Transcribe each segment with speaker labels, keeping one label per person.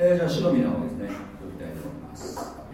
Speaker 1: えー、じゃあ白身の方ですね取りたいと思います。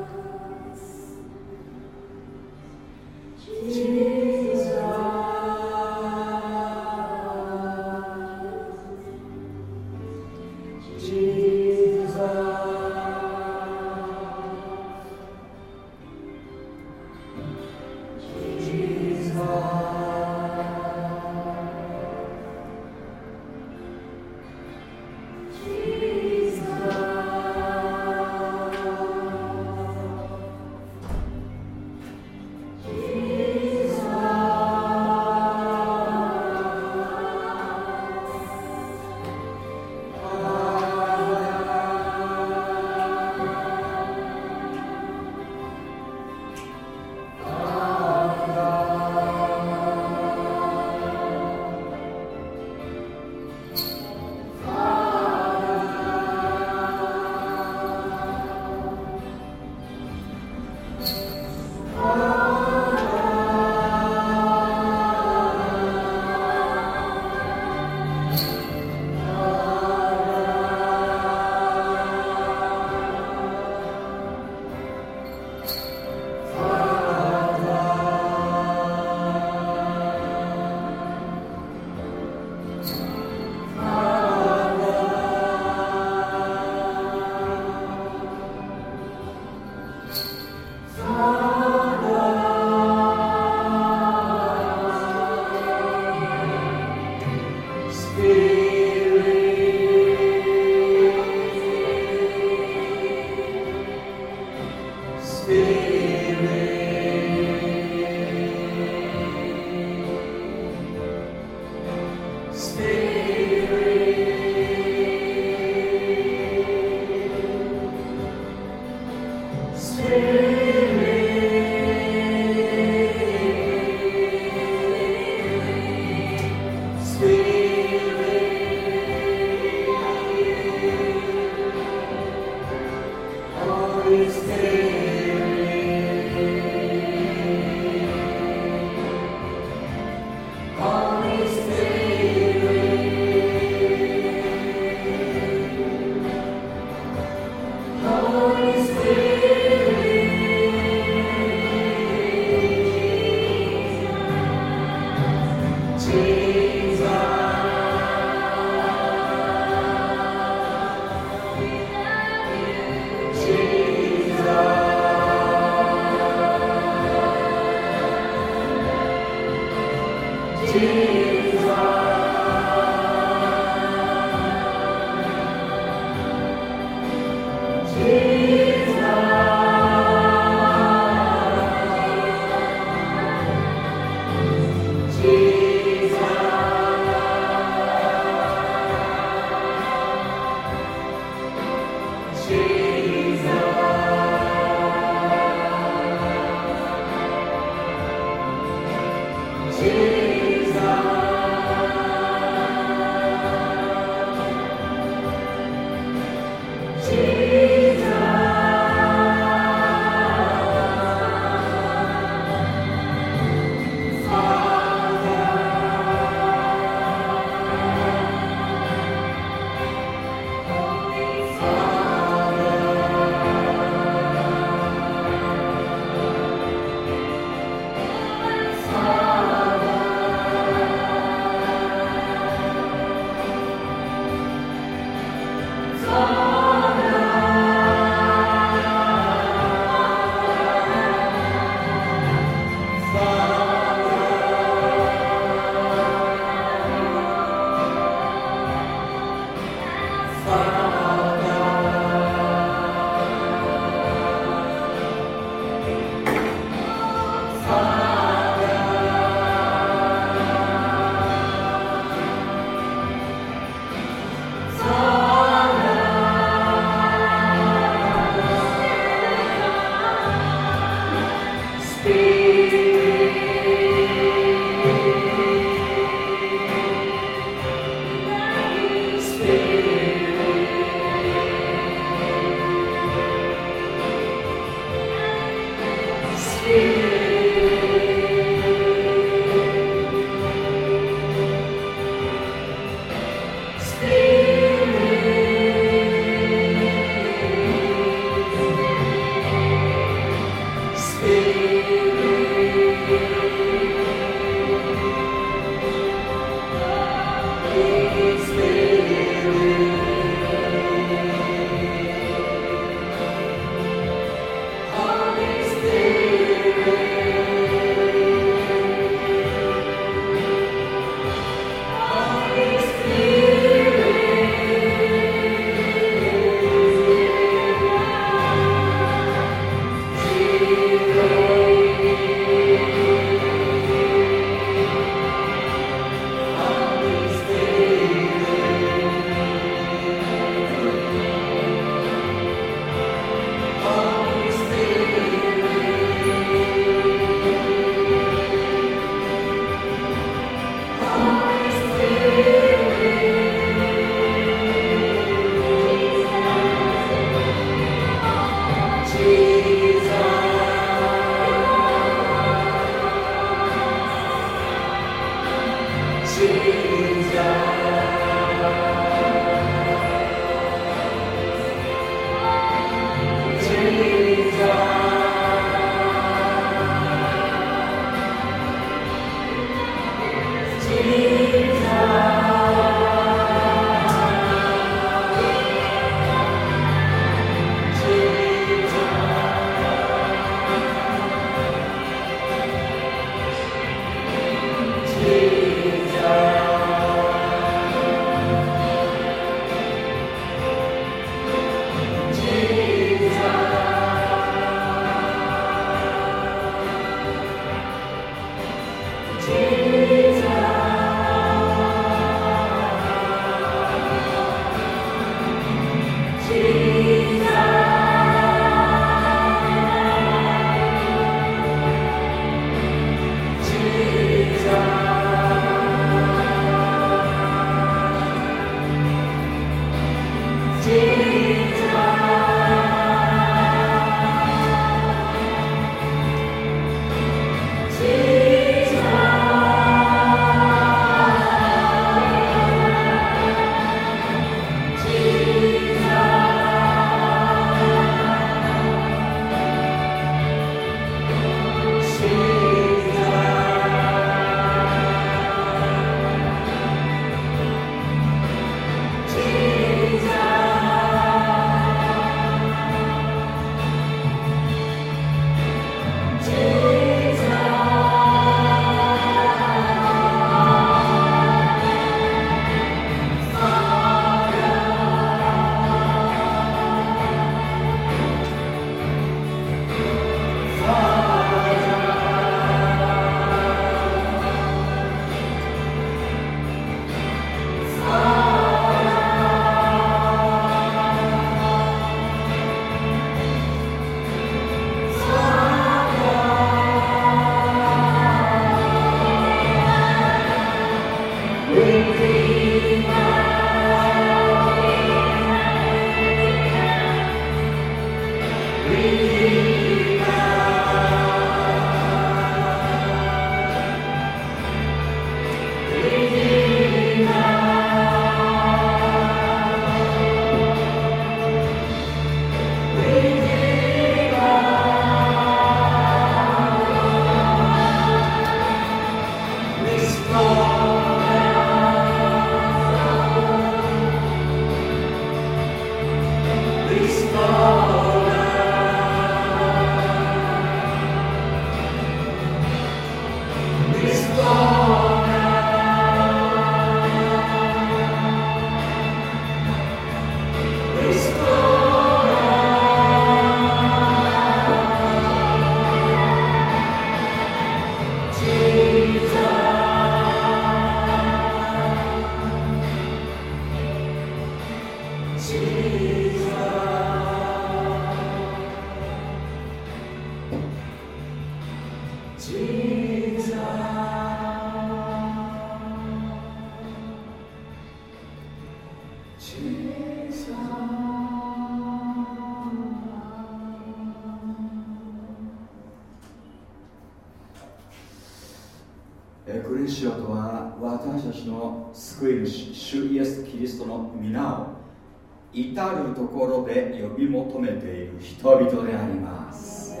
Speaker 1: めている人々であります。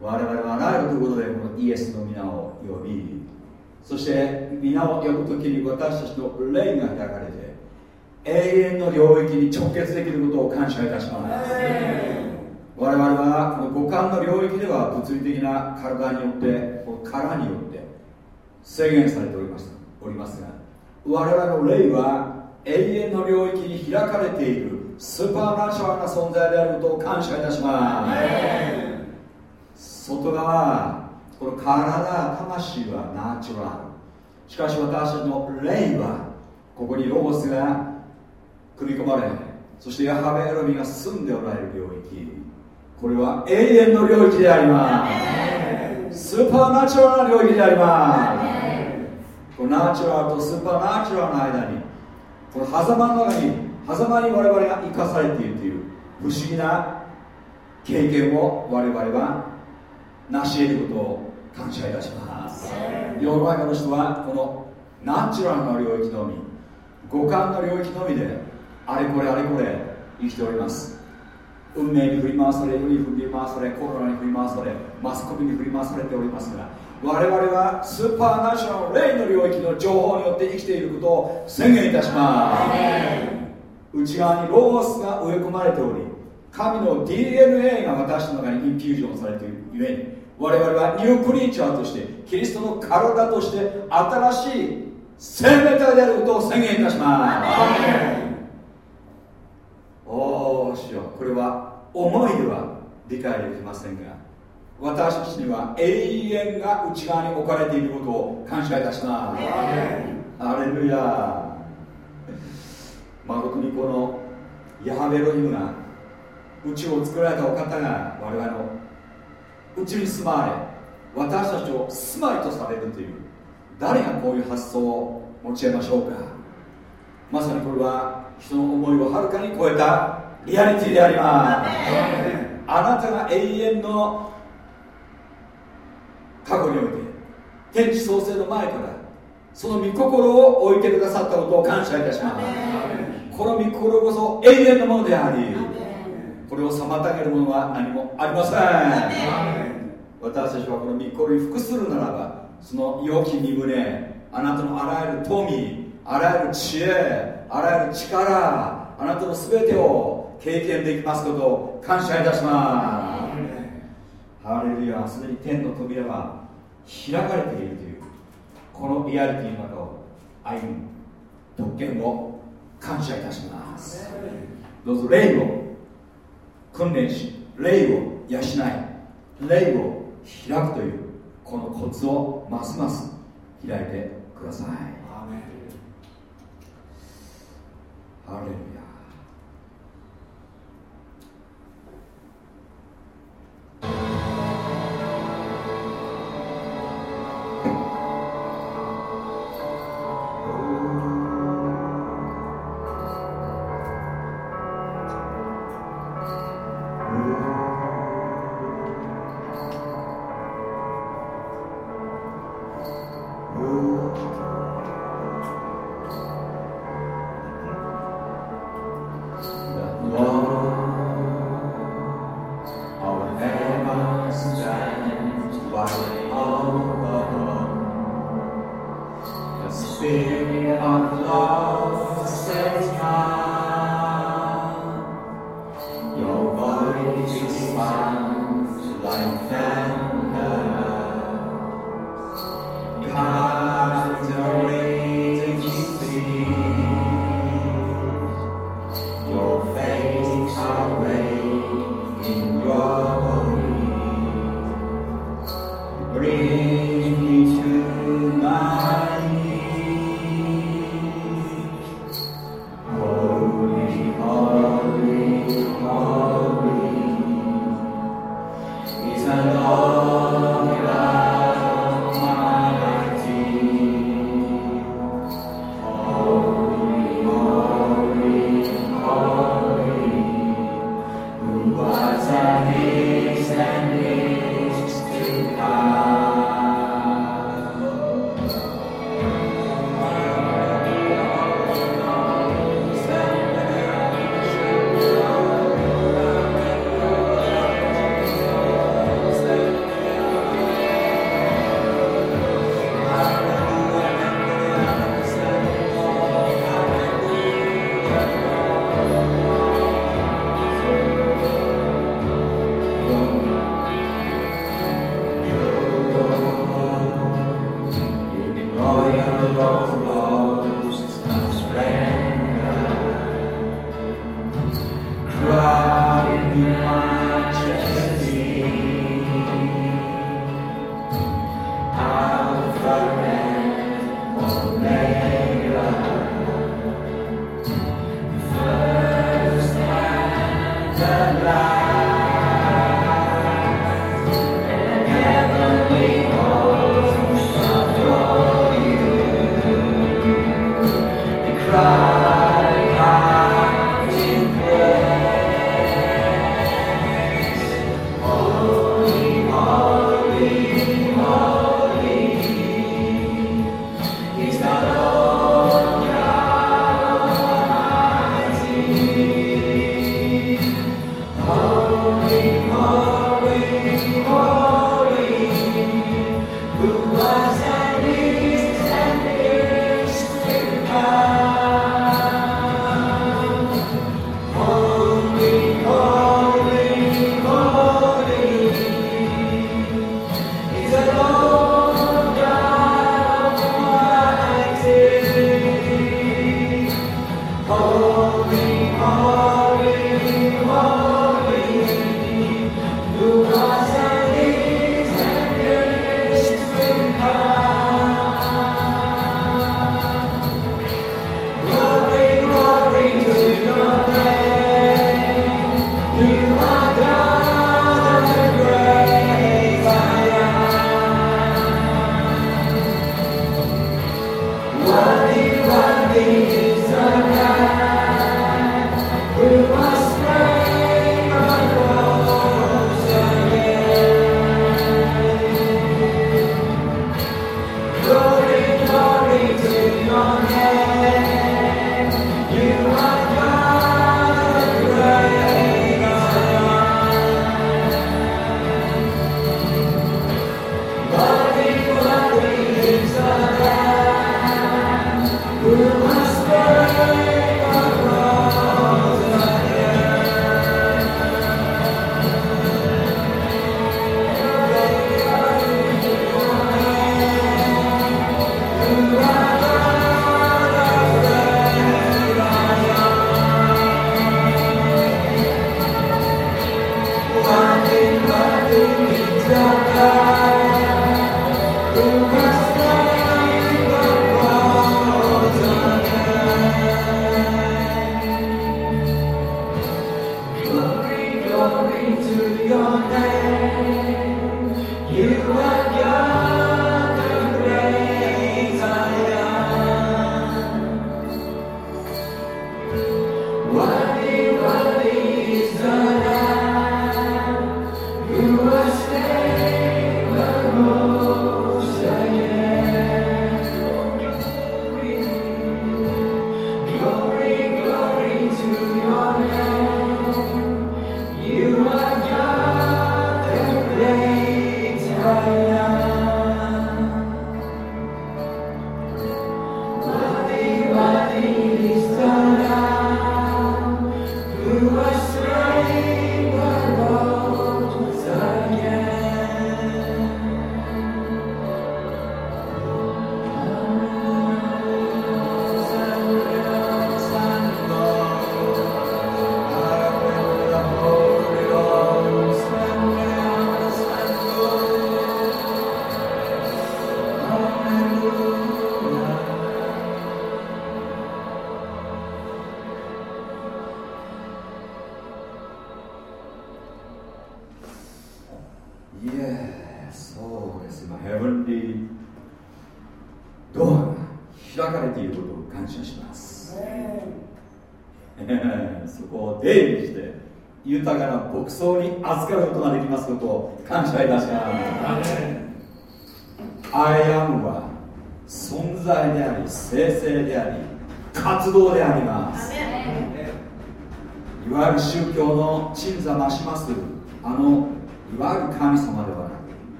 Speaker 1: 我々はあらゆるところでこのイエスの皆を呼びそして皆を呼ぶ時に私たちの霊が開かれて永遠の領域に直結できることを感謝いたします。我々はこの五感の領域では物理的な体によってこの殻によって制限されておりますおりますが我々の霊は永遠の領域に開かれているスーパーナチュラルな存在であることを感謝いたします。外側この体魂はナチュラル。しかし私たちの霊はここにロゴスが組み込まれそしてヤハベエロミが住んでおられる領域。これは永遠の領域であります。スーパーナチュラルな領域であります。このナチュラルとスーパーナチュラルの間にこの狭間の中に狭間に我々が生かされているという不思議な経験を我々は成し得ることを感謝いたします。世の中の人はこのナチュラルな領域のみ五感の領域のみであれこれあれこれ生きております。運命に振り回され世に振り回されコロナに振り回されマスコミに振り回されておりますが我々はスーパーナショナル霊の領域の情報によって生きていることを宣言いたします内側にロースが植え込まれており神の DNA が私の中にインフュージョンされているゆえに我々はニュークリーチャーとしてキリストの体として新しい生命体であることを宣言いたします。おおしよこれは思いでは理解できませんが私たちには永遠が内側に置かれていることを感謝いたします。アレルヤ誠にこのヤハベロヒムが宇宙を作られたお方が我々のうちに住まわれ私たちを住まいとされるという誰がこういう発想を持ち得ましょうか。まさにこれは人の思いをはるかに超えたリアリティであります。あなたが永遠の過去において天地創生の前からその御心を置いてくださったことを感謝いたします。この御心こそ永遠のものでありこれを妨げるものは何もありません。私たちはこの御心に服するならばその良き身胸あなたのあらゆる富あらゆる知恵あらゆる力あなたの全てを経験できますことを感謝いたします。ハレルヤすでに天の扉は開かれているというこのリアリティの中を歩む特権を感謝いたします。どうぞ霊を訓練し霊を養い霊を開くというこのコツをますます開いてください。ハレルヤ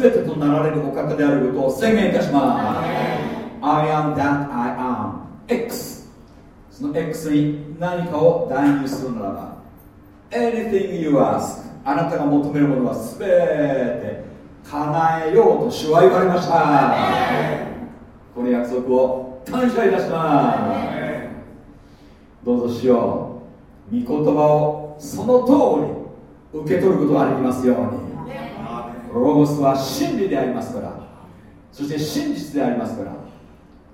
Speaker 1: 全てとなられるお方であることを宣言いたします。I am that I am. X. その X に何かを代入するならば Anything you ask あなたが求めるものは全て叶えようと主は言われました。この約束を感謝いたします。どうぞしよ。う御御言葉をその通り受け取ることができますように。ロゴスは真理でありますから。そして真実でありますから。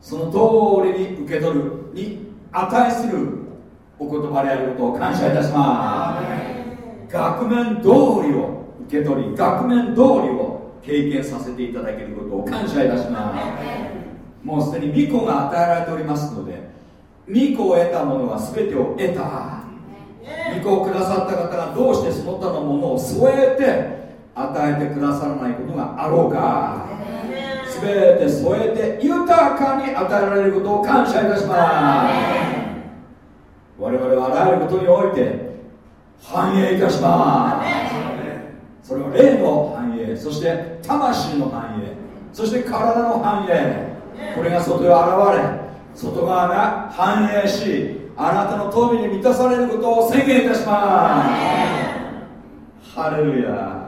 Speaker 1: その通りに受け取るに値するお言葉であることを感謝いたします。額面通りを受け取り額面通りを経験させていただけることを感謝いたします。もうすでに御子が与えられておりますので御子を得た者は全てを得た。御子をくださった方がどうしてその他のものを添えて与えてくださらないことがあろうか。全て添えて豊かに与えられることを感謝いたします。我々はあらゆることにおいて繁栄いたします。それは霊の繁栄そして魂の繁栄そして体の繁栄。これが外へ現れ外側が繁栄しあなたの富に満たされることを宣言いたします。ハレルヤ。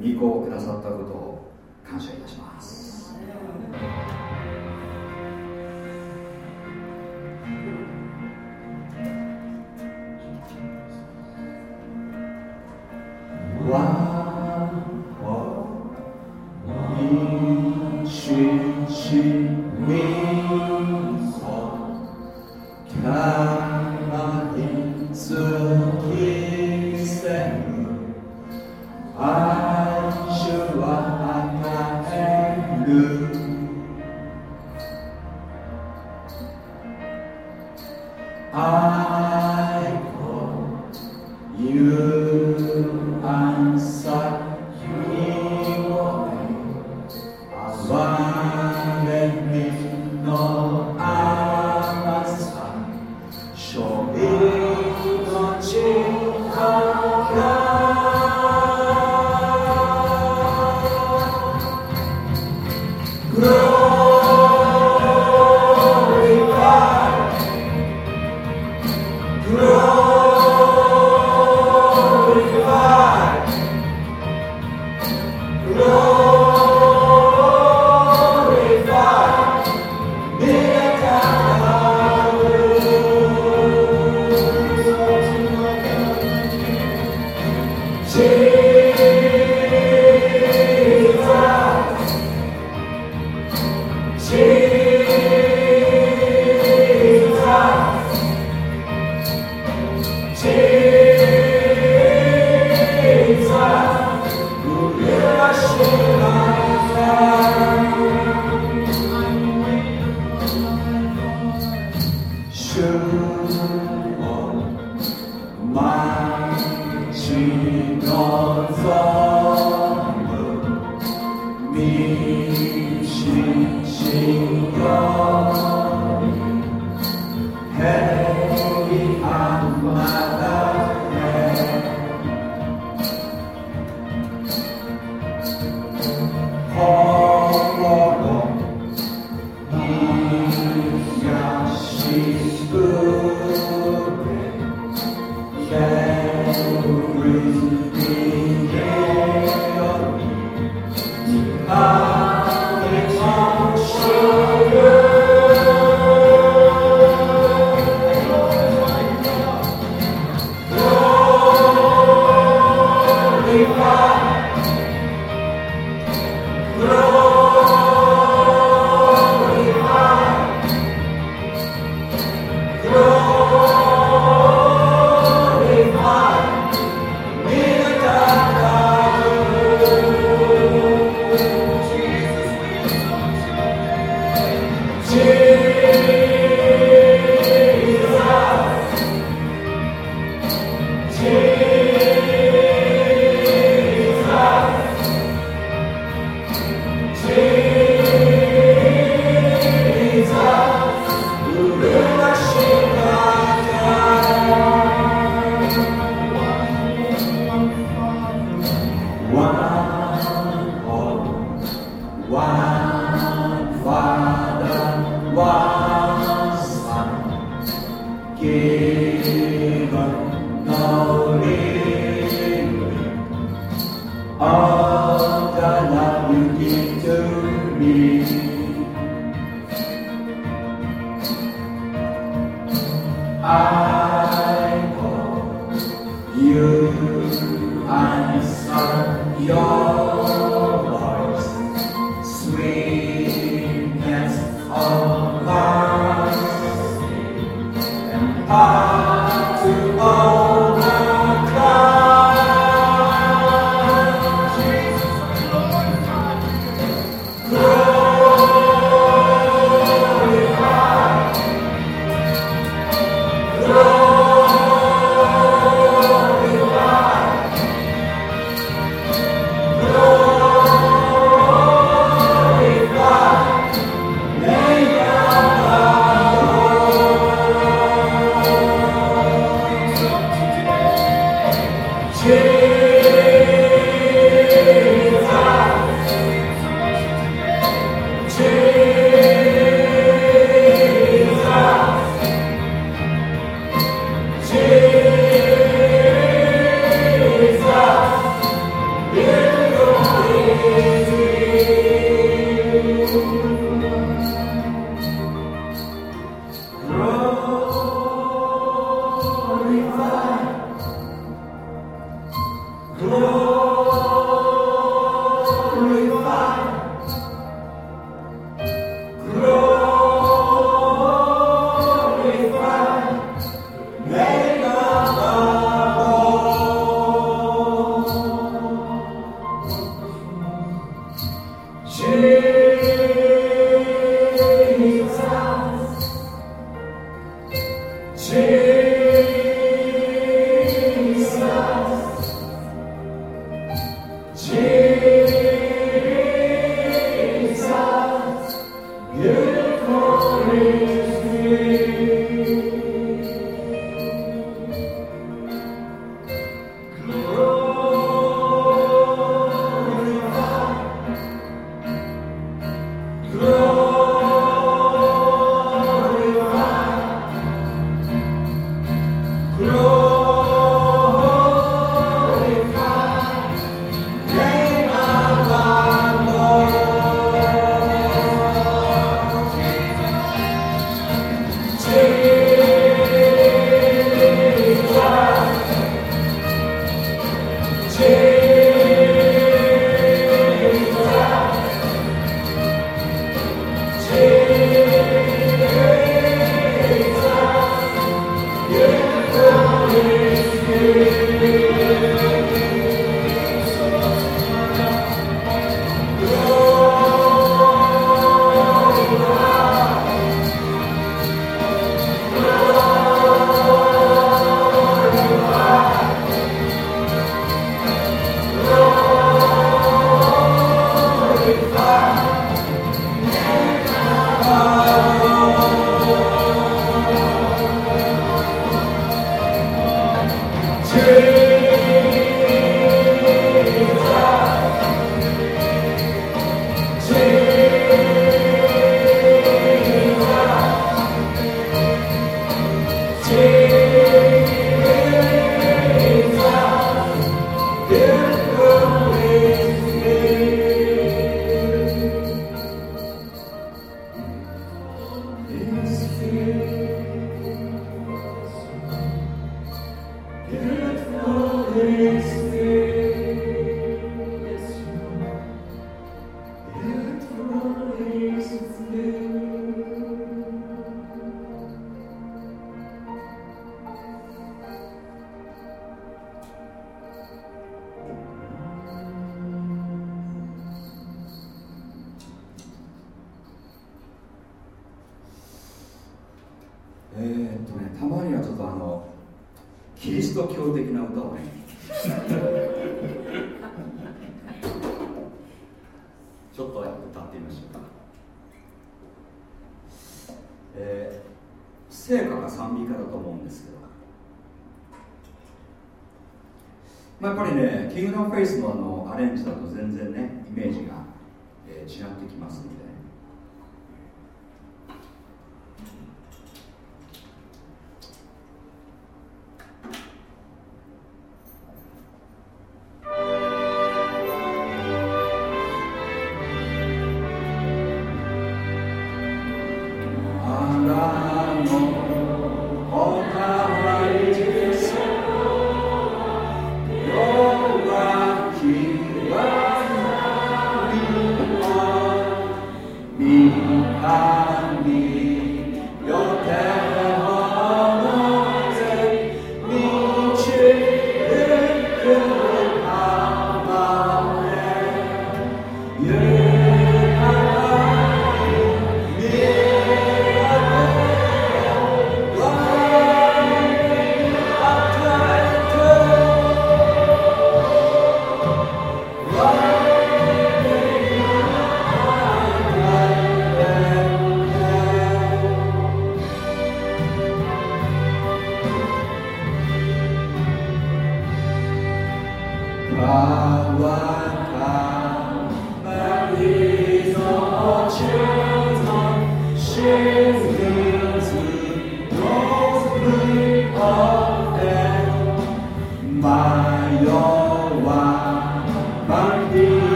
Speaker 1: 御子をくださったことを感謝いたします。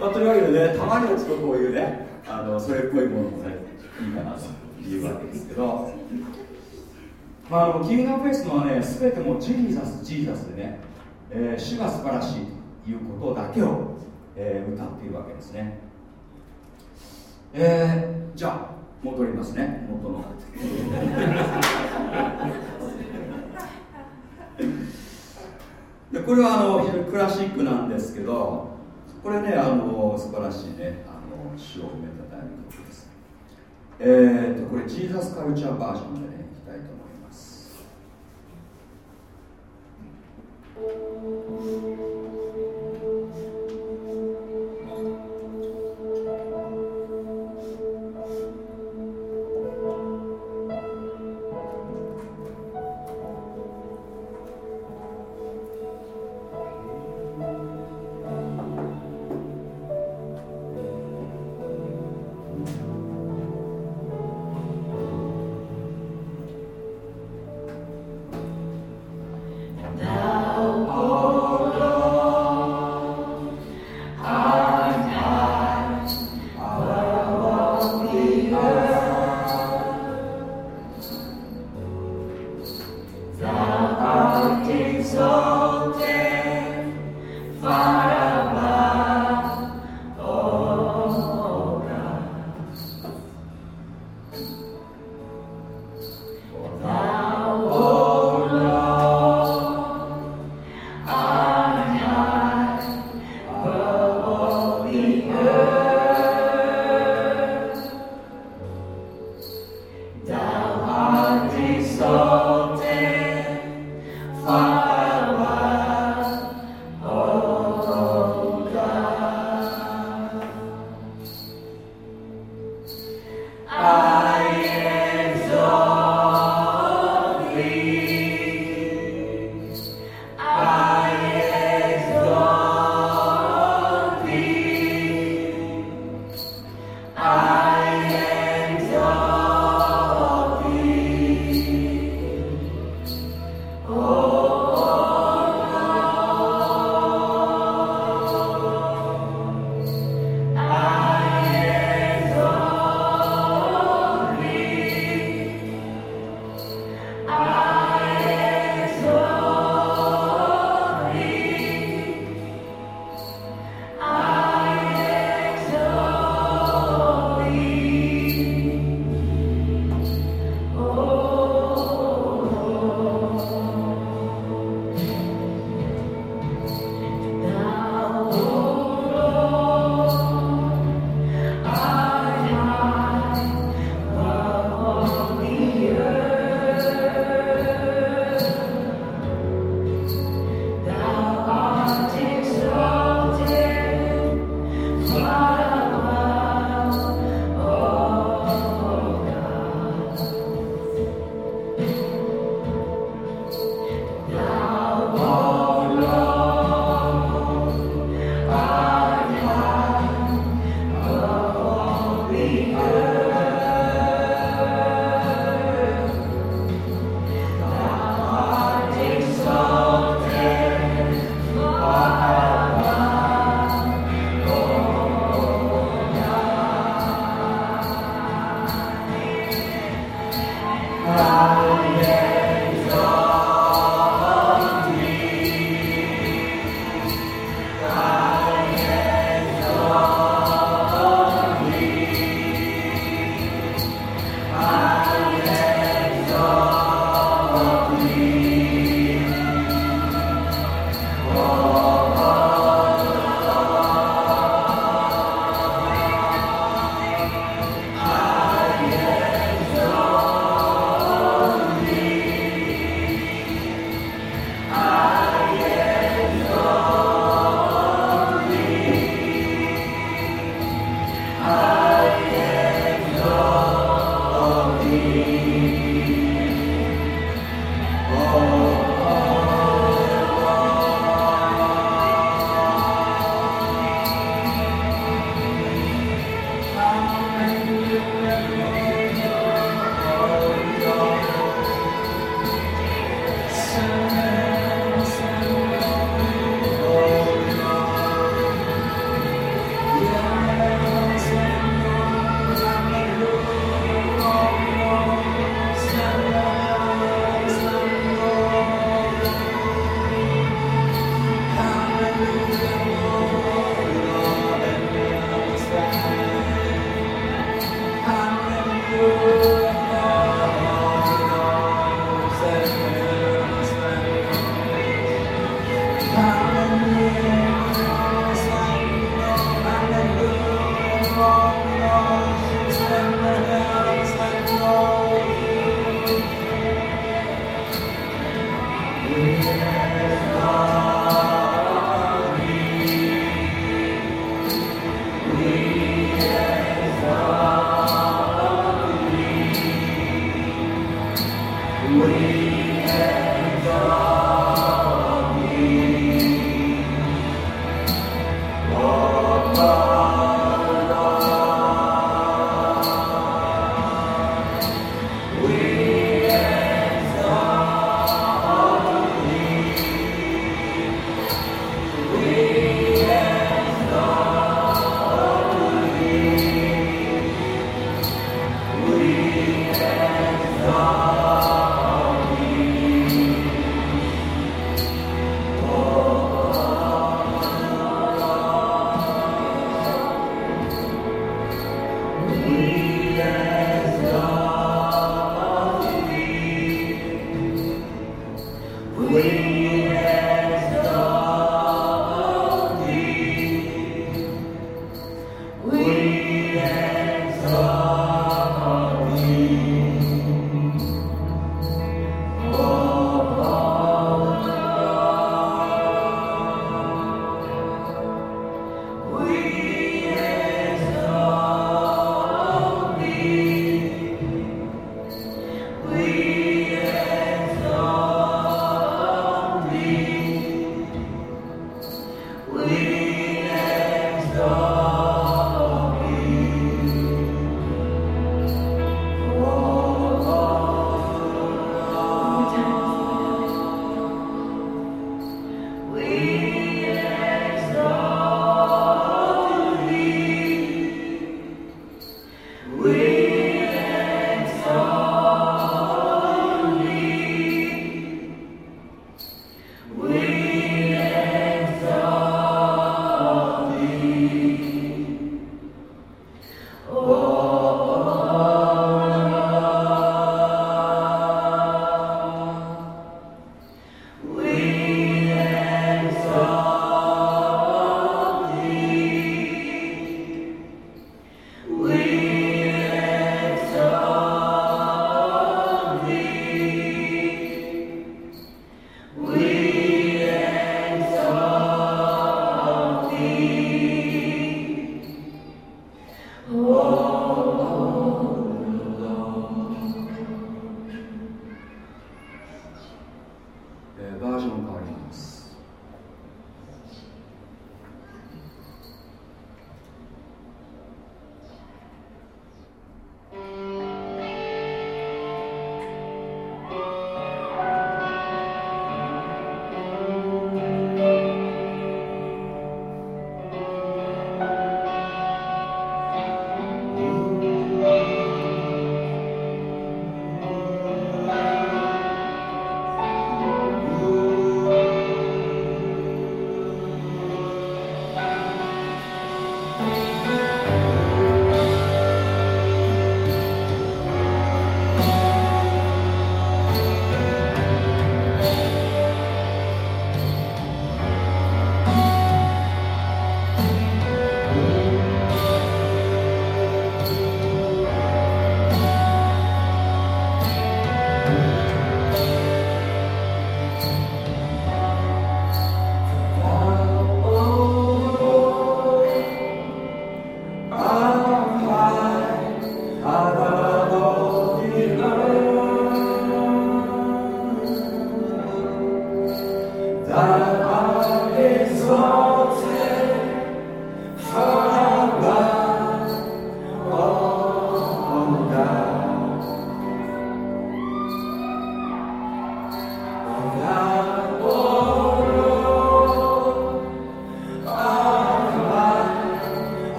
Speaker 1: まあ、というわけでねたまにはちょっとこういうね。あのそれっぽいものもねいいかなというわけですけど、まあ、あのキングダムフェイスのはね全ても Jesus Jesus でね、えー、主が素晴らしいということだけを、えー、歌っているわけですね。えー、じゃあ戻りますね。元の。でこれはあの非常にクラシックなんですけどこれねあの素晴らしいねあの詩を埋めたタイミングです。えー、っとこれジーザスカルチャーバージョンでねいきたいと思います。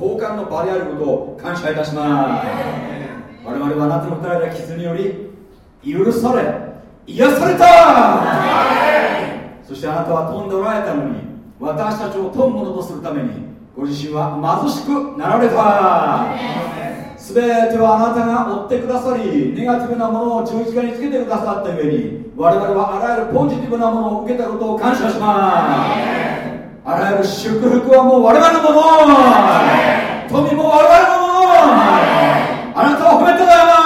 Speaker 1: 交換の場であることを感謝いたします。我々はあなたの与えた傷により許され癒された。そしてあなたは飛んでおられたのに私たちを富むものとするためにご自身は貧しくなられた。全てはあなたが追ってくださりネガティブなものを十字架につけてくださった上に我々はあらゆるポジティブなものを受けたことを感謝します。あらゆる祝福はもう我々のもの富も我々のものあなたを褒めてだよな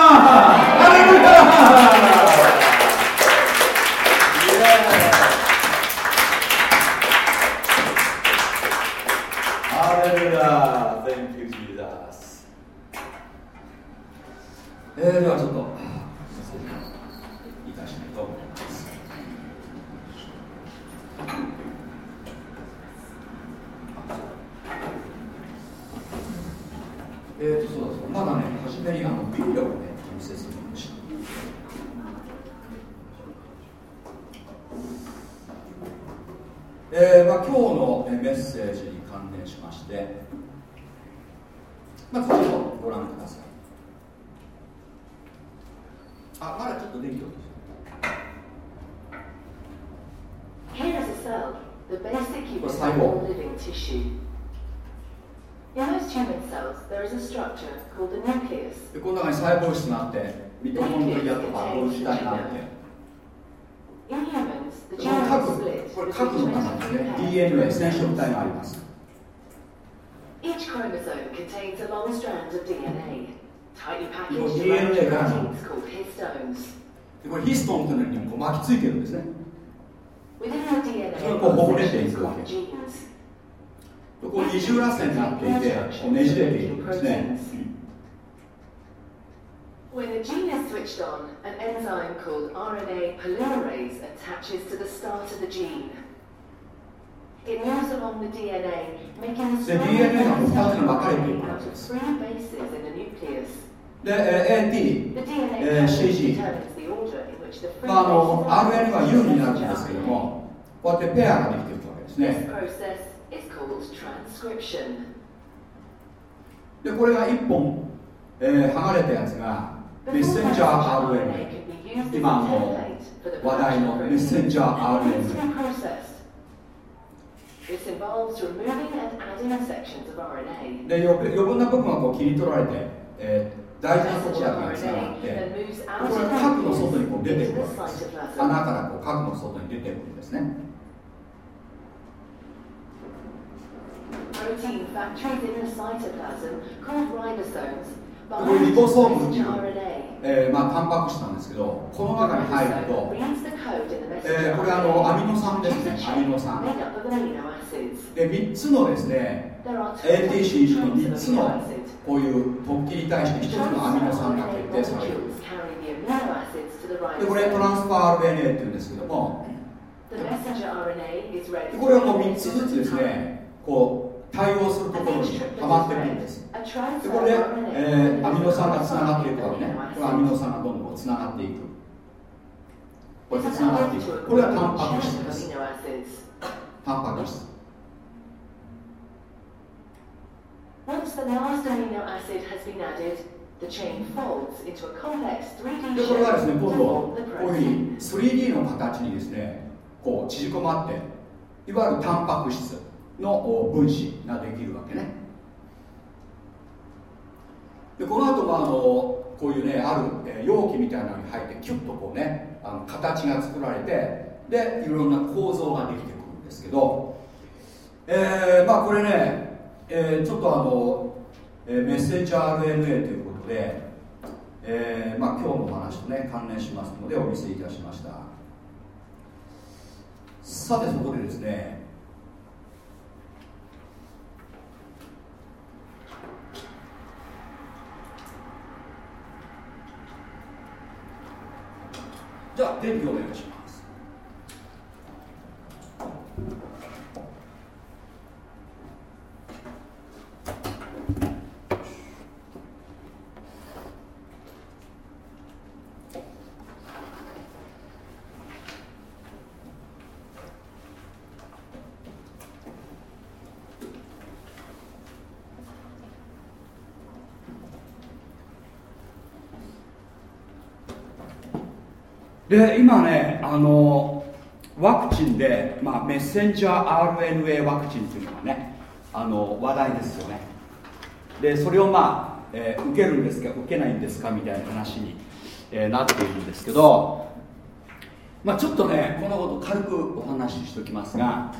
Speaker 1: えー、ではちょっといたしたいと思いますえーとそうだそうまだね初めにあのビデオをねお見せするかもしれないえーまあ、今日のメッセージに関連しましてまずちょご覧ください。あまだちょっとできておりますこれの中に細胞質があって、ミトコンドリアとか、ボール自体があって。これ核の中ですね。DNA 染色体があります。Each chromosome contains a long strand of DNA. もう DNA がこれヒストンというのにこう巻きついてるんですね。それをこうほぐれていくわけこう二重らせになっていてこうねじれていくんですね When a gene is switched on, an enzyme called RNA polymerase attaches to the start of the gene. It moves along the DNA, making a small DNA が2つに分かれていくわけです。Three bases in the nucleus. で、え AT、えー、CG、まあ、あの RN は U になるんですけどもこうやってペアができていくわけですねでこれが1本、えー、剥がれたやつがメッセンジャー RN 今の話題のメッセンジャー RN This で余分な部分はこう切り取られて、えー大事なところがつながってこれ核の外にこう出てくるわけです。穴からこう核の外に出てくるんですねこれリボソームっていう、えーまあ、タンパク質なんですけどこの中に入ると、えー、これあのアミノ酸ですね。アミノ酸。で3つのですね ATC の3つのこういう突起に対して1つのアミノ酸が決定されるランスファー RNA っていうんですけどもこれはもう3つずつですねこう対応するところにはまってくるんですでこれで、えー、アミノ酸がつながっていくわけね。これアミノ酸がどんどんつながっていく。これでつながっていく。これはタンパク質です。タンパク質。Once the last amino acid has been added, the chain folds into a complex 3D でこれがですね今度こういうふうに 3D の形にですねこう縮こまっていわゆるタンパク質の分子ができるわけねでこの後はあのこういうねある、え容器みたいなのに入ってキュッとこうねあの形が作られてでいろんな構造ができてくるんですけど、えー、まあこれねえー、ちょっとあの、え、メッセージ RNA ということで、えーまあ、今日の話とね関連しますのでお見せいたしました。さてそこでですねじゃあ電気お願いします。で今ねあのワクチンで、まあ、メッセンジャー RNA ワクチンというのがねあの話題ですよね。でそれをまあ、えー、受けるんですか受けないんですかみたいな話に、えー、なっているんですけど、まあ、ちょっとねこのこと軽くお話ししておきますが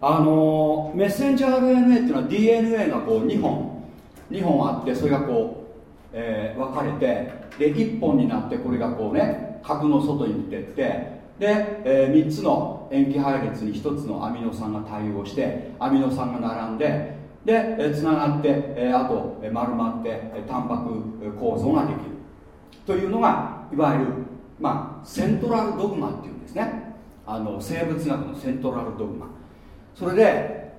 Speaker 1: あのメッセンジャー RNA っていうのは DNA がこう2本2本あってそれがこう、えー、分かれてで1本になってこれがこうね核の外に出てってで、えー、3つの塩基配列に1つのアミノ酸が対応してアミノ酸が並んででつながって、えー、あと、丸まってタンパク構造ができる。というのがいわゆる、まあ、セントラルドグマっていうんですね。あの生物学のセントラルドグマ。それで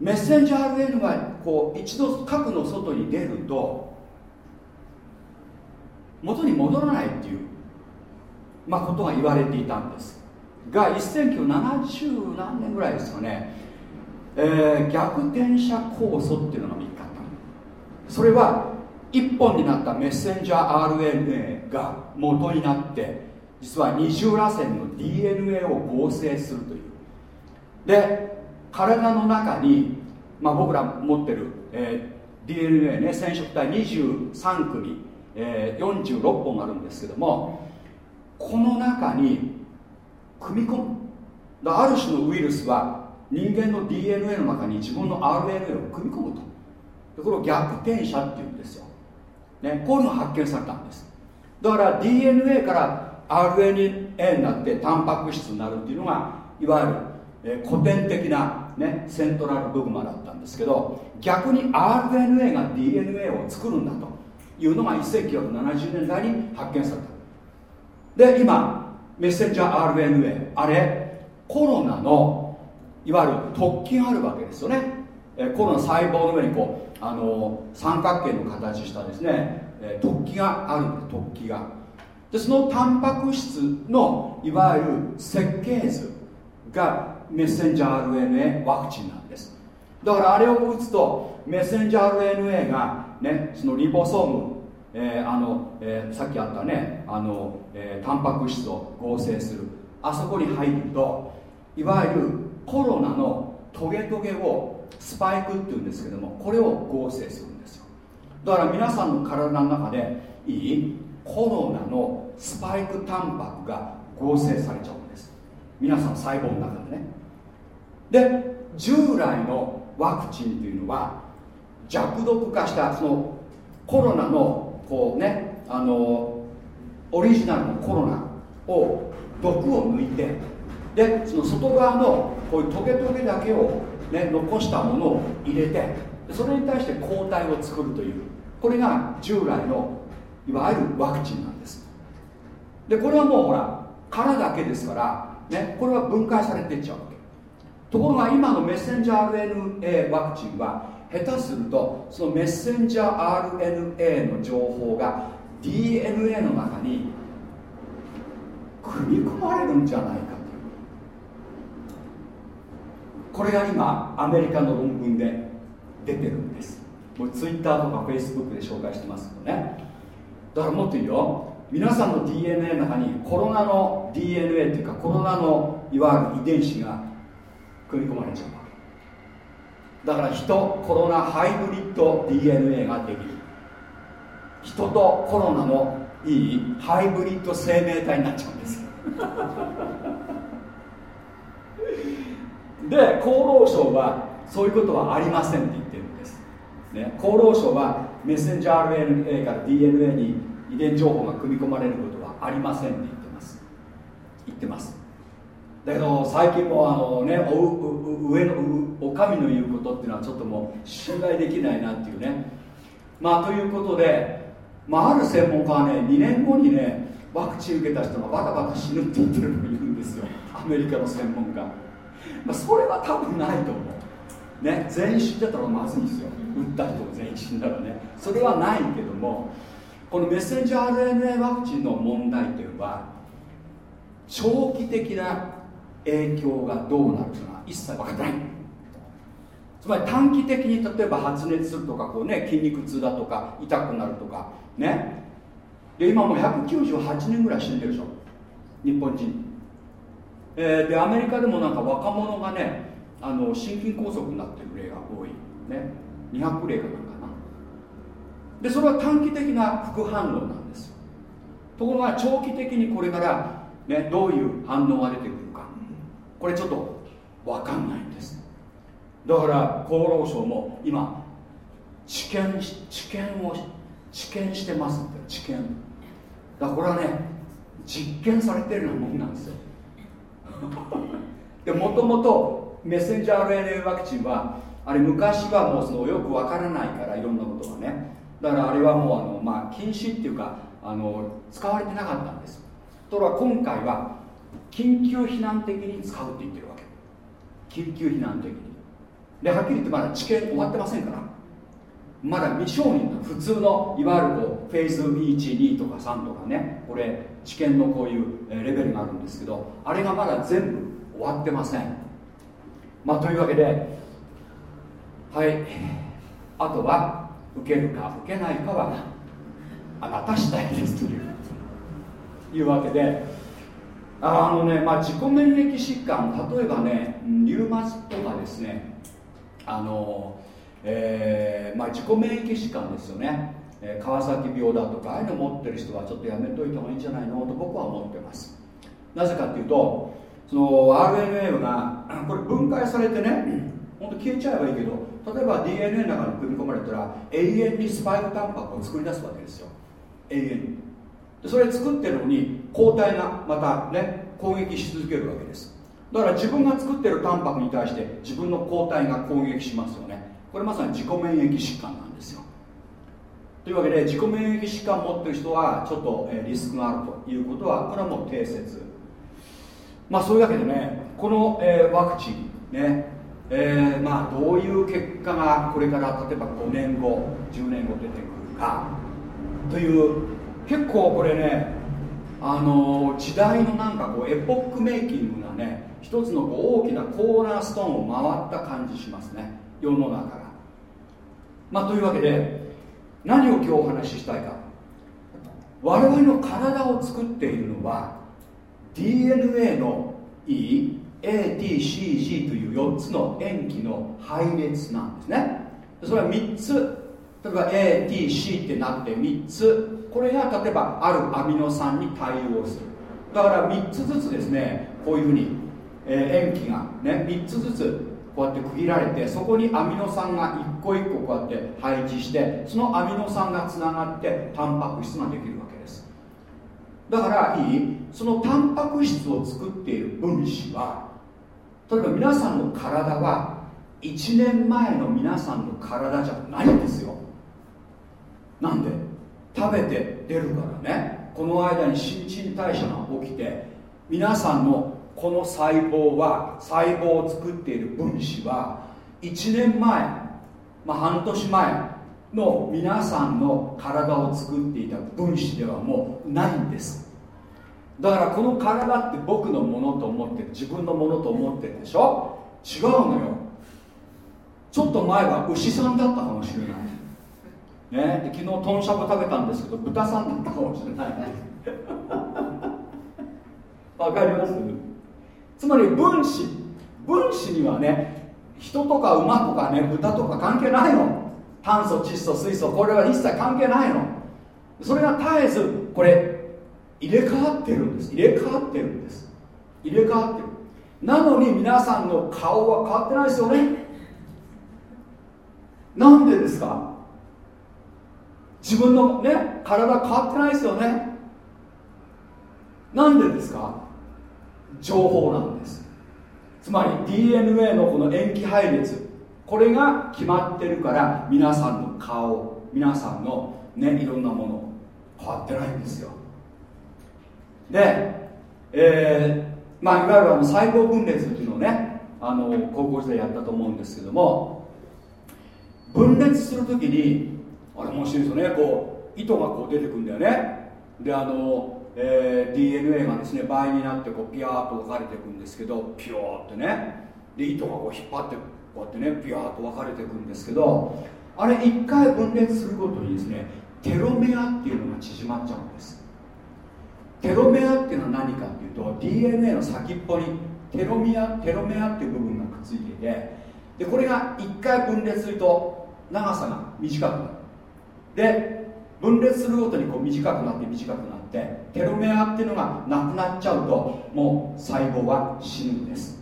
Speaker 1: メッセンジャー RN がこう一度核の外に出ると元に戻らないっていう、まあ、ことが言われていたんです。が1970何年ぐらいですかね、えー、逆転写酵素っていうのが見つかったそれは1本になったメッセンジャー RNA が元になって実は二重らせんの DNA を合成するという。で体の中に、まあ、僕ら持ってる、えー、DNA ね染色体23組えー、46本あるんですけどもこの中に組み込む。ある種のウイルスは人間の DNA の中に自分の RNA を組み込むと。でこれを逆転者っていうんですよ、ね、こういうのが発見されたんです。だから DNA から RNA になってタンパク質になるっていうのがいわゆる、えー、古典的な、ね、セントラルドグマだったんですけど逆に RNA が DNA を作るんだと。いうのが1970年代に発見された。で今メッセンジャー RNA あれコロナのいわゆる突起があるわけですよね。コロナ細胞の上にこうあの三角形の形したですね突起があるんです。突起が。でそのタンパク質のいわゆる設計図がメッセンジャー RNA ワクチンなんです。だからあれを打つとメッセンジャー RNA がね、そのリボソーム、えー、あのえー、さっきあったねあの、えー、タンパク質を合成する。あそこに入るといわゆるコロナのトゲトゲをスパイクっていうんですけどもこれを合成するんですよ。だから皆さんの体の中でいいコロナのスパイクタンパクが合成されちゃうんです。皆さん細胞の中でね。で従来のワクチンというのは弱毒化したそのコロナのこうねあのオリジナルのコロナを毒を抜いてでその外側のこういうトゲトゲだけを、ね、残したものを入れてそれに対して抗体を作るというこれが従来のいわゆるワクチンなんです。でこれはもうほら殻だけですから、ね、これは分解されていっちゃうわけ。ところが今のメッセンジャー RNA ワクチンは下手するとそのメッセンジャー RNA の情報が DNA の中に組み込まれるんじゃないかという。これが今アメリカの論文で出てるんです。もう Twitter とか Facebook で紹介してますけどね。だからもっと言うよ。皆さんの DNA の中にコロナの DNA っていうかコロナのいわゆる遺伝子が組み込まれちゃう。だから人コロナハイブリッド DNA ができる。人とコロナのいいハイブリッド生命体になっちゃうんです で厚労省はそういうことはありませんって言ってるんです、ね、厚労省はメッセンジャー RNA から DNA に遺伝情報が組み込まれることはありませんって言ってます。言ってます。だけど最近もあのねお上のお上の言うことっていうのはちょっともう信頼できないなっていうね。まあということでまあ、ある専門家はね2年後にねワクチン受けた人がバタバタ死ぬって言ってるのもいるんですよ。アメリカの専門家、まあ、それは多分ないと思う。ね全員死んじゃったらまずいんですよ。打った人も全員死んだらね。それはないけどもこのメッセンジャー RNA ワクチンの問題っていうのは長期的な影響がどうなるか一切分かってない。つまり短期的に例えば発熱するとかこう、ね、筋肉痛だとか痛くなるとかねで今もう198人ぐらい死んでるでしょ。日本人、えー、でアメリカでもなんか若者がねあの心筋梗塞になってる例が多い。ね。200例かなんかな。でそれは短期的な副反応なんです。ところが長期的にこれから、ね、どういう反応が出てくるこれちょっと分かんないんです。だから厚労省も今治験治験を治験してますって治験。だからこれはね実験されてるようなもんなんですよ。でもともとメッセンジャー RNA ワクチンはあれ昔はもうそのよくわからないからいろんなことがね。だからあれはもうあの、まあ、禁止っていうかあの使われてなかったんです。ところが今回は緊急避難的に使うって言ってるわけ。緊急避難的に。ではっきり言ってまだ治験終わってませんから。まだ未承認の普通のいわゆるこうフェーズ12とか3とかね。これ治験のこういうレベルがあるんですけどあれがまだ全部終わってません。まあというわけではい。あとは受けるか受けないかはあなた次第ですといういうわけであのね、まあ、自己免疫疾患例えばねリウマチとかですねあのえー、まあ、自己免疫疾患ですよね、えー、川崎病だとかああいうの持ってる人はちょっとやめといた方がいいんじゃないのと僕は思ってます。なぜかっていうとその RNA が これ分解されてね 本当消えちゃえばいいけど例えば DNA の中に組み込まれたら永遠にスパイクタンパクを作り出すわけですよ。永遠に。それ作ってるのに抗体がまたね攻撃し続けるわけです。だから自分が作ってるタンパクに対して自分の抗体が攻撃しますよね。これまさに自己免疫疾患なんですよ。というわけで自己免疫疾患を持ってる人はちょっとリスクがあるということはこれはもう定説。まあそういうわけでねこの、え、ワクチンねえー、まあどういう結果がこれから例えば5年後10年後出てくるかという結構これねあの時代のなんかこうエポックメイキングなね一つのこう大きなコーナーストーンを回った感じしますね。世の中が。まあというわけで何を今日お話ししたいか。我々の体を作っているのは DNA の EATCG という4つの塩基の配列なんですね。それは3つ。例えば ATC ってなって3つ。これが例えばあるアミノ酸に対応する。だから3つずつですねこういうふうに、えー、塩基がね3つずつこうやって区切られてそこにアミノ酸が一個一個こうやって配置してそのアミノ酸がつながってタンパク質ができるわけです。だからいいそのタンパク質を作っている分子は例えば皆さんの体は1年前の皆さんの体じゃないんですよ。なんで？食べて出るからね。この間に新陳代謝が起きて皆さんのこの細胞は細胞を作っている分子は1年前、まあ、半年前の皆さんの体を作っていた分子ではもうないんです。だからこの体って僕のものと思ってる自分のものと思ってるでしょ？違うのよ。ちょっと前は牛さんだったかもしれない。ね、昨日豚しゃぶ食べたんですけど豚さんだったかもしれない わかります？つまり分子。分子にはね人とか馬とかね豚とか関係ないの。炭素窒素水素これは一切関係ないの。それが絶えずこれ入れ替わってるんです。入れ替わってるんです。入れ替わってる。なのに皆さんの顔は変わってないですよね。なんでですか？自分のね体変わってないですよね。なんでですか？情報なんです。つまり DNA のこの塩基配列。これが決まってるから皆さんの顔皆さんのねいろんなもの変わってないんですよ。で、えー、まあいわゆるあの細胞分裂っていうのをねあの高校時代やったと思うんですけども分裂するときにあれ面白いですよね。こう糸がこう出てくんだよね。であのえー、DNA がですね倍になってこうピヤーと分かれていくんですけどピヨーってね。で糸がこう引っ張ってこうやってねピヤーと分かれていくんですけどあれ一回分裂するごとにですねテロメアっていうのが縮まっちゃうんです。テロメアっていうのは何かっていうと DNA の先っぽにテロメアテロメアっていう部分がくっついていてでこれが一回分裂すると長さが短くなる。で分裂するごとにこう短くなって短くなってテロメアっていうのがなくなっちゃうともう細胞は死ぬんです。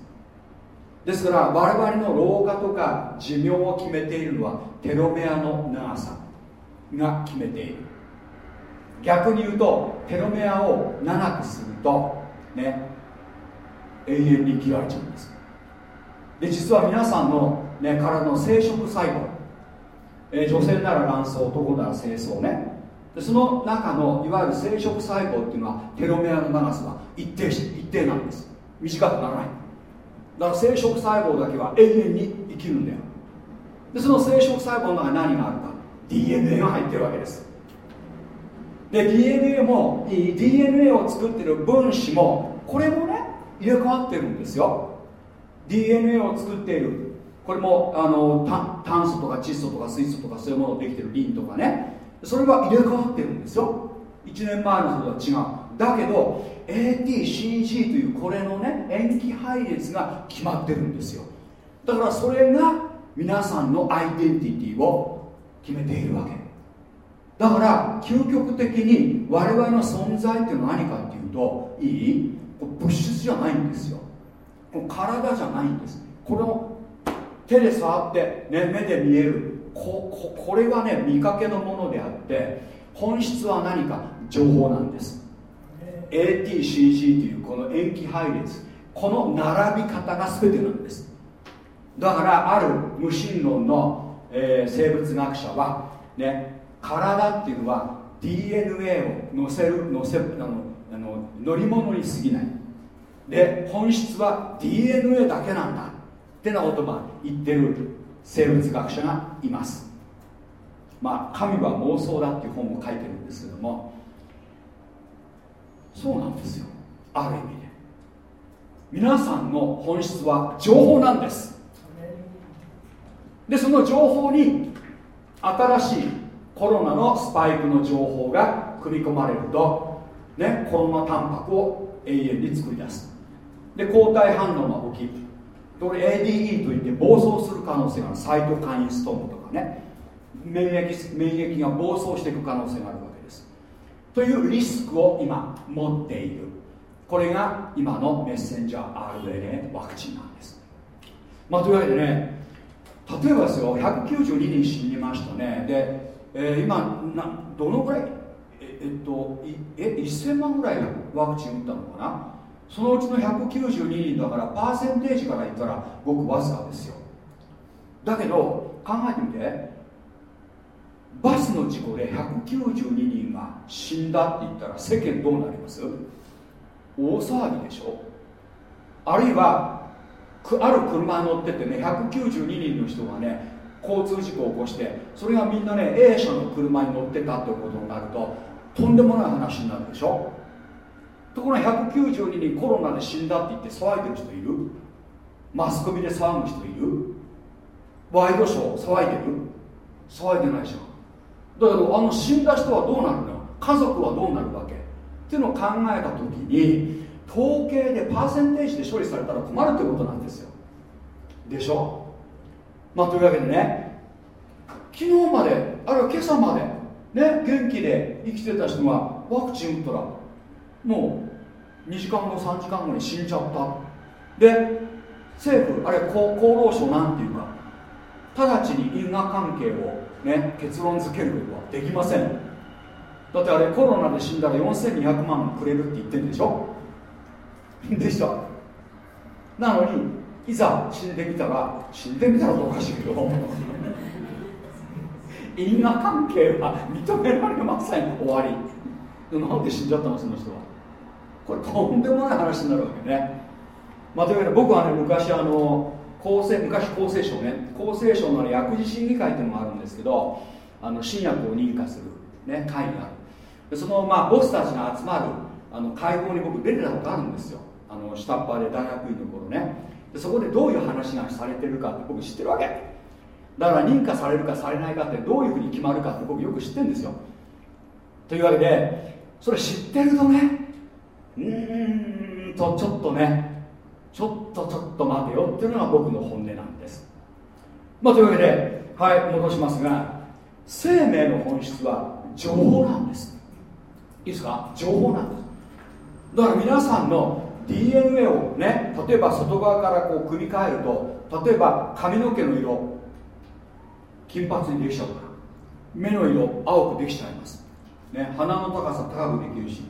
Speaker 1: ですから我々の老化とか寿命を決めているのはテロメアの長さが決めている。逆に言うとテロメアを長くするとね永遠に生きられちゃうんです。で実は皆さんの、ね、体の生殖細胞、えー、女性なら卵巣男なら精巣ね。でその中のいわゆる生殖細胞っていうのはテロメアの長さは一定一定なんです。短くならない。だから生殖細胞だけは永遠に生きるんだよ。でその生殖細胞の中に何があるか。DNA が入ってるわけです。で DNA も DNA を作ってる分子もこれもね入れ替わってるんですよ。DNA を作っているこれもあの炭素とか窒素とか水素とかそういうものできてるリンとかね。それは入れ替わってるんですよ。1年前の人とは違う。だけど ATCG というこれのね塩基配列が決まってるんですよ。だからそれが皆さんのアイデンティティを決めているわけ。だから究極的に我々の存在っていうのは何かっていうといい？物質じゃないんですよ。体じゃないんです。この手で触って、ね、目で見える。ここれはね見かけのものであって本質は何か？情報なんです。ATCG というこの塩基配列。この並び方が全てなんです。だからある無神論の、えー、生物学者はね体っていうのは DNA を乗せる乗せあのあの乗り物に過ぎない。で本質は DNA だけなんだ。ってなことを言ってる生物学者がいます。まあ神は妄想だっていう本を書いてるんですけどもそうなんですよ。ある意味で。皆さんの本質は情報なんです。でその情報に新しいコロナのスパイクの情報が組み込まれると、ね、コロナタンパクを永遠に作り出す。で抗体反応が起きる。これ ADE といって暴走する可能性があるサイトカインストームとかね免疫免疫が暴走していく可能性があるわけです。というリスクを今持っている。これが今のメッセンジャー RNA ワクチンなんです。まあというわけでね例えばですよ192人死にましたね。で、えー、今などのぐらいええっとえ1000万ぐらいワクチン打ったのかな？そのうちの192人だからパーセンテージから言ったらごくわずかですよ。だけど考えてみてバスの事故で192人が死んだって言ったら世間どうなります？大騒ぎでしょ？あるいはある車に乗っててね192人の人がね交通事故を起こしてそれがみんなね A 社の車に乗ってたってことになるととんでもない話になるでしょ？ところが192人コロナで死んだって言って騒いでる人いる。マスコミで騒ぐ人いる。ワイドショー騒いでる。騒いでないじゃん。だけどあの死んだ人はどうなるの家族はどうなるわけ。っていうのを考えた時に統計でパーセンテージで処理されたら困るってことなんですよ。でしょ？まあというわけでね昨日まであるいは今朝までね元気で生きてた人がワクチン打ったらもう2時間後3時間後に死んじゃった。で政府あるいは厚労省なんていうか直ちに因果関係をね結論付けることはできません。だってあれコロナで死んだら4200万くれるって言ってるでしょ？でしょ？なのにいざ死んでみたら死んでみたらとおかしいけど因果関係は認められません。終わり。なんで死んじゃったのその人は。これとんでもない話になるわけね。まあ、というわけで僕はね昔あの厚生昔厚生省ね厚生省の薬事審議会っていうのがあるんですけどあの新薬を認可する、ね、会が。あるでその、まあ、ボスたちが集まるあの会合に僕出てたことあるんですよ。あの下っ端で大学院の頃ね。でそこでどういう話がされてるかって僕知ってるわけ。だから認可されるかされないかってどういうふうに決まるかって僕よく知ってるんですよ。というわけでそれ知ってるとねうーんとちょっとねちょっとちょっと待てよっていうのが僕の本音なんです。まあというわけではい戻しますが生命の本質は情報なんです。いいですか？情報なんです。だから皆さんの DNA をね例えば外側からこう組み替えると例えば髪の毛の色金髪にできちゃうから目の色青くできちゃいます、ね、鼻の高さ高くできるし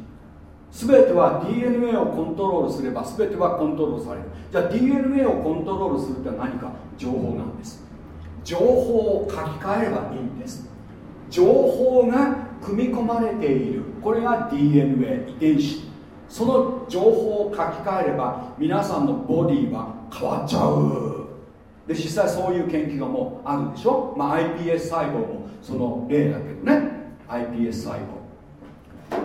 Speaker 1: 全ては DNA をコントロールすれば全てはコントロールされる。じゃあ DNA をコントロールするって何か？情報なんです。情報を書き換えればいいんです。情報が組み込まれている。これが DNA 遺伝子。その情報を書き換えれば皆さんのボディは変わっちゃう。で実際そういう研究がもうあるでしょ、まあ、iPS 細胞もその例だけどね。iPS 細胞。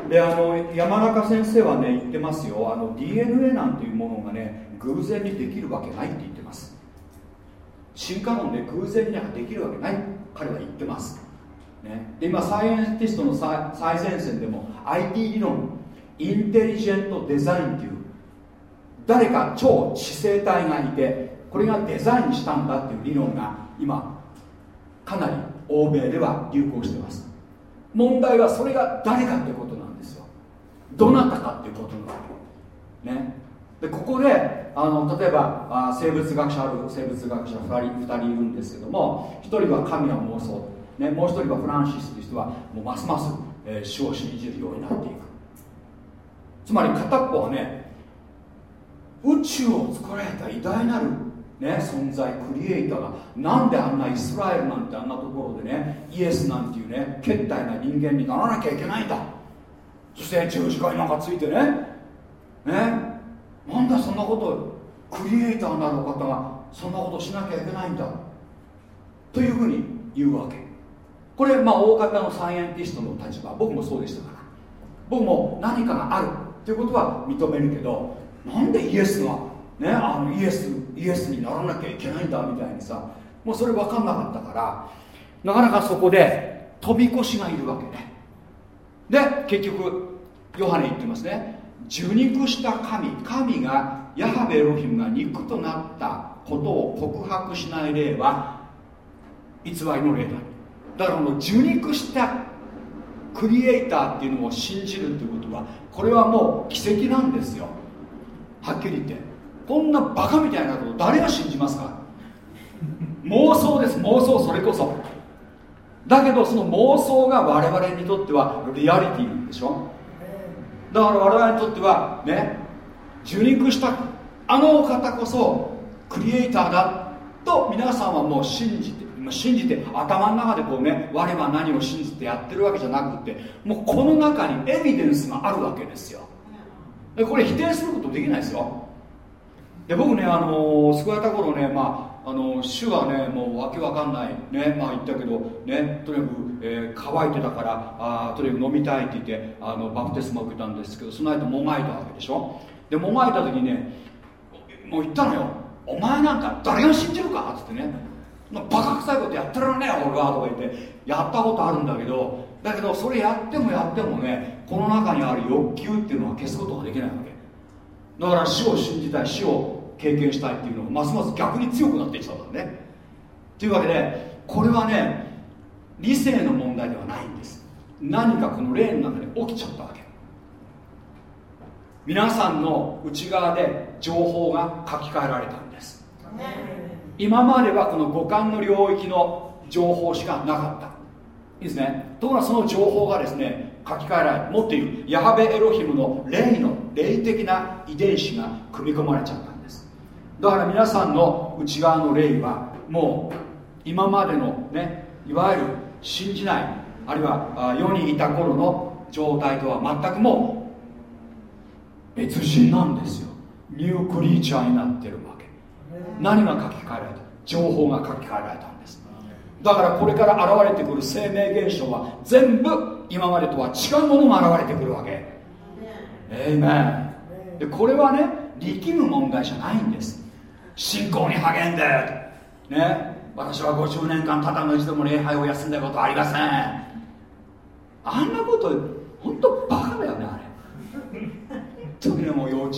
Speaker 1: であの山中先生はね言ってますよ。あの DNA なんていうものがね偶然にできるわけないって言ってます。進化論で偶然になんかできるわけない彼は言ってます、ね、で今サイエンティストの最前線でも IT 理論インテリジェントデザインっていう誰か超知性体がいてこれがデザインしたんだっていう理論が今かなり欧米では流行してます。問題はそれが誰かってことなんですよ。どなたかっていうことなわけね。でここであの例えばあ生物学者ある生物学者2人 ,2 人いるんですけども1人は神は妄想、ね、もう1人はフランシスという人はもうますます、えー、主を信じるようになっていく。つまり片っぽはね宇宙を作られた偉大なるね、存在クリエイターがなんであんなイスラエルなんてあんなところでねイエスなんていうね決体な人間にならなきゃいけないんだ。そして十字架になんかついてねねなんだそんなことクリエイターなる方がそんなことしなきゃいけないんだ。というふうに言うわけ。これまあ大方のサイエンティストの立場僕もそうでしたから。僕も何かがあるということは認めるけどなんでイエスがね、あのイエスイエスにならなきゃいけないんだみたいにさもうそれ分かんなかったからなかなかそこで飛び越しがいるわけね。で結局ヨハネ言ってますね。受肉した神神がヤハベエロヒムが肉となったことを告白しない例は偽りの例だ。だからもう受肉したクリエイターっていうのを信じるっていうことはこれはもう奇跡なんですよ。はっきり言って。こんなバカみたいなこと誰が信じますか？妄想です。妄想。それこそ。だけどその妄想が我々にとってはリアリティなんでしょ？だから我々にとってはね受肉したあのお方こそクリエイターだと皆さんはもう信じて信じて頭の中でこうね我は何を信じてやってるわけじゃなくてもうこの中にエビデンスがあるわけですよ。でこれ否定することできないですよ。で僕ねあの救われた頃ねまああの主がねもうわけわかんないねまあ言ったけどねとにかく、えー、乾いてたからあとにかく飲みたいって言ってあのバプテスマを受けたんですけどその間もがいたわけでしょ？でもがいた時にねもう言ったのよ。お前なんか誰が信じるか？っつってね。バカ臭いことやってらんねえ俺は。とか言ってやったことあるんだけどだけどそれやってもやってもねこの中にある欲求っていうのは消すことができないわけ。だから死を信じたい。死を経験したいっていうのがますます逆に強くなってきたんだね。というわけでこれはね理性の問題ではないんです。何かこの霊の中で起きちゃったわけ。皆さんの内側で情報が書き換えられたんです。今まではこの五感の領域の情報しかなかった。いいですね。ところがその情報がですね書き換えられもっと言うヤハベエロヒムの霊の霊的な遺伝子が組み込まれちゃった。だから皆さんの内側の霊はもう今までのねいわゆる信じないあるいは世にいた頃の状態とは全くもう別人なんですよ。ニュークリーチャーになってるわけ。何が書き換えられた？情報が書き換えられたんです。だからこれから現れてくる生命現象は全部今までとは違うものが現れてくるわけ。えいめんでこれはね力む問題じゃないんです信仰に励んで。ね。私は50年間ただの一度も礼拝を休んだことありません。あんなこと本当バカだよねあれ。時にも幼稚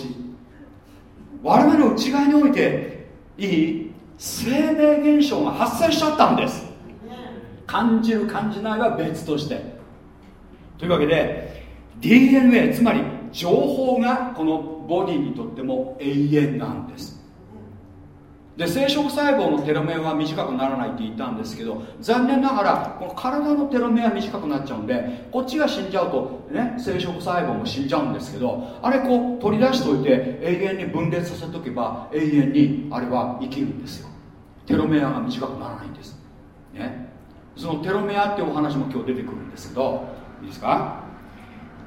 Speaker 1: 我々の内側においていい生命現象が発生しちゃったんです。感じる感じないは別として。というわけで DNA つまり情報がこのボディにとっても永遠なんです。で生殖細胞のテロメアは短くならないって言ったんですけど残念ながらこの体のテロメア短くなっちゃうんでこっちが死んじゃうと、ね、生殖細胞も死んじゃうんですけどあれこう取り出しておいて永遠に分裂させとけば永遠にあれは生きるんですよ。テロメアが短くならないんです、ね、そのテロメアってお話も今日出てくるんですけどいいですか？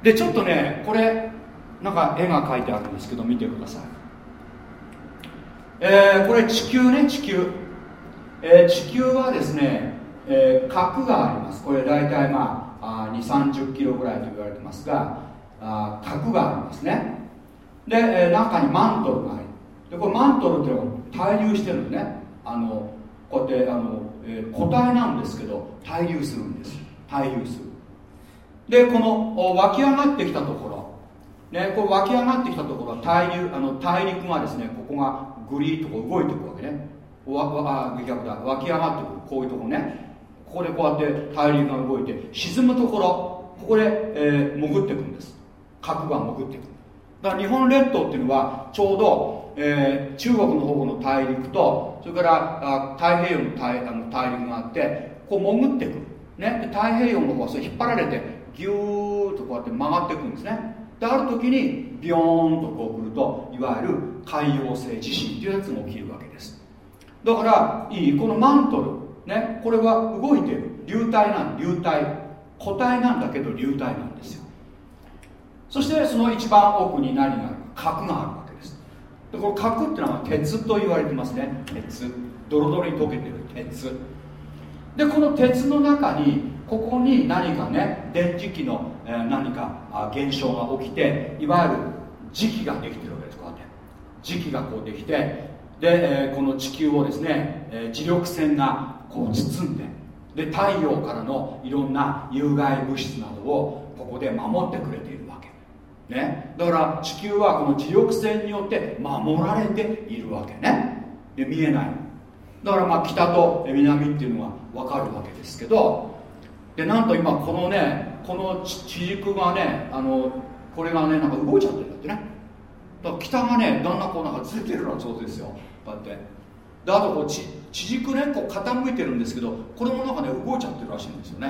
Speaker 1: でちょっとねこれなんか絵が描いてあるんですけど見てください。えー、これ地球ね地球、えー、地球はですね、えー、核があります。これ大体まああ2 3 0キロぐらいと言われてますがあ核がありますね。で、えー、中にマントルがありでこれマントルっていうのは滞留してるんでね。あのこうやってあの、えー、固体なんですけど滞留するんです。滞留する。でこの湧き上がってきたところ。ね、こう湧き上がってきたところは大陸あの大陸がですねここがグリーッとこう動いていくわけね。わわあ逆だ。湧き上がってくるこういうとこね。ここでこうやって大陸が動いて沈むところここで、えー、潜っていくんです。核が潜っていくだから日本列島っていうのはちょうど、えー、中国の方の大陸とそれからあ太平洋の大あの大陸があってこう潜っていく、ね、太平洋の方はそれ引っ張られてギューッとこうやって曲がっていくんですね。である時にビヨーンとこう来るといわゆる海洋性地震というやつも起きるわけです。だからいいこのマントルねこれは動いてる。流体なん流体固体なんだけど流体なんですよ。そしてその一番奥に何があるか核があるわけです。でこの核っていうのは鉄と言われてますね。鉄。ドロドロに溶けてる鉄。でこの鉄の中にここに何かね電磁気の、えー、何か現象が起きていわゆる磁気ができてるわけですこうやって。磁気がこうできてで、え、この地球をですね、え、磁力線がこう包んでで太陽からのいろんな有害物質などをここで守ってくれているわけ、ね、だから地球はこの磁力線によって守られているわけね。で見えない。だからまあ北と南っていうのが分かるわけですけどでなんと今このねこの地軸がねあのこれがねなんか動いちゃってるんだってね。だから北がねだんだんこうなんかずれてるような状態ですよ。こうやって。であとこう地地軸ねこう傾いてるんですけどこれもなんかね動いちゃってるらしいんですよね。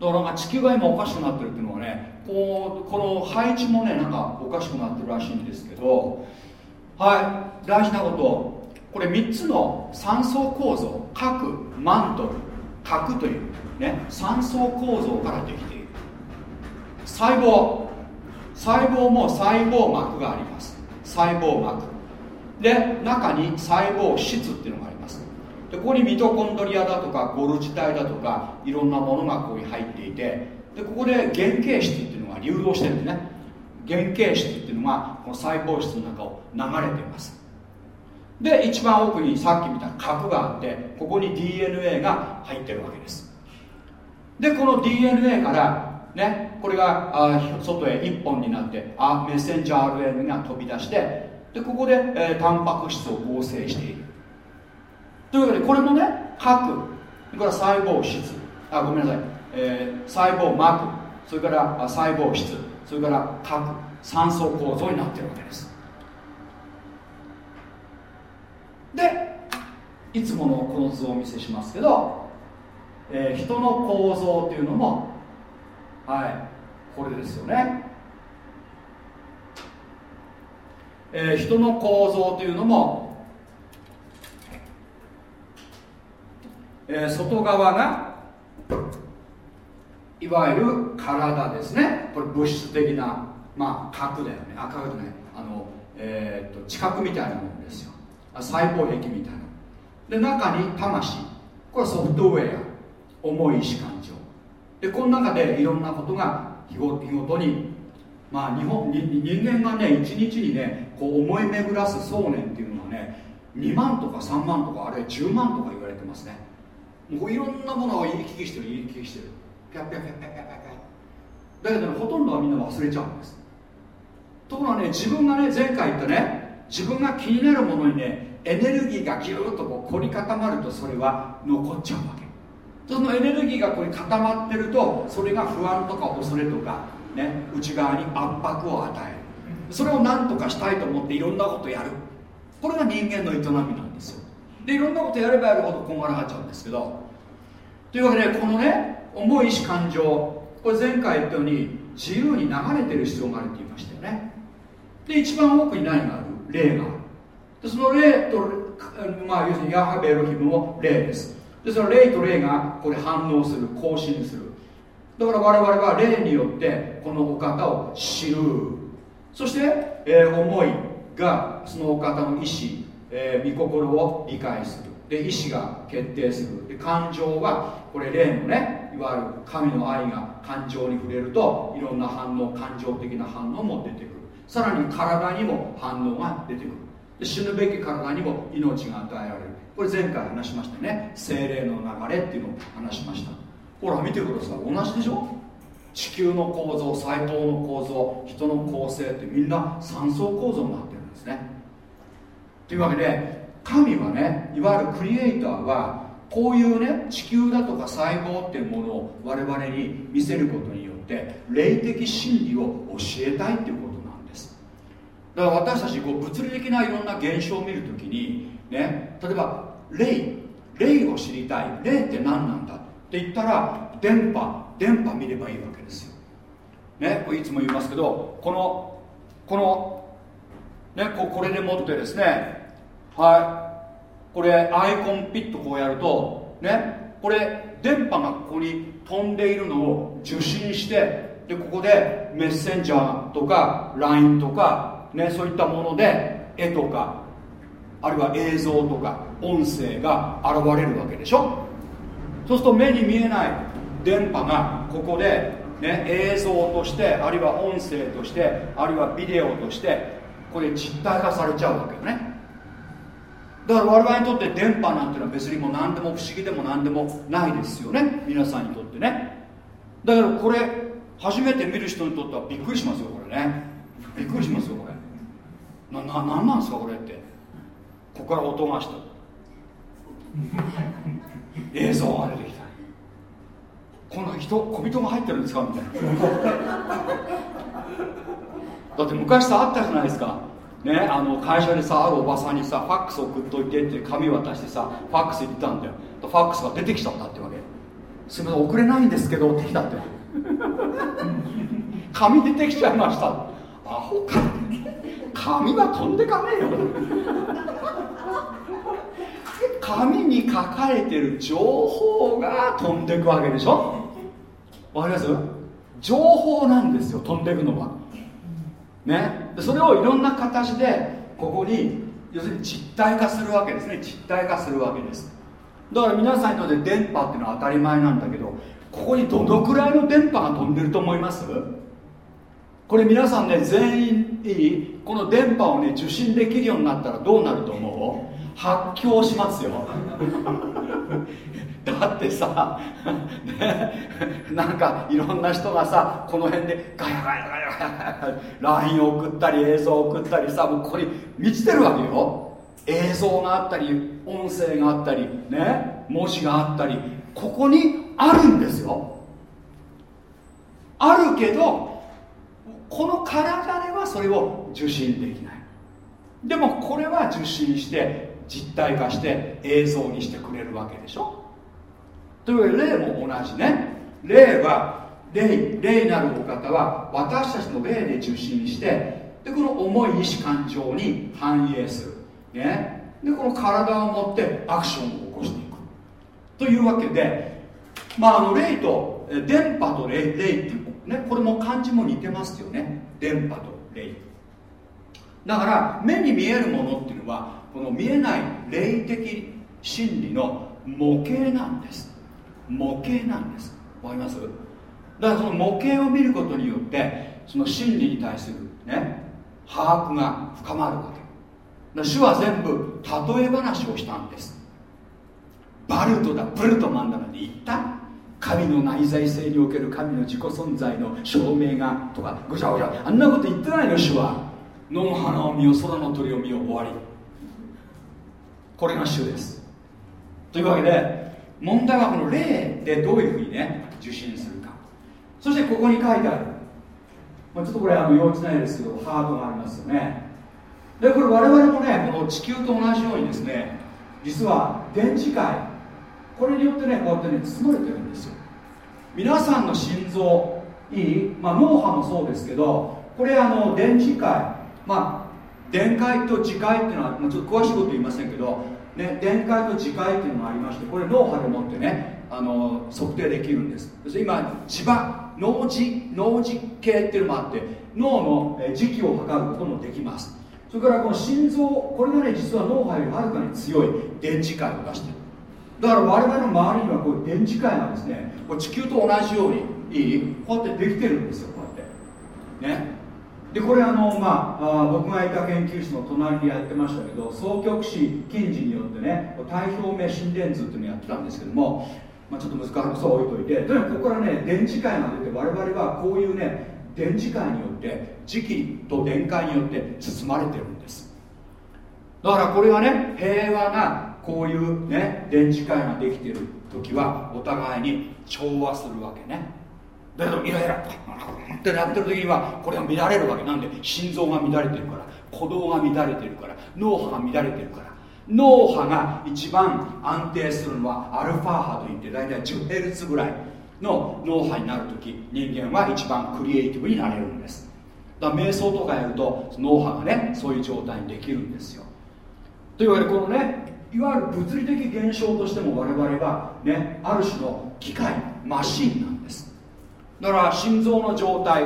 Speaker 1: だから地球が今おかしくなってるっていうのはねこうこの配置もねなんかおかしくなってるらしいんですけど。はい。大事なこと。これ3つの3層構造。核マントル核という、ね、3層構造からできている。細胞。細胞も細胞膜があります。細胞膜。で中に細胞質っていうのがあります。でここにミトコンドリアだとかゴルジ体だとかいろんなものがここに入っていてでここで原型質っていうのが流動してるんですね。原型質っていうのがこの細胞質の中を流れています。で一番奥にさっき見た核があってここに DNA が入ってるわけです。でこの DNA からねこれがあ外へ1本になってあメッセンジャー RNA が飛び出してでここで、えー、タンパク質を合成している。というわけでこれもね核それから細胞質。あごめんなさい、えー、細胞膜それから細胞質それから核酸素構造になってるわけです。でいつものこの図をお見せしますけど、えー、人の構造というのもはいこれですよね、えー、人の構造というのも、えー、外側がいわゆる体ですね。これ物質的なまあ核だよね。赤くねあの、えーと、と知覚みたいなものですよ。細胞壁みたいな。で中に魂。これはソフトウェア。重い意志感情。でこの中でいろんなことが日ご日ごとにまあ日本人間がね一日にねこう思い巡らす想念っていうのはね2万とか3万とかあるいは10万とか言われてますね。もういろんなものを言い聞きしてる言い聞きしてる。ピャッピャピャピャピャピャ。だけど、ね、ほとんどはみんな忘れちゃうんです。ところがね自分がね前回言ったね自分が気になるものにねエネルギーがギューッとこう凝り固まるとそれは残っちゃうわけ。そのエネルギーがこれ固まってるとそれが不安とか恐れとか、ね、内側に圧迫を与える。それを何とかしたいと思っていろんなことやる。これが人間の営みなんですよ。でいろんなことやればやるほどこんがらがっちゃうんですけど。というわけでこのね重い意志感情これ前回言ったように自由に流れてる必要があるって言いましたよね。で一番奥に何がある？霊がある。でその霊と、まあ、要するにヤハベエロヒムも霊です。でその霊と霊がこれ反応する更新する。だから我々は霊によってこのお方を知る。そして、えー、思いがそのお方の意志、えー、御心を理解する。で意志が決定する。で感情はこれ霊のねいわゆる神の愛が感情に触れるといろんな反応感情的な反応も出てくる。さらに体にも反応が出てくる。で死ぬべき体にも命が与えられる。これ前回話しましたね。精霊の流れっていうのを話しました。ほら見てください。同じでしょ？地球の構造細胞の構造人の構成ってみんな三層構造になってるんですね。というわけで神はねいわゆるクリエイターはこういうね地球だとか細胞っていうものを我々に見せることによって霊的真理を教えたいっていうこと。だから私たちこう物理的ないろんな現象を見るときにね例えば霊。霊を知りたい。霊って何なんだって言ったら電波。電波見ればいいわけですよ。ねいつも言いますけどこのこのねここれでもってですねはい。これアイコンピッとこうやるとねこれ電波がここに飛んでいるのを受信してでここでメッセンジャーとか LINE とかね、そういったもので絵とかあるいは映像とか音声が現れるわけでしょ？そうすると目に見えない電波がここで、ね、映像としてあるいは音声としてあるいはビデオとしてこれ実体化されちゃうわけよね。だから我々にとって電波なんていうのは別にもう何でも不思議でも何でもないですよね。皆さんにとってね。だからこれ初めて見る人にとってはびっくりしますよこれね。びっくりしますよこれ。なななんなんですかこれって。ここから音がした。映像が出てきた。この人小人が入ってるんですか？みたいな。だって昔さあったじゃないですか。ねあの会社でさあるおばさんにさファックス送っといてって紙渡してさファックス言ってたんだよ。ファックスが出てきちゃったってわけ。すみません送れないんですけどってきたって。紙出てきちゃいました。アホか紙は飛んでかねえよ。紙に書かれてる情報が飛んでくわけでしょ。わかります？情報なんですよ飛んでくのは。ね？それをいろんな形でここに要するに実体化するわけですね。実体化するわけです。だから皆さんにとって電波っていうのは当たり前なんだけどここにどのくらいの電波が飛んでると思います？これ皆さんね全員いい？この電波をね受信できるようになったらどうなると思う？発狂しますよ。だってさ、ね、なんかいろんな人がさこの辺でガヤガヤガヤガヤ LINE 送ったり映像送ったりさもうここに満ちてるわけよ。映像があったり音声があったりね文字があったりここにあるんですよ。あるけどこの体ではそれを受信できない。でもこれは受信して実体化して映像にしてくれるわけでしょ。というわけで霊も同じね。霊は霊霊なるお方は私たちの霊で受信してでこの重い意志感情に反映する。ね。でこの体を持ってアクションを起こしていく。というわけでまああの霊と電波と霊霊っていうねこれも漢字も似てますよね。電波と霊。だから目に見えるものっていうのはこの見えない霊的真理の模型なんです。模型なんです。わかります？だからその模型を見ることによってその真理に対するね把握が深まるわけ。主は全部例え話をしたんです。バルトだブルトマンだなんて言った。神の内在性における神の自己存在の証明がとかごちゃごちゃ。あんなこと言ってないの主は。野の花を見よ空の鳥を見よ終わり。これが主です。というわけで問題はこの霊でどういうふうにね受信するか。そしてここに書いてある、まあ、ちょっとこれあの幼稚な絵ですけどハートがありますよね。でこれ我々もねこの地球と同じようにですね実は電磁界。これによってねこうやってね包まれてるんですよ。皆さんの心臓いい、まあ、脳波もそうですけどこれあの電磁界まあ電解と磁界っていうのはもうちょっと詳しいこと言いませんけど、ね、電解と磁界っていうのがありましてこれ脳波でもってねあの測定できるんです。今磁場脳磁脳磁計っていうのもあって脳の磁気を測ることもできます。それからこの心臓これがね実は脳波よりはるかに強い電磁界を出してる。だから我々の周りにはこういう電磁界がですねこ地球と同じようにいいこうやってできてるんですよこうやって。ね。でこれあの、まあ、あ僕がいた研究室の隣でやってましたけど双極子近似によってね体表目心電図っていうのをやってたんですけども、まあ、ちょっと難しくそう置いといてとにかくここからね電磁界が出て我々はこういうね電磁界によって磁気と電解によって包まれてるんです。だからこれがね平和なこういうね電磁界ができてる時はお互いに調和するわけね。だけどイライラってなってる時にはこれが乱れるわけ。なんで心臓が乱れてるから鼓動が乱れてるから脳波が乱れてるから。脳波が一番安定するのはアルファ波といって大体 10Hz ぐらいの脳波になる時人間は一番クリエイティブになれるんです。だから瞑想とかやると脳波がねそういう状態にできるんですよ。というわけでこのねいわゆる物理的現象としても我々はねある種の機械マシンなんです。だから心臓の状態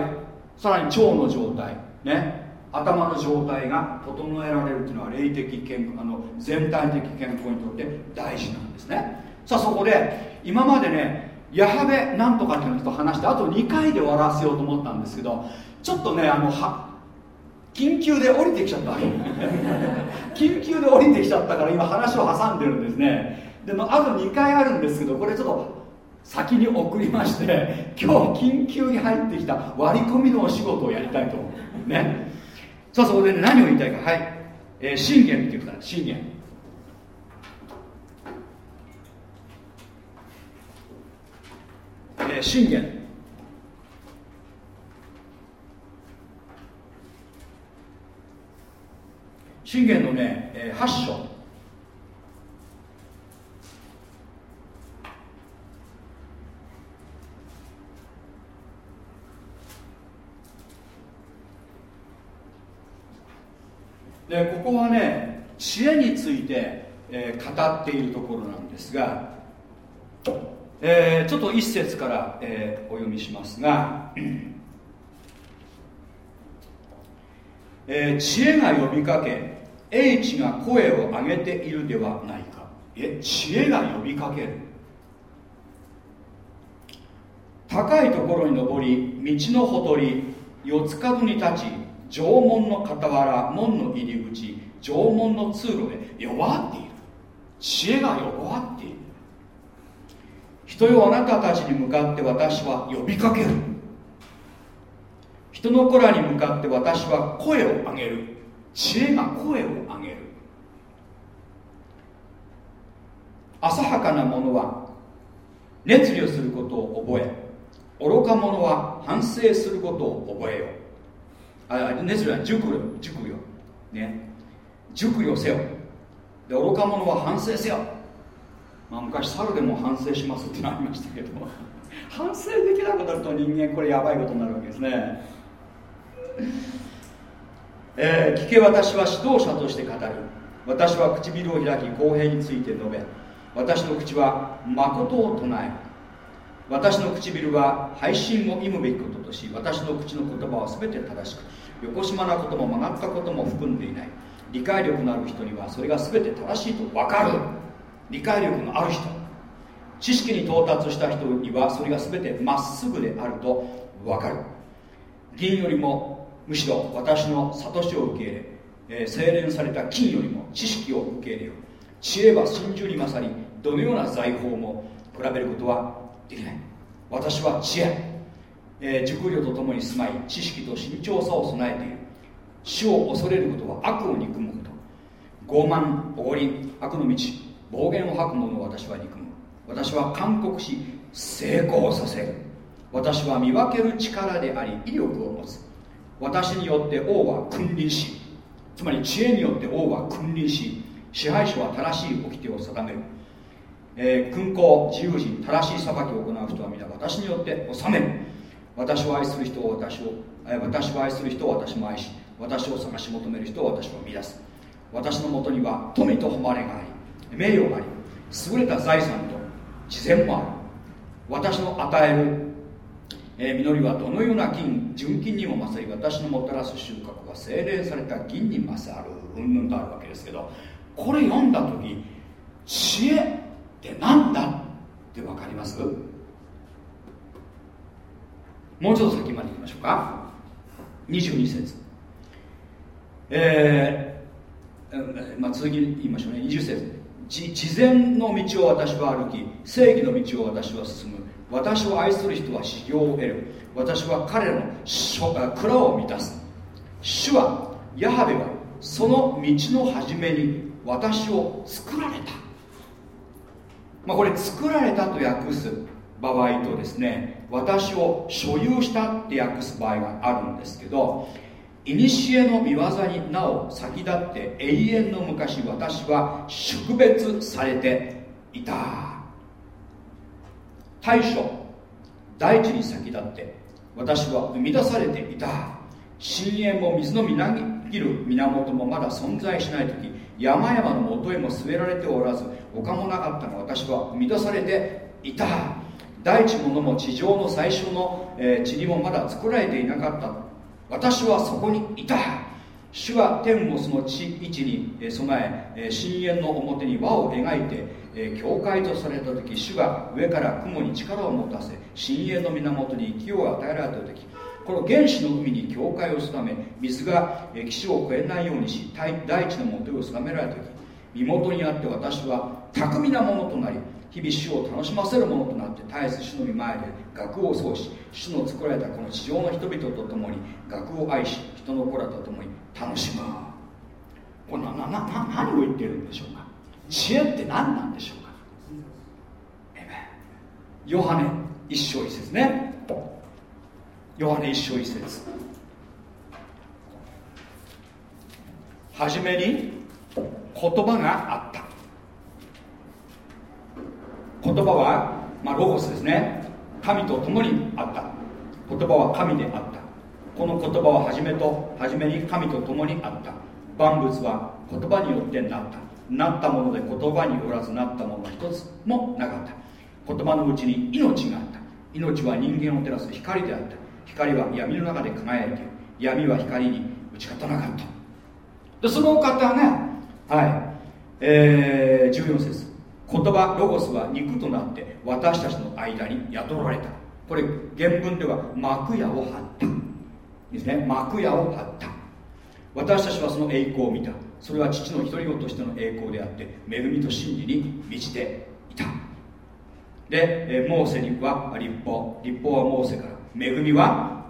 Speaker 1: さらに腸の状態ね頭の状態が整えられるというのは霊的健康あの全体的健康にとって大事なんですね。さあそこで今までねヤハベなんとかっていうのと話してあと2回で終わらせようと思ったんですけどちょっとねあのは緊急で降りてきちゃった緊急で降りてきちゃったから今話を挟んでるんですね。でもあと2回あるんですけどこれちょっと先に送りまして今日緊急に入ってきた割り込みのお仕事をやりたいと。ね。さあそこで、ね、何を言いたいか。はい、えー、信玄見てください。信玄。えー、信玄。信玄のね、えー、8章。でここはね知恵についてえー、語っているところなんですが、えー、ちょっと一節から、えー、お読みしますが、えー、知恵が呼びかけ英知が声を上げているではないか。え知恵が呼びかける。高いところに登り道のほとり四つ角に立ち城門の傍ら門の入り口城門の通路で弱っている。知恵が弱っている。人よあなたたちに向かって私は呼びかける。人の子らに向かって私は声を上げる。知恵が声を上げる。浅はかな者は熱慮することを覚え愚か者は反省することを覚えよ。あ熱慮は熟慮熟慮。ね。熟慮せよ。で愚か者は反省せよ。まあ昔猿でも反省しますってなりましたけど。反省できなくなると人間これやばいことになるわけですね。えー、聞け私は指導者として語る。私は唇を開き公平について述べ私の口は誠を唱え私の唇は配信を忌むべきこととし私の口の言葉は全て正しく横島なことも曲がったことも含んでいない。理解力のある人にはそれが全て正しいと分かる。理解力のある人。知識に到達した人にはそれが全てまっすぐであると分かる。銀よりもむしろ私の悟しを受け入れ、えー、精錬された金よりも知識を受け入れよ知恵は真珠に勝りどのような財宝も比べることはできない。私は知恵、えー、熟慮とともに住まい知識と慎重さを備えている。死を恐れることは悪を憎むこと。傲慢おごり悪の道暴言を吐く者を私は憎む。私は勧告し成功させる。私は見分ける力であり威力を持つ。私によって王は君臨しつまり知恵によって王は君臨し支配者は正しい掟を定める、えー、君公自由人正しい裁きを行う人は皆私によって治める。私を愛する人を私を、えー、私を愛する人を私も愛し私を探し求める人を私は見出す。私のもとには富と誉れがあり名誉があり優れた財産と自然もある。私の与える、えー、実りはどのような金純金にも勝り私のもたらす収穫は精錬された銀に勝るうんぬんとあるわけですけどこれ読んだ時知恵って何だって分かります？もうちょっと先までいきましょうか。22節。えーまあ、続き言いましょうね。20節。事前の道を私は歩き正義の道を私は進む。私を愛する人は修行を得る。私は彼らの蔵を満たす。主はヤハベはその道の初めに私を作られた、まあ、これ作られたと訳す場合とですね私を所有したって訳す場合があるんですけど古の見業になお先立って永遠の昔私は識別されていた。大将大地に先立って私は生み出されていた。深淵も水のみなぎる源もまだ存在しない時山々のもとへも据えられておらず丘もなかったが私は生み出されていた。大地ものも地上の最初の、えー、地にもまだ作られていなかった。私はそこにいた。主は天もその地位置に備え深淵の表に輪を描いて教会とされた時主が上から雲に力を持たせ深淵の源に勢いを与えられた時この原始の海に教会を定め水が岸を越えないようにし大地の元を定められた時身元にあって私は巧みなものとなり日々主を楽しませるものとなって絶えず主の御前で学を奏し主の作られたこの地上の人々と共に学を愛し人の子らと共に楽しむ。これななな何を言ってるんでしょうか。知恵って何なんでしょうか。ヨハネ一章一節ね。ヨハネ一章一節。はじめに言葉があった。言葉は、まあ、ロゴスですね。神と共にあった。言葉は神であった。この言葉は初めと初めに神と共にあった。万物は言葉によってなった。なったもので言葉によらずなったものは一つもなかった。言葉のうちに命があった。命は人間を照らす光であった。光は闇の中で輝いて闇は光に打ち勝たなかった。でその方がはい。えー、14節。言葉ロゴスは肉となって私たちの間に宿られた。これ原文では幕屋を張った。ですね幕屋を張った。私たちはその栄光を見た。それは父の独り子としての栄光であって恵みと真理に満ちていた。でモーセには立法立法はモーセから。恵みは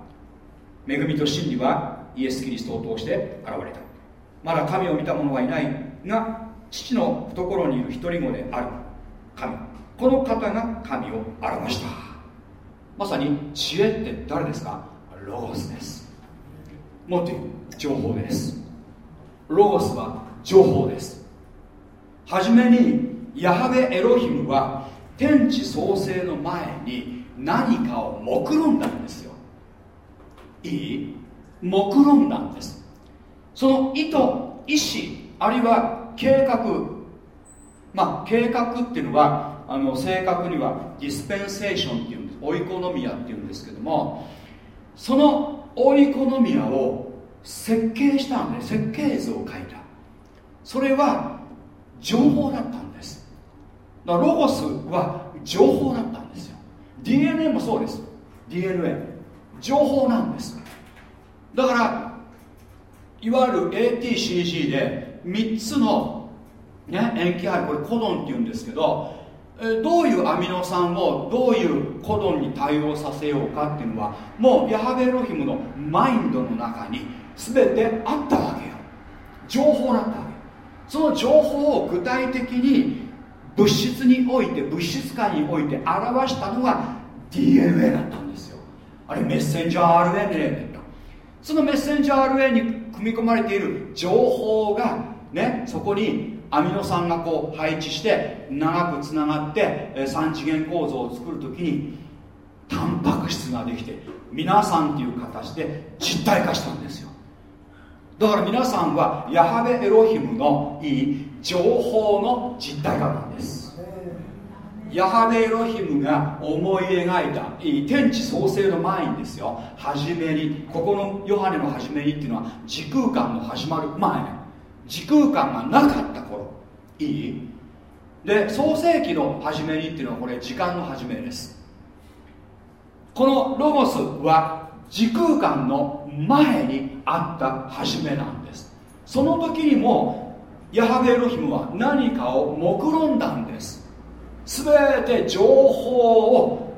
Speaker 1: 恵みと真理はイエス・キリストを通して現れた。まだ神を見た者はいないが父の懐にいる独り子である。神。この方が神を表した。まさに知恵って誰ですか？ロゴスです。もっと言う情報です。ロゴスは情報です。はじめにヤハベエロヒムは天地創生の前に何かを目論んだんですよ。いい？目論んだんです。その意図意思あるいは計画。まあ計画っていうのはあの正確にはディスペンセーションっていうんです。オイコノミアっていうんですけどもそのオイコノミアを設計したんで設計図を書いた。それは情報だったんです。だからロゴスは情報だったんですよ。DNA もそうです。DNA 情報なんです。だからいわゆる ATCG で3つの、ね、塩基配これコドンっていうんですけどどういうアミノ酸をどういうコドンに対応させようかっていうのはもうヤハベロヒムのマインドの中に全てあったわけよ。情報だったわけその情報を具体的に物質において物質界において表したのが DNA だったんですよ。あれメッセンジャー RNA だった。そのメッセンジャー RNA に組み込まれている情報がねそこにアミノ酸がこう配置して長くつながって3次元構造を作るときにタンパク質ができて皆さんっていう形で実体化したんですよ。だから皆さんはヤハベエロヒムのいい情報の実体化なんです。ヤハベエロヒムが思い描いたいい天地創生の前にですよ。初めにここのヨハネの初めにっていうのは時空間の始まる前。時空間がなかった頃。いい？で創世紀の初めにっていうのはこれ時間の初めです。このロゴスは時空間の前にあった初めなんです。その時にもヤハベエロヒムは何かを目論んだんです。全て情報を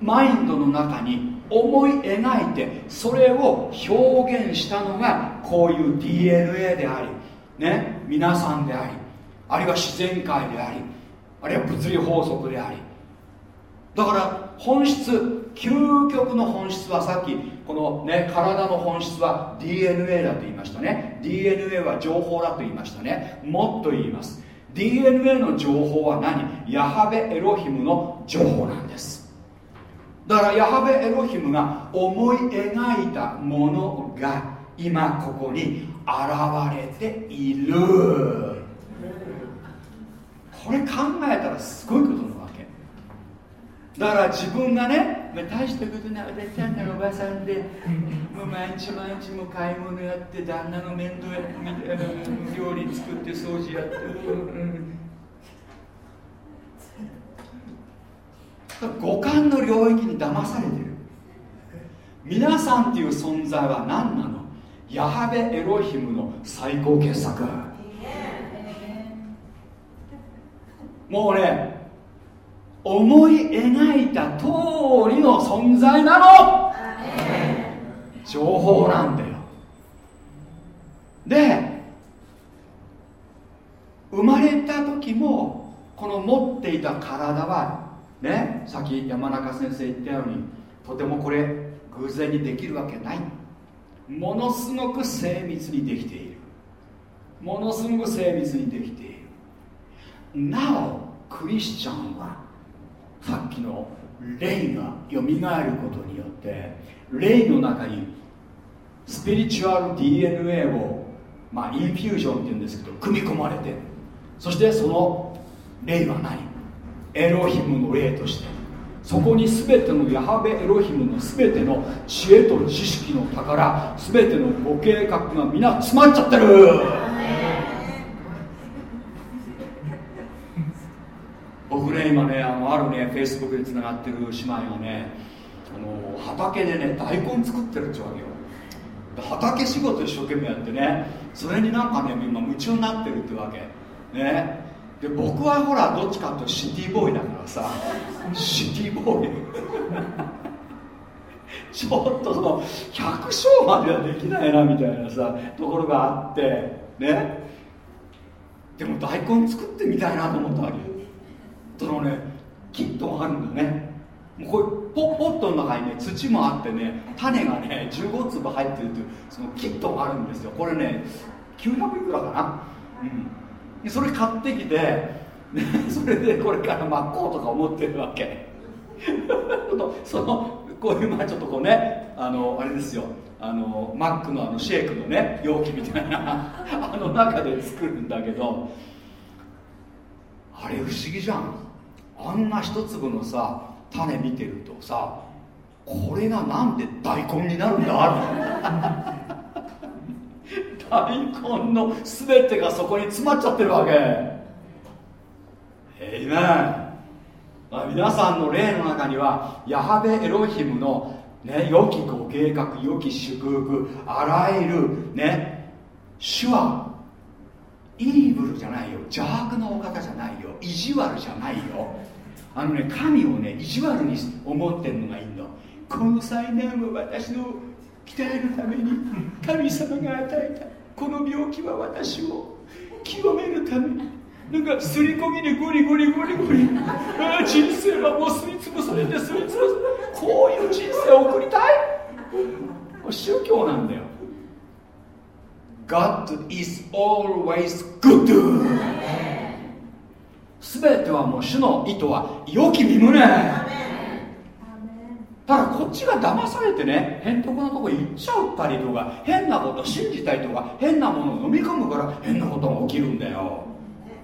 Speaker 1: マインドの中に思い描いてそれを表現したのがこういう DNA でありね皆さんでありあるいは自然界でありあるいは物理法則であり。だから本質究極の本質はさっきこのね体の本質は DNA だと言いましたね。DNA は情報だと言いましたね。もっと言います。DNA の情報は何？ヤハベエロヒムの情報なんです。だからヤハベエロヒムが思い描いたものが今ここに現れている。これ考えたらすごいことなわけ。だから自分がね大したことない私ちゃんなおばさんでもう毎日毎日も買い物やって旦那の面倒やって料理作って掃除やって、五感の領域に騙されてる。皆さんっていう存在は何なの？ヤハベエロヒムの最高傑作。もうね思い描いた通りの存在なの。情報なんだよ。で生まれた時もこの持っていた体はねさっき山中先生言ったようにとてもこれ偶然にできるわけない。ものすごく精密にできている。ものすごく精密にできている。なおクリスチャンはさっきの霊がよみがえることによって霊の中にスピリチュアル DNA をまあインフュージョンっていうんですけど組み込まれてそしてその霊は何？エロヒムの霊として。そこに全てのヤハベエロヒムの全ての知恵と知識の宝全てのご計画が皆詰まっちゃってる。僕ね今ねあのあるねフェイスブックでつながってる姉妹がねあの畑でね大根作ってるってわけよ。畑仕事一生懸命やってねそれになんかね今夢中になってるってわけ。ね。で僕はほらどっちかというとシティボーイだからさ。シティボーイ。ちょっとその百姓まではできないなみたいなさところがあってね。でも大根作ってみたいなと思ったわけそのねキットがあるんだね。もうこれポポットの中にね土もあってね種がね15粒入ってるというそのキットがあるんですよ。これね900いくらかな？うん。それ買ってきて、ね、それでこれから真っ向とか思ってるわけ。そのこういうまあちょっとこうねあのあれですよ。あのマックのあのシェイクのね容器みたいな あの中で作るんだけどあれ不思議じゃん。あんな一粒のさ種見てるとさこれがなんで大根になるんだ？大根の全てがそこに詰まっちゃってるわけ。えいめ皆さんの霊の中にはヤハベエロヒムのね、良きご計画良き祝福あらゆるね主はイーブルじゃないよ。邪悪なお方じゃないよ。意地悪じゃないよ。あのね神をね意地悪に思ってるのがいいの。この災難を私の鍛えるために神様が与えた。この病気は私を清めるためになんかすりこぎでゴリゴリゴリゴリああ人生はもうすりつぶされてすりつぶされてこういう人生を送りたい。宗教なんだよ。God is always good 全てはもう主の意図は良き身胸ただこっちが騙されてね変徳なとこ行っちゃったりとか変なこと信じたりとか変なものを飲み込むから変なことが起きるんだよ。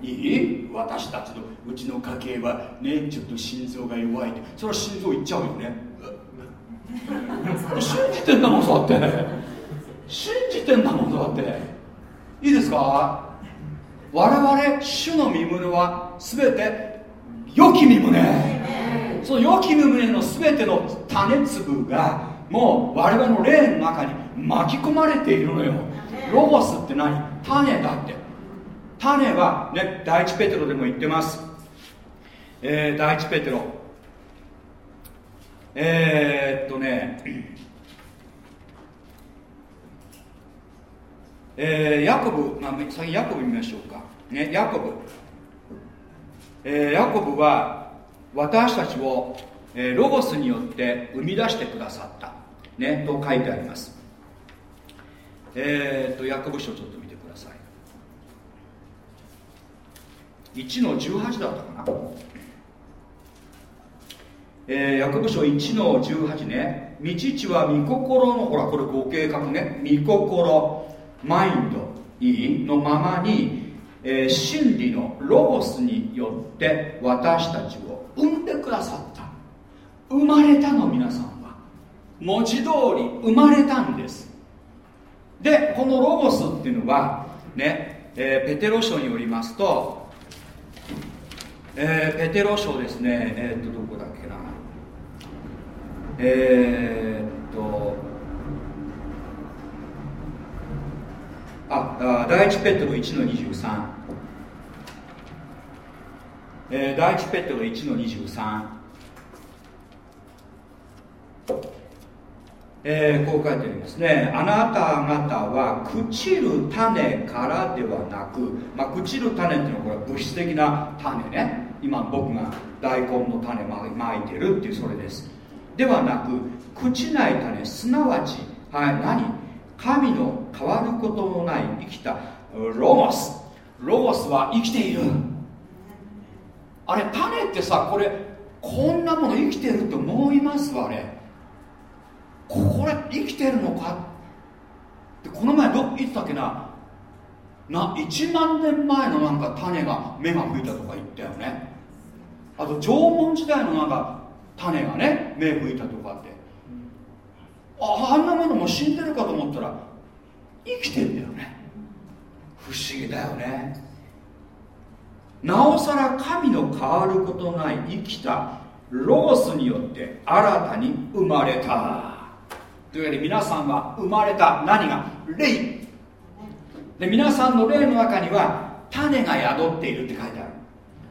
Speaker 1: いい？私たちのうちの家系はねちょっと心臓が弱いって。それは心臓いっちゃうよね。信じてんだもんそうやって。信じてんだもんそうやって。いいですか？我々主の身胸は全て良き身胸その良き胸の全ての種粒がもう我々の霊の中に巻き込まれているのよ。ロゴスって何？種だって。種はね第一ペテロでも言ってます。えー、第一ペテロ。えー、っとね。えー、ヤコブ、まあ、先ヤコブ見ましょうか、ね、ヤコブ、えー、ヤコブは私たちを、えロゴスによって生み出してくださった、ね、と書いてあります。えー、っとヤコブ書ちょっと見てください。1の18だったかな。えー、ヤコブ書1の18ね。道地は御心のほらこれご計画ね。御心マインドいいのままに、えー、真理のロゴスによって私たちを産んでくださった。生まれたの皆さんは。文字通り生まれたんです。でこのロゴスっていうのはね、えー、ペテロ書によりますと、えー、ペテロ書ですねえー、っとどこだっけな。えー、っとあ第一ペテロ1の23えー、第一ペテロ1の23、えー、こう書いてありますね。あなた方は朽ちる種からではなく、まあ、朽ちる種っていうのはこれ物質的な種ね。今僕が大根の種まいてるっていうそれです。ではなく朽ちない種すなわち、はい、何？神の変わることのない生きたロゴス。ロゴスは生きている。あれ種ってさこれこんなもの生きてると思います？あれ。これ生きてるのか？ってこの前ど言ったっけな？な1万年前のなんか種が芽が吹いたとか言ったよね。あと縄文時代のなんか種がね芽吹いたとかって。ああんなものも死んでるかと思ったら生きてんだよね。不思議だよね。なおさら神の変わることない生きたロースによって新たに生まれた。というわけで皆さんは生まれた何が？霊。で皆さんの霊の中には種が宿っているって書いてある。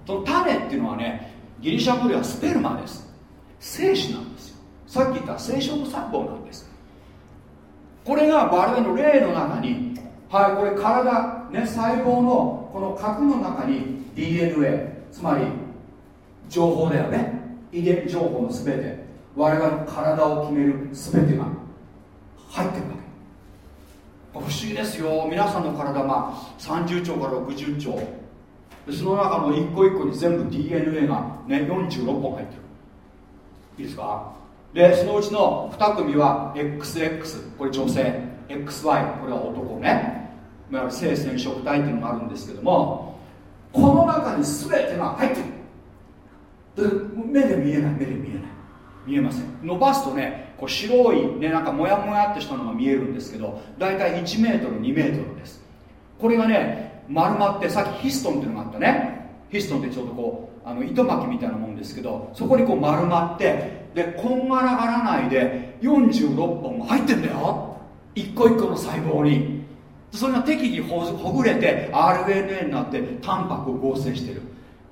Speaker 1: その種っていうのはねギリシャ語ではスペルマです。精子なんですよ。さっき言った生殖細胞なんです。これが我々の霊の中にはいこれ体ね細胞のこの核の中に DNA つまり情報だよね。遺伝情報の全て。我々の体を決める全てが入ってるわけ。不思議ですよ。皆さんの体まあ30兆から60兆その中の一個一個に全部 DNA がね46本入ってる。いいですか？でそのうちの2組は XX これ女性。XY これは男ね。いわゆる性染色体っていうのがあるんですけどもこの中に全てが入ってる。目で見えない目で見えない。見えません。伸ばすとねこう白いねなんかモヤモヤってしたのが見えるんですけど大体1メートル2メートルです。これがね丸まってさっきヒストンっていうのがあったね。ヒストンってちょうどこうあの糸巻きみたいなもんですけどそこにこう丸まってでこんがらがらないで46本も入ってんだよ。一個一個の細胞に。それが適宜ほぐれて RNA になってタンパクを合成してる。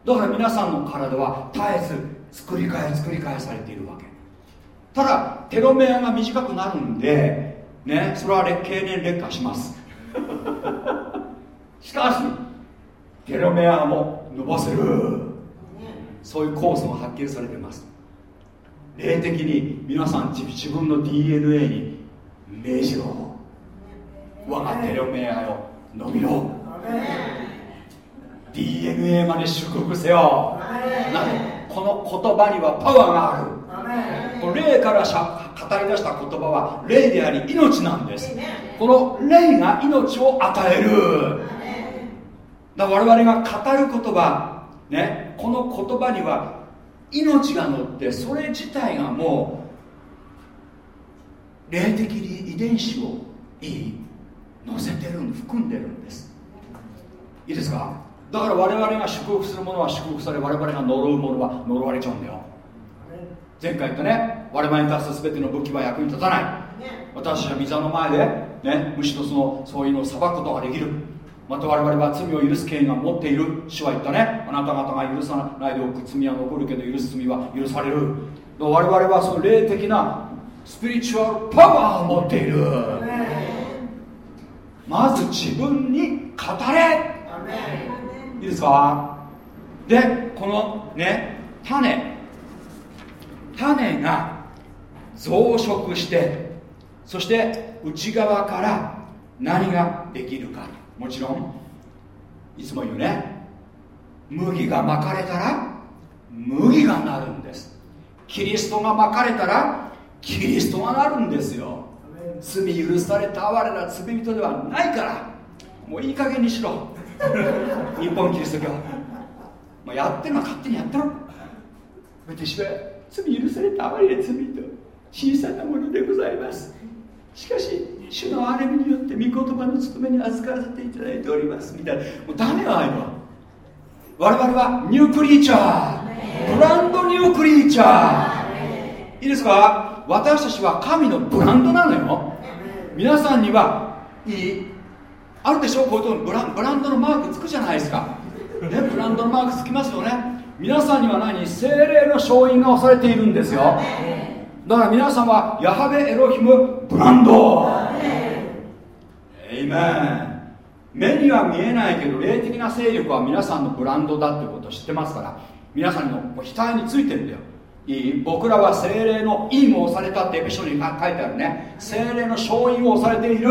Speaker 1: だから皆さんの体は絶えず作り変え作り変えされているわけ。ただテロメアが短くなるんでねそれは経年劣化します。しかしテロメアも伸ばせる。そういう酵素が発見されてます。霊的に皆さん自分の DNA に命じろ。我がテロメアよ伸びろ。DNA まで祝福せよ。この言葉にはパワーがある。霊から語り出した言葉は霊であり命なんです。この霊が命を与える。だ我々が語る言葉ねこの言葉には命が乗ってそれ自体がもう霊的に遺伝子をいい乗せてる含んでるんです。いいですか？だから我々が祝福するものは祝福され我々が呪うものは呪われちゃうんだよ。前回言ったね我々に出す全ての武器は役に立たない。私は御座の前で、ね、むしろそのそういうのを裁くことができる。また我々は罪を許す権威が持っている。主は言ったねあなた方が許さないでおく罪は残るけど許す罪は許される。我々はその霊的なスピリチュアルパワーを持っている。まず自分に語れ。いいですか？でこのね種。種が増殖してそして内側から何ができるか。もちろんいつも言うね。麦がまかれたら麦がなるんです。キリストがまかれたらキリストがなるんですよ罪許された哀れな罪人ではないからもういい加減にしろ。日本キリスト教、まあ、やってるのは勝手にやってろ。私は罪許された哀れな罪人小さなものでございます。しかし主の憐れみによって御言葉の務めに預からせていただいております。みたいな。もうダメよああいうのは。我々はニュークリーチャー。ブランドニュークリーチャー。いいですか？私たちは神のブランドなのよ。皆さんにはいいあるでしょこういうところブラブランドのマークつくじゃないですか。ねブランドのマークつきますよね。皆さんには何精霊の勝因が押されているんですよ。だから皆さんはヤハベエロヒムブランド。エイメン目には見えないけど霊的な勢力は皆さんのブランドだってことを知ってますから皆さんの額についてるんだよいい僕らは精霊の印を押されたってエピソードに書いてあるね。精霊の勝因を押されている。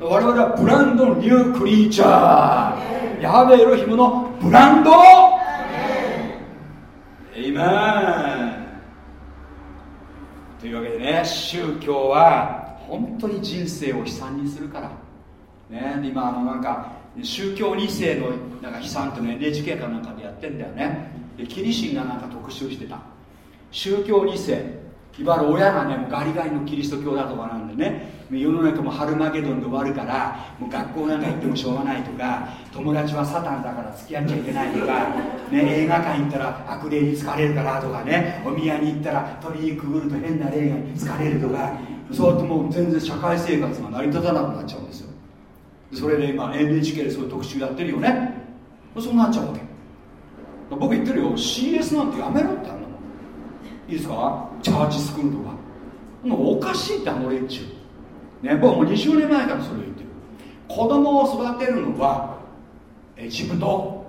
Speaker 1: 我々はブランドニュークリーチャー。ヤベエロヒムのブランド。イメンというわけでね宗教は本当に人生を悲惨にするから。ね、今あのなんか宗教2世のなんか悲惨っていうの NHK かなんかでやってんだよね。でキリシンがなんか特集してた。宗教2世いわゆる親がねもうガリガリのキリスト教だとかなんでね。世の中もハルマゲドンで終わるからもう学校なんか行ってもしょうがないとか友達はサタンだから付き合っちゃいけないとか、ね、映画館行ったら悪霊に疲れるからとかねお宮に行ったら鳥居くぐると変な霊に疲れるとかそうやってもう全然社会生活が成り立たなくなっちゃうんですよ。それで今 NHK でそういう特集やってるよね。そうなっちゃうわけ。僕言ってるよ。CS なんてやめろってあんなもんいいですか？チャーチスクールとか。もうおかしいってあの連中。ね僕も20年前からそれを言ってる。子供を育てるのはエジプト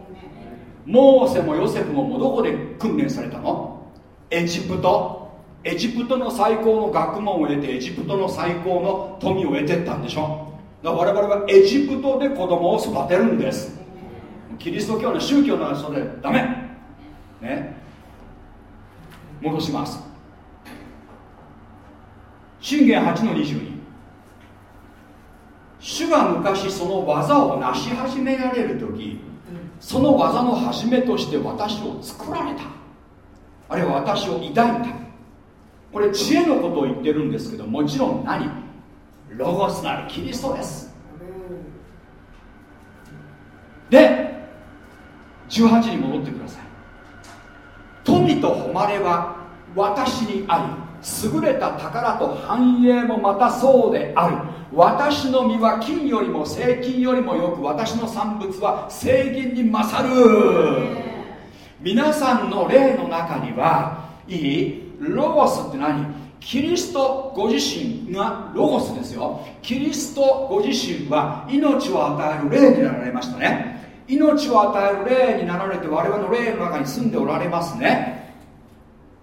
Speaker 1: モーセもヨセフももどこで訓練されたの？エジプト。エジプトの最高の学問を得てエジプトの最高の富を得てったんでしょ。だから我々はエジプトで子供を育てるんです。キリスト教の宗教の話でダメ。ね。戻します。信玄8の22主が昔その技を成し始められる時その技の始めとして私を作られた。あるいは私を抱いた。これ知恵のことを言ってるんですけどもちろん何？ロゴスなるキリストです。で18に戻ってください。富と誉れは私にあり優れた宝と繁栄もまたそうである。私の実は金よりも聖金よりもよく私の産物は聖銀に勝る。皆さんの霊の中にはいいロゴスって何？キリストご自身がロゴスですよ。キリストご自身は命を与える霊になられましたね。命を与える霊になられて我々の霊の中に住んでおられますね。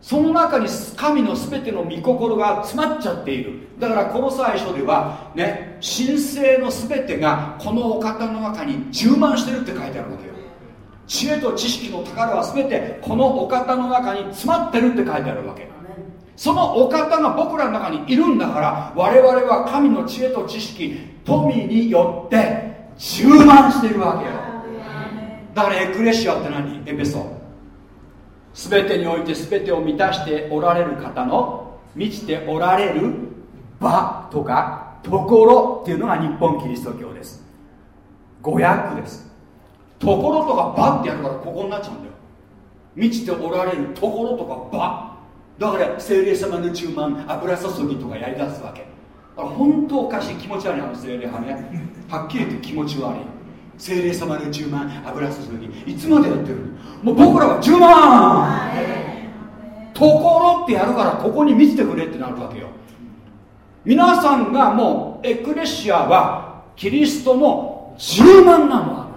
Speaker 1: その中に神の全ての御心が詰まっちゃっている。だからこの最初ではね神聖の全てがこのお方の中に充満してるって書いてあるわけよ。知恵と知識の宝は全てこのお方の中に詰まってるって書いてあるわけ。そのお方が僕らの中にいるんだから我々は神の知恵と知識富によって充満しているわけよ。だからエクレシアって何？エペソ。全てにおいて全てを満たしておられる方の満ちておられる場とかところっていうのが日本キリスト教です。語訳です。ところとか場ってやるからここになっちゃうんだよ。満ちておられるところとか場。だから精霊様の注文油注ぎとかやりだすわけ。本当おかしい気持ち悪いあの精霊派ね。はっきり言って気持ち悪い。精霊様の10万油注ぎいつまでやってるもう僕らは10万。ところってやるからここに満ちてくれってなるわけよ。皆さんがもうエクレシアはキリストの10万なの。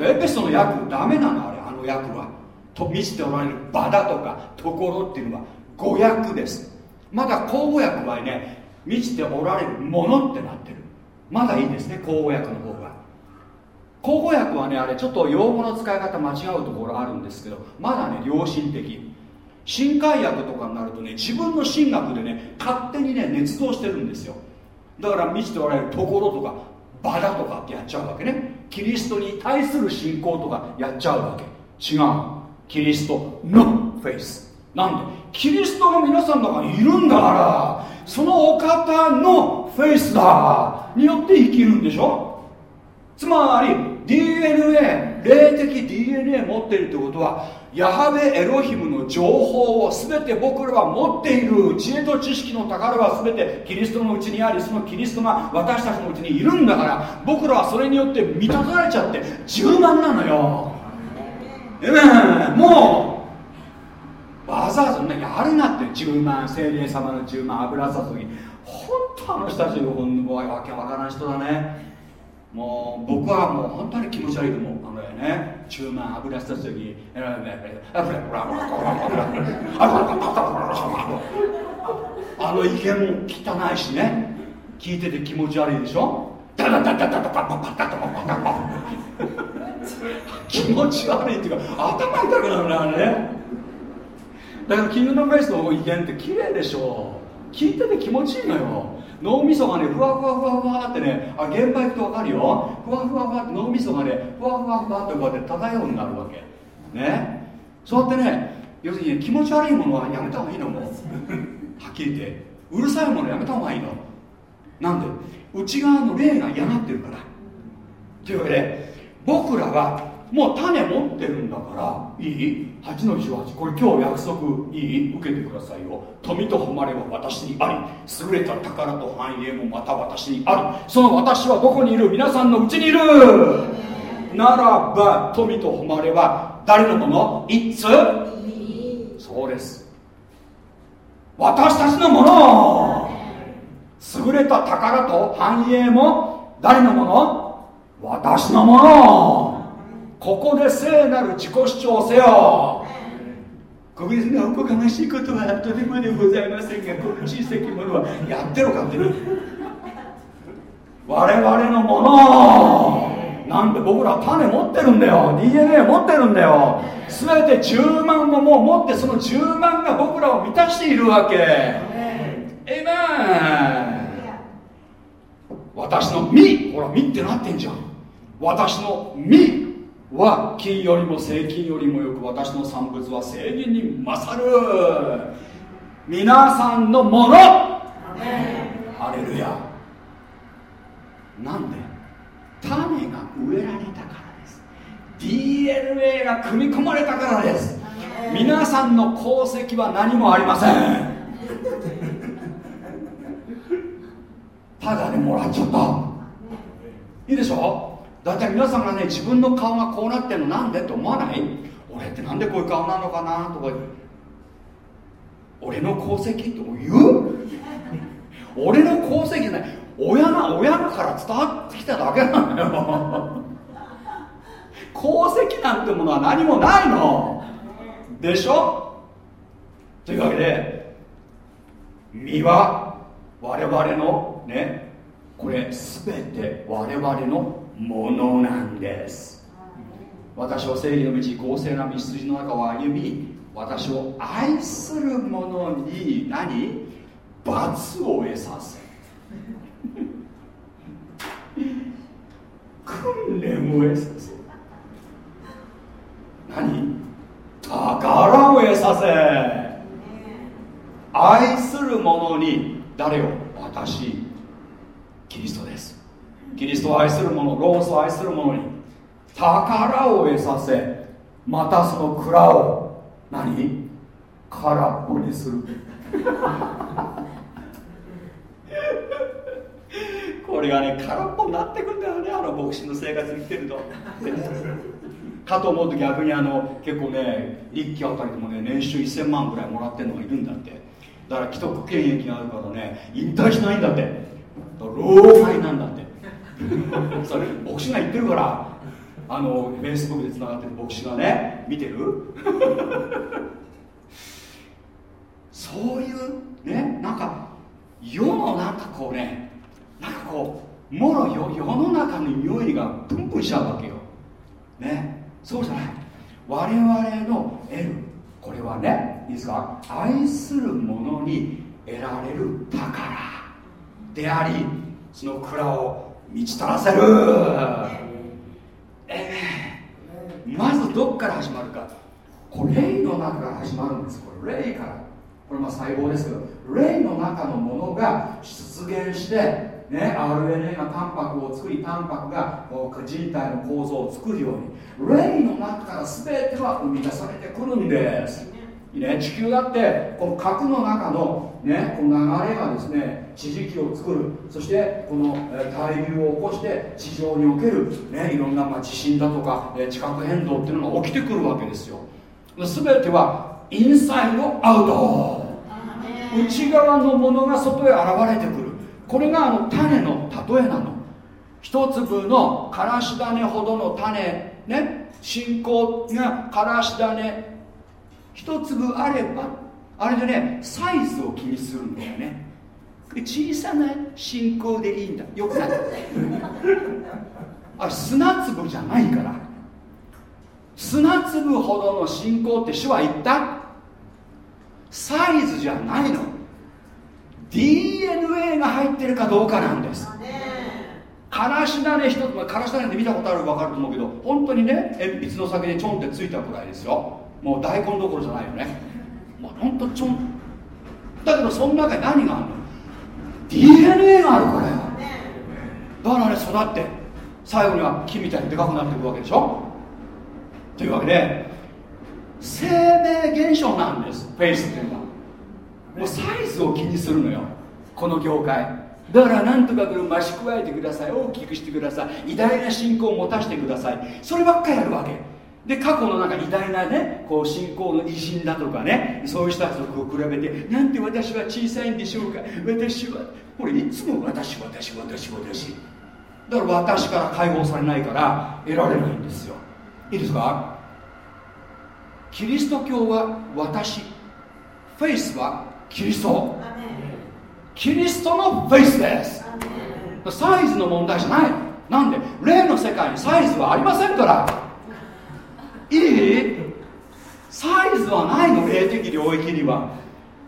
Speaker 1: エペソの訳ダメなのあれ。あの訳は。と満ちておられる場だとかところっていうのは語訳です。まだ口語訳はね満ちておられるものってなってる。まだいいですね口語訳の方が。口語訳はねあれちょっと用語の使い方間違うところあるんですけどまだね良心的。新海訳とかになるとね自分の神学でね勝手にね捏造してるんですよ。だから満ちておられるところとか場だとかってやっちゃうわけね。キリストに対する信仰とかやっちゃうわけ。違う。キリストのフェイスなんで？キリストが皆さんの中にいるんだから。そのお方のフェイスだ。によって生きるんでしょ？つまり DNA 霊的 DNA 持っているということはヤハベエロヒムの情報を全て僕らは持っている。知恵と知識の宝は全てキリストのうちにありそのキリストが私たちのうちにいるんだから僕らはそれによって満たされちゃって充満なのよ。ええもうわざわざねやるなって10万精霊様の10万油注ぎ。本当あの人たちのほんのわけわからん人だね。もう僕はもう本当に気持ち悪いと思う。あのね。10万油注ぎあの威厳も汚いしね聞いてて気持ち悪いでしょダダダダダダパパパダダダ気持ち悪いっていうか頭痛くなるねあれねだからキングダムベースの威厳って綺麗でしょ聞いてて気持ちいいのよ脳みそがねふわふわふわふわってねあ現場行くと分かるよ。ふわふわふわって脳みそがねふわふわふわってこうやって漂うようになるわけ。ね。そうやってね要するに、ね、気持ち悪いものはやめた方がいいのもう。はっきり言って。うるさいものやめた方がいいの。なんで？内側の霊が嫌がってるから。というわけで僕らはもう種持ってるんだからいい ?8 の18これ今日約束いい？受けてくださいよ。富と誉れは私にあり優れた宝と繁栄もまた私にありその私はどこにいる？皆さんのうちにいる。ならば富と誉れは誰のもの？いつ？そうです。私たちのもの。優れた宝と繁栄も誰のもの？私のもの。ここで聖なる自己主張せよ。ごめんなさい。おこがましいことはとてもでございませんがこの小さきものはやってろ勝手に我々のものなんで僕ら種持ってるんだよ DNA 持ってるんだよ全て10万ももう持ってその10万が僕らを満たしているわけえいま私の実ほら実ってなってんじゃん私の実は金よりも正金よりもよく私の産物は正義に勝る皆さんのもの。ハレルヤ。なんで？種が植えられたからです。DNA が組み込まれたからです。皆さんの功績は何もありません。ただでもらっちゃった。いいでしょ？だって皆さんがね自分の顔がこうなってんのなんでって思わない？俺ってなんでこういう顔なのかなとか俺の功績って言う？俺の功績じゃない。親が親から伝わってきただけなんだよ。功績なんてものは何もないの。でしょ？というわけで身は我々のねこれ全て我々のものなんです。私は正義の道公正な道筋の中を歩み私を愛する者に何罰を得させ 訓練を得させ何？宝を得させ愛する者に誰を私キリストです。キリストを愛する者ロースを愛する者に宝を得させまたその蔵を何？空っぽにする。これがね空っぽになってくんだよねあの牧師の生活に来てると。かと思うと逆にあの結構ね一期あたりでもね年収1000万ぐらいもらってるのがいるんだって。だから既得権益があるからね引退しないんだって。老害なんだって。それ牧師が言ってるから。あのフェイスブックでつながってる牧師がね見てる？そういうねなんか世のなんかこうねなんかこうもろ世世の中の匂いがプンプンしちゃうわけよ。ね。そうじゃない。我々の得るこれはねいいですか？愛する者に得られる宝でありその蔵を満ち足らせる。ええ。まずどっから始まるか。これ霊の中から始まるんです。これ霊から。これまあ細胞ですけど。霊の中のものが出現してね、RNA がタンパクを作りタンパクがこう人体の構造を作るように霊の中から全ては生み出されてくるんです。ね、地球だってこの核の中の,、ね、この流れがですね地磁気を作る。そしてこの対流を起こして地上における、ね、いろんな、まあ、地震だとか地殻変動っていうのが起きてくるわけですよ。全てはインサイドアウト。内側のものが外へ現れてくる。これがあの種の例えなの。一粒のからし種ほどの種ね信仰がからし種一粒あればあれでねサイズを気にするんだよね。小さな信仰でいいんだ。よくない？あ砂粒じゃないから。砂粒ほどの信仰って主は言った？サイズじゃないの。DNA が入ってるかどうかなんです。からし種一つからし種って見たことある分かると思うけど本当にね鉛筆の先でちょんってついたくらいですよ。もう大根どころじゃないよね。もう本当ちょん。だけどその中に何があるの？DNA があるからよ。だからね育って最後には木みたいにでかくなっていくわけでしょ？というわけで生命現象なんです。フェイスっていうのは。もうサイズを気にするのよ。この業界。だからなんとかこれを増し加えてください。大きくしてください。偉大な信仰を持たせてください。そればっかりやるわけ。で過去のなんか偉大なねこう信仰の偉人だとかねそういう人たちと比べてなんて私は小さいんでしょうか。私はこれいつも私私私私。だから私から解放されないから得られないんですよ。いいですか？キリスト教は私。フェイスはキリスト。キリストのフェイスです。サイズの問題じゃない。なんで霊の世界にサイズはありませんからいい？サイズはないの？霊的領域には。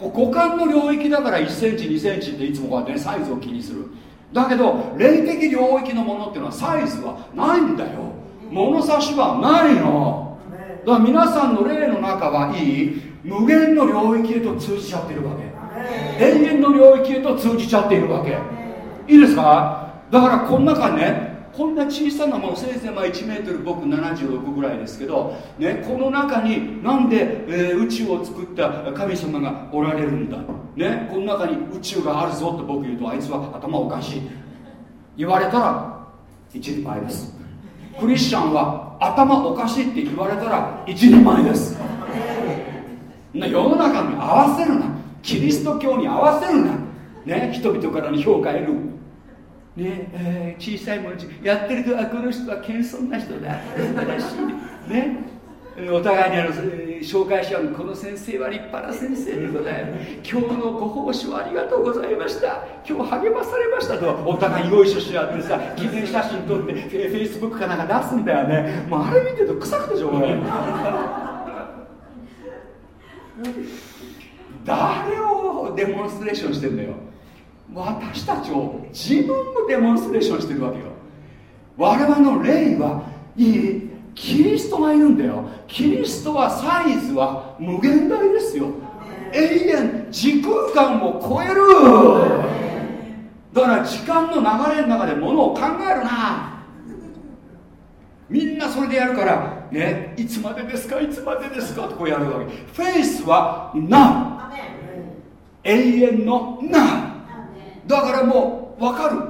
Speaker 1: 五感の領域だから1センチ2センチっていつもこうやってねサイズを気にする。だけど霊的領域のものっていうのはサイズはないんだよ。物差しはないの。だから皆さんの霊の中はいい。無限の領域へと通じちゃってるわけ。永遠の領域へと通じちゃっているわけ。いいですか？だからこの中ねこんな小さなものせいぜいまあ1メートル僕76ぐらいですけど、ね、この中になんで、えー、宇宙を作った神様がおられるんだ、ね、この中に宇宙があるぞって僕言うとあいつは頭おかしい。言われたら一人前です。クリスチャンは頭おかしいって言われたら一人前です。世の中に合わせるな。キリスト教に合わせるな、ね、人々からの評価得る。ねえー、小さいものやってるとあこの人は謙遜な人だ素晴らしいね。お互いにあの紹介し合うこの先生は立派な先生でございます。今日のご奉仕をありがとうございました。今日励まされましたとお互い用意し合ってさ記念写真撮ってフェイスブックかなんか出すんだよね。もうあれ見てると臭くてしょうがない。誰をデモンストレーションしてんだよ私たちを自分のデモンストレーションしてるわけよ。我々の霊はいいキリストがいるんだよ。キリストはサイズは無限大ですよ。永遠時空間を超える。だから時間の流れの中でものを考えるな。みんなそれでやるからねいつまでですかいつまでですかとこうやるわけ。フェイスはな。永遠のなだからもう分かる。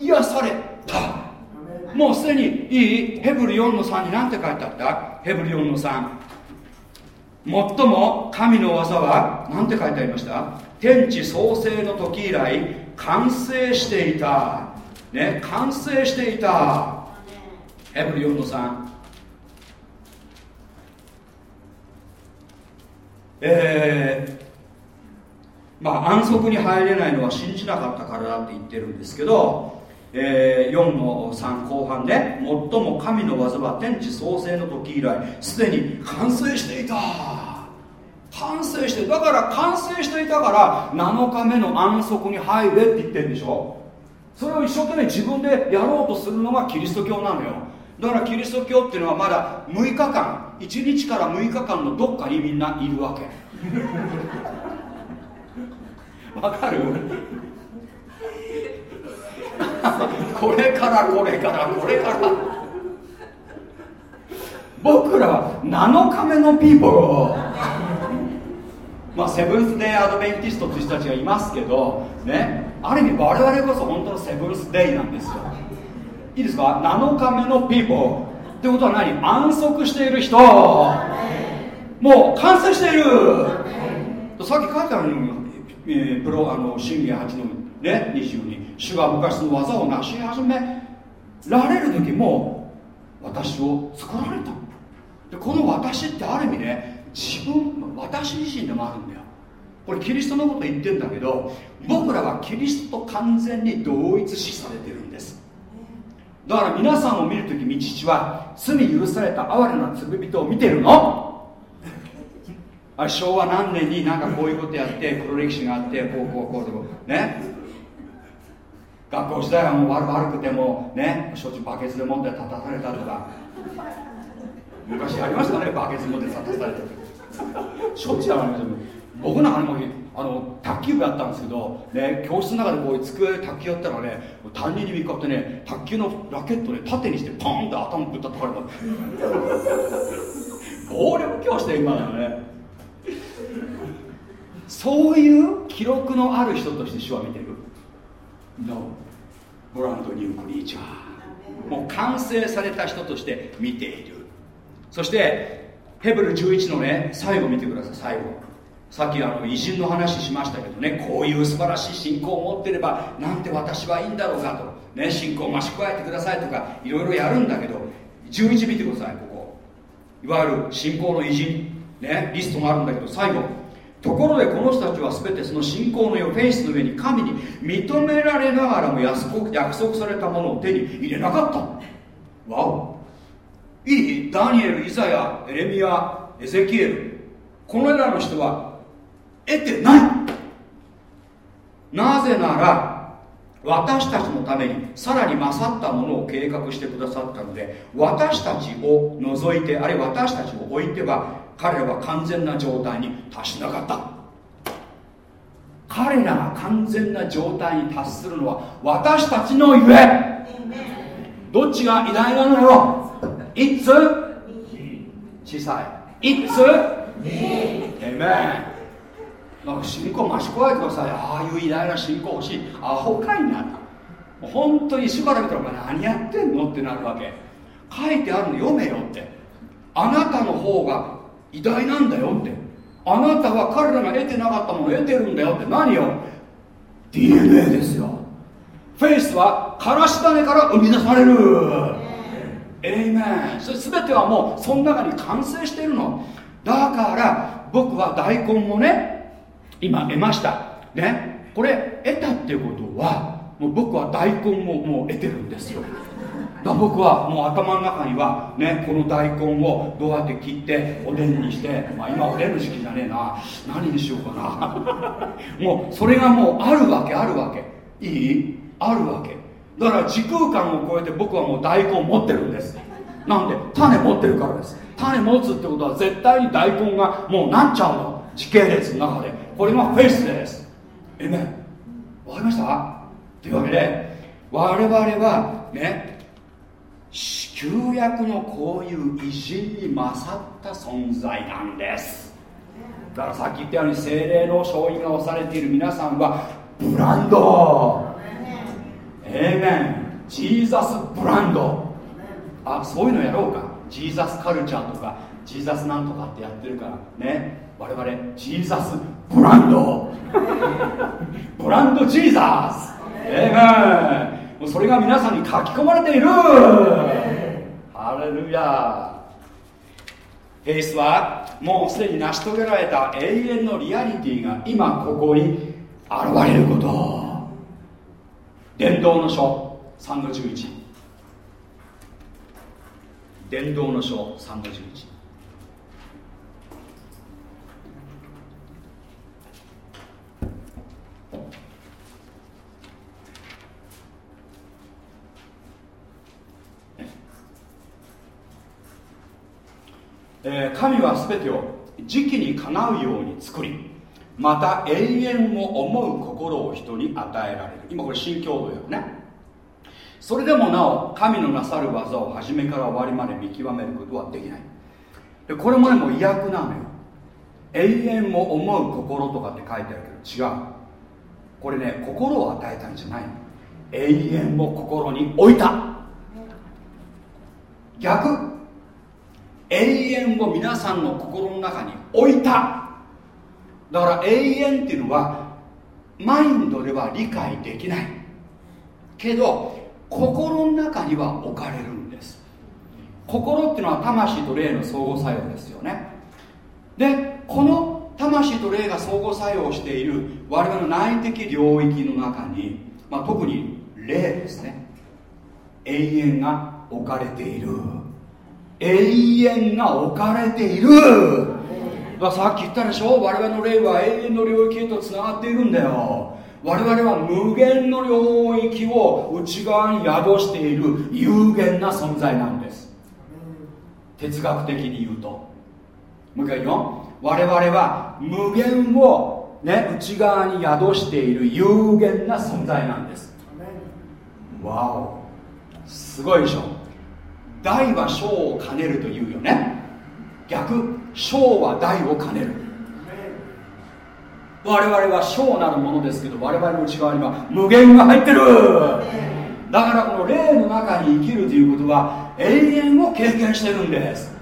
Speaker 1: 癒された。もうすでにいいヘブル4の3に何て書いてあった？ヘブル4の3最も神の技は何て書いてありました？天地創生の時以来完成していた。ね完成していた。ヘブル4の3えー、まあ安息に入れないのは信じなかったからだって言ってるんですけど、えー、4の3後半で最も神の技は天地創生の時以来すでに完成していた。完成してだから完成していたから7日目の安息に入れって言ってるんでしょ。それを一生懸命自分でやろうとするのがキリスト教なのよ。だからキリスト教っていうのはまだ6日間1日から6日間のどっかにみんないるわけ。わかる？これからこれからこれから。僕らは7日目の people。まあ Seventh Day Adventist という人たちがいますけどねある意味我々こそ本当の Seventh Day なんですよ。いいですか？7日目の people。ってことは何？安息している人。もう完成している。さっき書いてあるよえー、プロあの信玄8の、ね、22主が昔の技を成し始められる時も私を作られた。でこの私ってある意味ね自分私自身でもあるんだよ。これキリストのこと言ってんだけど僕らはキリストと完全に同一視されてるんです。だから皆さんを見るとき道父は罪許された哀れな罪人を見てるの。あ昭和何年になんかこういうことやって黒歴史があってこうこうこうこうね。学校時代はもう悪悪くてもね。しょっちゅうバケツで持って立たされたとか。昔ありましたねバケツ持って立たされて。しょっちゅうありました。僕なんかにもあの卓球部やったんですけど、ね、教室の中でこう机で卓球やったらね担任に見かってね卓球のラケットね縦にしてポンって頭ぶったたかれた。暴力教師で今だよね。そういう記録のある人として主は見てる。No ブランドニュークリーチャーもう完成された人として見ている。そしてヘブル11のね最後見てください。最後。さっきあの偉人の話しましたけどねこういう素晴らしい信仰を持ってればなんて私はいいんだろうかと、ね、信仰を増し加えてくださいとかいろいろやるんだけど11見てくださいここ。いわゆる信仰の偉人、ね、リストがあるんだけど最後ところでこの人たちは全てその信仰の世フェイスの上に神に認められながらも約束されたものを手に入れなかった。わお。いいダニエルイザヤエレミアエゼキエル。このらの人は得てない。なぜなら私たちのためにさらに勝ったものを計画してくださったので私たちを除いてあるいは私たちを置いては彼らは完全な状態に達しなかった。彼らが完全な状態に達するのは私たちのゆえ。どっちが偉大なのよ。いつ？小さい。いつ？えめなんか信仰増し加えてください。ああいう偉大な信仰欲しい。アホかいな本当にしばらくたら何やってんのってなるわけ。書いてあるの読めよって。あなたの方が偉大なんだよって。あなたは彼らが得てなかったものを得てるんだよって。何よ。DNA ですよ。フェイスはからし種から生み出される。エイメンそれ全てはもうその中に完成しているの。だから僕は大根もね今得ました。ね。これ得たっていうことはもう僕は大根ももう得てるんですよ。だ僕はもう頭の中にはねこの大根をどうやって切っておでんにして、まあ、今おでんの時期じゃねえな。何にしようかな。もうそれがもうあるわけあるわけ。いい？あるわけ。だから時空間を超えて僕はもう大根を持ってるんです。なんで種持ってるからです。種持つってことは絶対に大根がもうなっちゃうの時系列の中で。これがフェイスです。えめわかりました？というわけで我々はね旧約のこういう偉人に勝った存在なんです。だからさっき言ったように精霊の勝因が押されている皆さんはブランド。Amen Jesus brand。あそういうのやろうか。 Jesus Culture とか Jesus なんとかってやってるからね。我々 Jesus brand。Brand Jesus ええもうそれが皆さんに書き込まれている。ハレルヤフェイスはもうすでに成し遂げられた永遠のリアリティが今ここに現れること。伝道の書3の11伝道の書3の11えー、神は全てを時期にかなうように作りまた永遠を思う心を人に与えられる。今これ新共同よね。それでもなお神のなさる技を初めから終わりまで見極めることはできない。でこれもねもう意訳なのよ。永遠を思う心とかって書いてあるけど違う。これね心を与えたんじゃない。永遠を心に置いた。逆。永遠を皆さんの心の中に置いた。だから永遠っていうのはマインドでは理解できない。けど心の中には置かれるんです。心っていうのは魂と霊の相互作用ですよね。でこの魂と霊が相互作用している我々の内的領域の中に、まあ、特に霊ですね。永遠が置かれている。永遠が置かれている。ださっき言ったでしょ？我々の霊は永遠の領域へとつながっているんだよ。我々は無限の領域を内側に宿している。有限な存在なんです。哲学的に言うと。もう一回言うよ我々は無限を、ね、内側に宿している。有限な存在なんです。わお。すごいでしょ？大は小を兼ねるというよね。逆小は大を兼ねる。我々は小なるものですけど我々の内側には無限が入ってる。だからこの霊の中に生きるということは永遠を経験してるんです。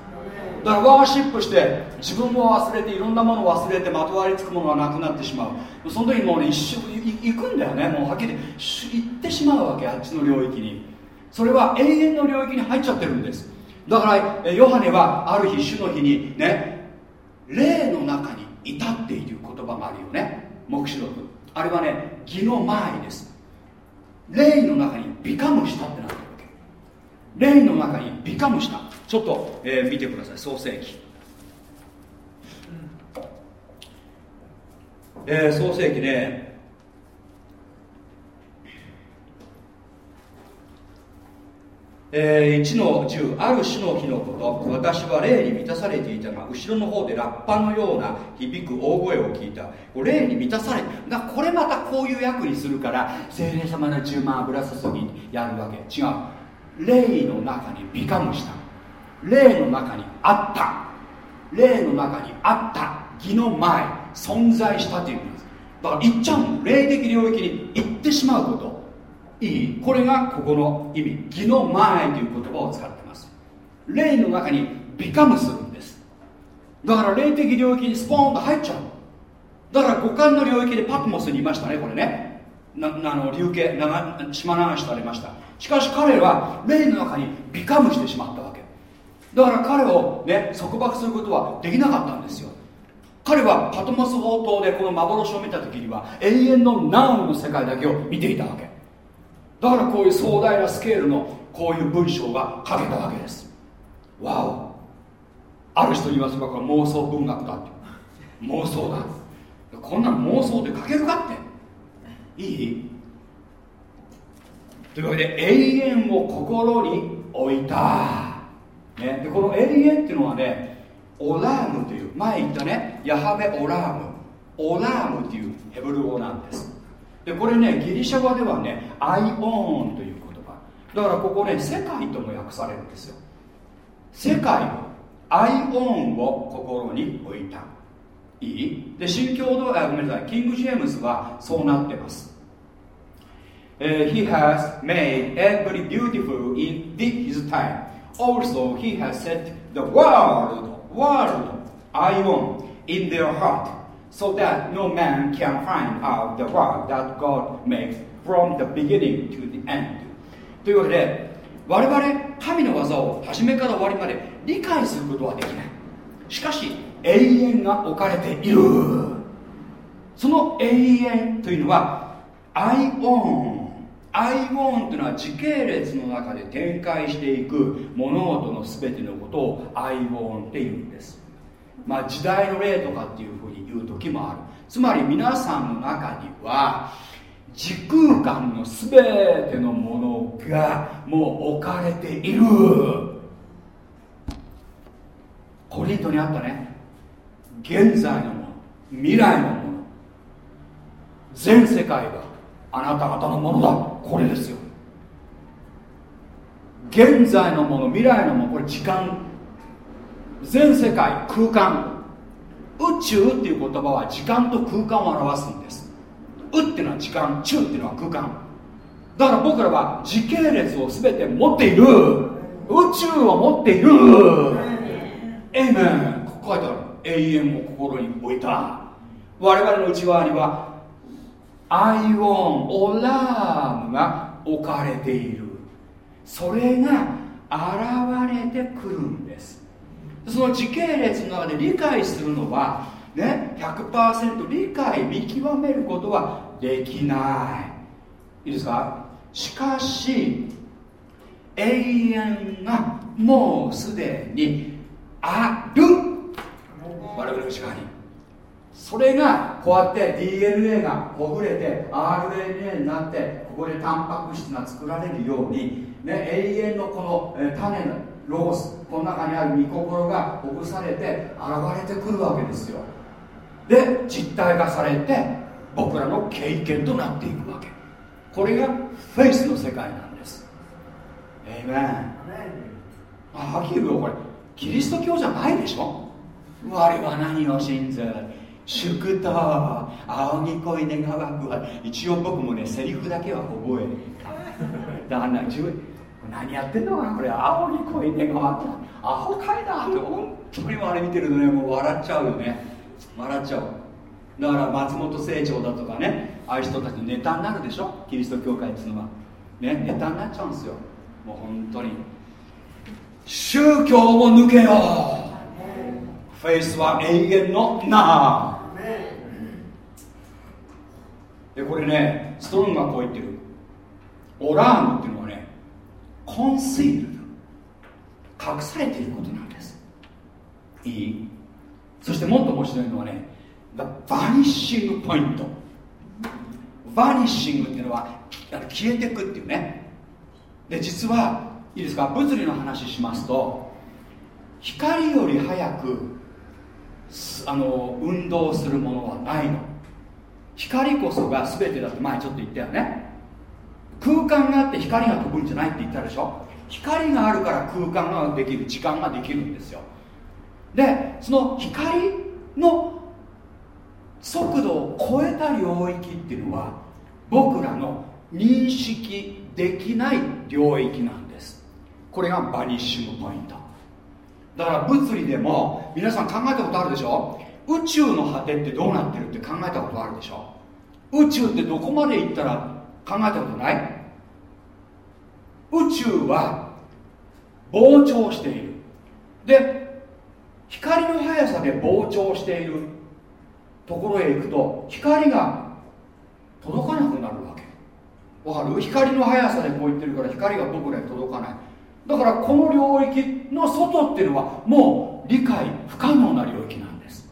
Speaker 1: だからワーシップして自分を忘れていろんなものを忘れてまとわりつくものがなくなってしまう。その時もうね一瞬行くんだよね。もうはっきり行ってしまうわけあっちの領域に。それは永遠の領域に入っちゃってるんです。だからヨハネはある日主の日にね霊の中に至っている言葉があるよね。黙示録。あれはね義の前です。霊の中にビカムしたってなってるわけ。霊の中にビカムした。ちょっと、えー、見てください。創世記。えー、創世記ねえー、1の10ある種の日のこと私は霊に満たされていたが後ろの方でラッパのような響く大声を聞いた。霊に満たされてこれまたこういう役にするから精霊様の10万油注ぎやるわけ。違う。霊の中にビカムした。霊の中にあった。霊の中にあった。義の前。存在したというんです。だから言っちゃうの。霊的領域に行ってしまうこと。いいこれがここの意味義の前という言葉を使ってます。霊の中にビカムするんです。だから霊的領域にスポーンと入っちゃう。だから五感の領域でパトモスにいましたねこれね。なあの流刑島流しされました。しかし彼は霊の中にビカムしてしまったわけ。だから彼をね束縛することはできなかったんですよ。彼はパトモス宝刀でこの幻を見た時には永遠のナウの世界だけを見ていたわけ。だからこういう壮大なスケールのこういう文章が書けたわけです。わお。ある人に言わせばこれ妄想文学だって。妄想だ。こんなの妄想で書けるかって。いい？というわけで永遠を心に置いた、ね、でこの永遠っていうのはねオラームという。前言ったね。ヤハベオラーム。オラームっていうヘブル語なんです。でこれねギリシャ語ではねアイオーンという言葉。だからここね世界とも訳されるんですよ。世界アイオーンを心に置いた。いい？で新共同あごめんなさい。キング・ジェームズはそうなってます、uh, He has made every beautiful in his time. Also he has set the world world ion in their heart. So that no man can find out the work that God makes from the beginning to the end. というわけで我々神の技を初めから終わりまで理解することはできない。しかし永遠が置かれている。その永遠というのはアイオンアイオンというのは時系列の中で展開していく物事の全てのことをアイオンっていうんです。まあ時代の例とかっていうふうに言う時もある。つまり皆さんの中には時空間の全てのものがもう置かれている。コリントにあったね。現在のもの未来のもの。全世界があなた方のものだ。これですよ。現在のもの未来のものこれ時間。全世界空間。宇宙っていう言葉は時間と空間を表すんです。宇っていうのは時間宙っていうのは空間。だから僕らは時系列を全て持っている。宇宙を持っている。エイメンここ書いてある。永遠を心に置いた。我々の内側にはアイオンオラームが置かれている。それが現れてくるんですその時系列の中で理解するのはね100%理解見極めることはできない。いいですか？しかし永遠がもうすでにある。我々の内側に。それがこうやって DNA がほぐれて RNA になってここでタンパク質が作られるように、ね、永遠のこの、種のロゴスこの中にある御心がほぐされて現れてくるわけですよ。で実体化されて僕らの経験となっていくわけ。これがフェイスの世界なんです。エイメンあはっきり言うこれ。キリスト教じゃないでしょ？我は何を信ず祝祷。青木恋願わくは。一応僕もねセリフだけは覚えだから自分何やってんのかなこれ。青木恋願わくアホかいな。って本当にあれ見てるとねもう笑っちゃうよね。笑っちゃう。だから松本清張だとかねああいう人たちのネタになるでしょ？キリスト教会っていうのは。ねネタになっちゃうんですよ。もう本当に。宗教を抜けよフェイスは永遠のなでこれねストロングがこう言ってる。オラームっていうのはねコンシールド隠されていることなんです。いい？そしてもっと面白いのはね The vanishing point バニッシングっていうのは消えていくっていうね。で実はいいですか？物理の話しますと光より早くあの運動するものはないの。光こそが全てだって前ちょっと言ったよね。空間があって光が飛ぶんじゃないって言ったでしょ？光があるから空間ができる時間ができるんですよ。でその光の速度を超えた領域っていうのは僕らの認識できない領域なんです。これがバニッシュポイント。だから物理でも皆さん考えたことあるでしょ？宇宙の果てってどうなってるって考えたことあるでしょ？宇宙ってどこまで行ったら考えたことない？宇宙は膨張している。で光の速さで膨張しているところへ行くと光が届かなくなるわけ。わかる？光の速さでこう言ってるから光が僕らに届かない。だからこの領域の外っていうのはもう理解不可能な領域なんです。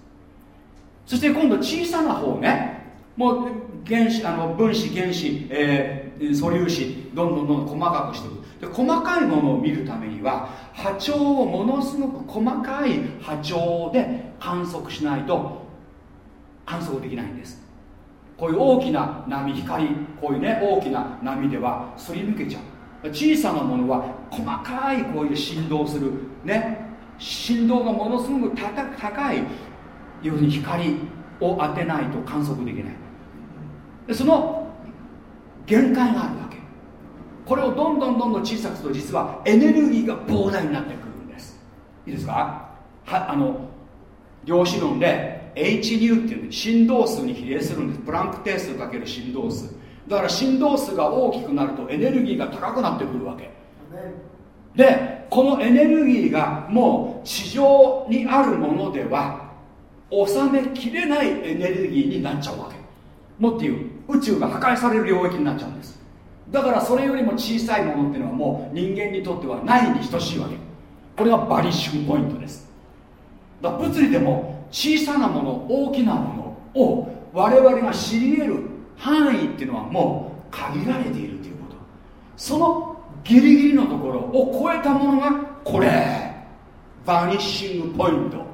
Speaker 1: そして今度小さな方ねもう原子あの分子原子、え、素粒子どんどんどんどん細かくしていく。で細かいものを見るためには波長をものすごく細かい波長で観測しないと観測できないんです。こういう大きな波光こういうね大きな波ではすり抜けちゃう。小さなものは細かいこういう振動するね。振動がものすごく高い要するに光を当てないと観測できない。その限界があるわけ。これをどんどんどんどん小さくすると実はエネルギーが膨大になってくるんです。いいですか？はあの量子論で h ニューっていう振動数に比例するんです。プランク定数かける振動数。だから振動数が大きくなるとエネルギーが高くなってくるわけ。でこのエネルギーがもう地上にあるものでは収めきれないエネルギーになっちゃうわけ。もっと言う宇宙が破壊される領域になっちゃうんです。だからそれよりも小さいものっていうのはもう人間にとってはないに等しいわけ。これがバリッシュポイントです。だ物理でも小さなもの大きなものを我々が知り得る範囲っていうのはもう限られているということ。そのギリギリのところを超えたものがこれ。バニッシングポイント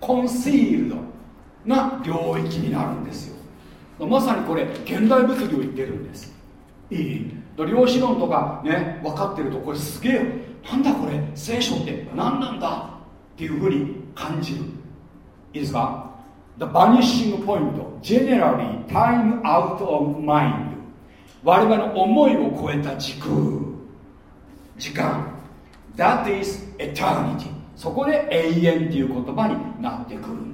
Speaker 1: コンシールドな領域になるんですよ。まさにこれ現代物理を言ってるんです。いい。量子論とかね分かってるとこれすげえなんだこれ聖書って何なんだっていうふうに感じる。いいですか？The vanishing point generally time out of mind 我々の思いを超えた時空。時間。That is eternity そこで永遠っていう言葉になってくるんです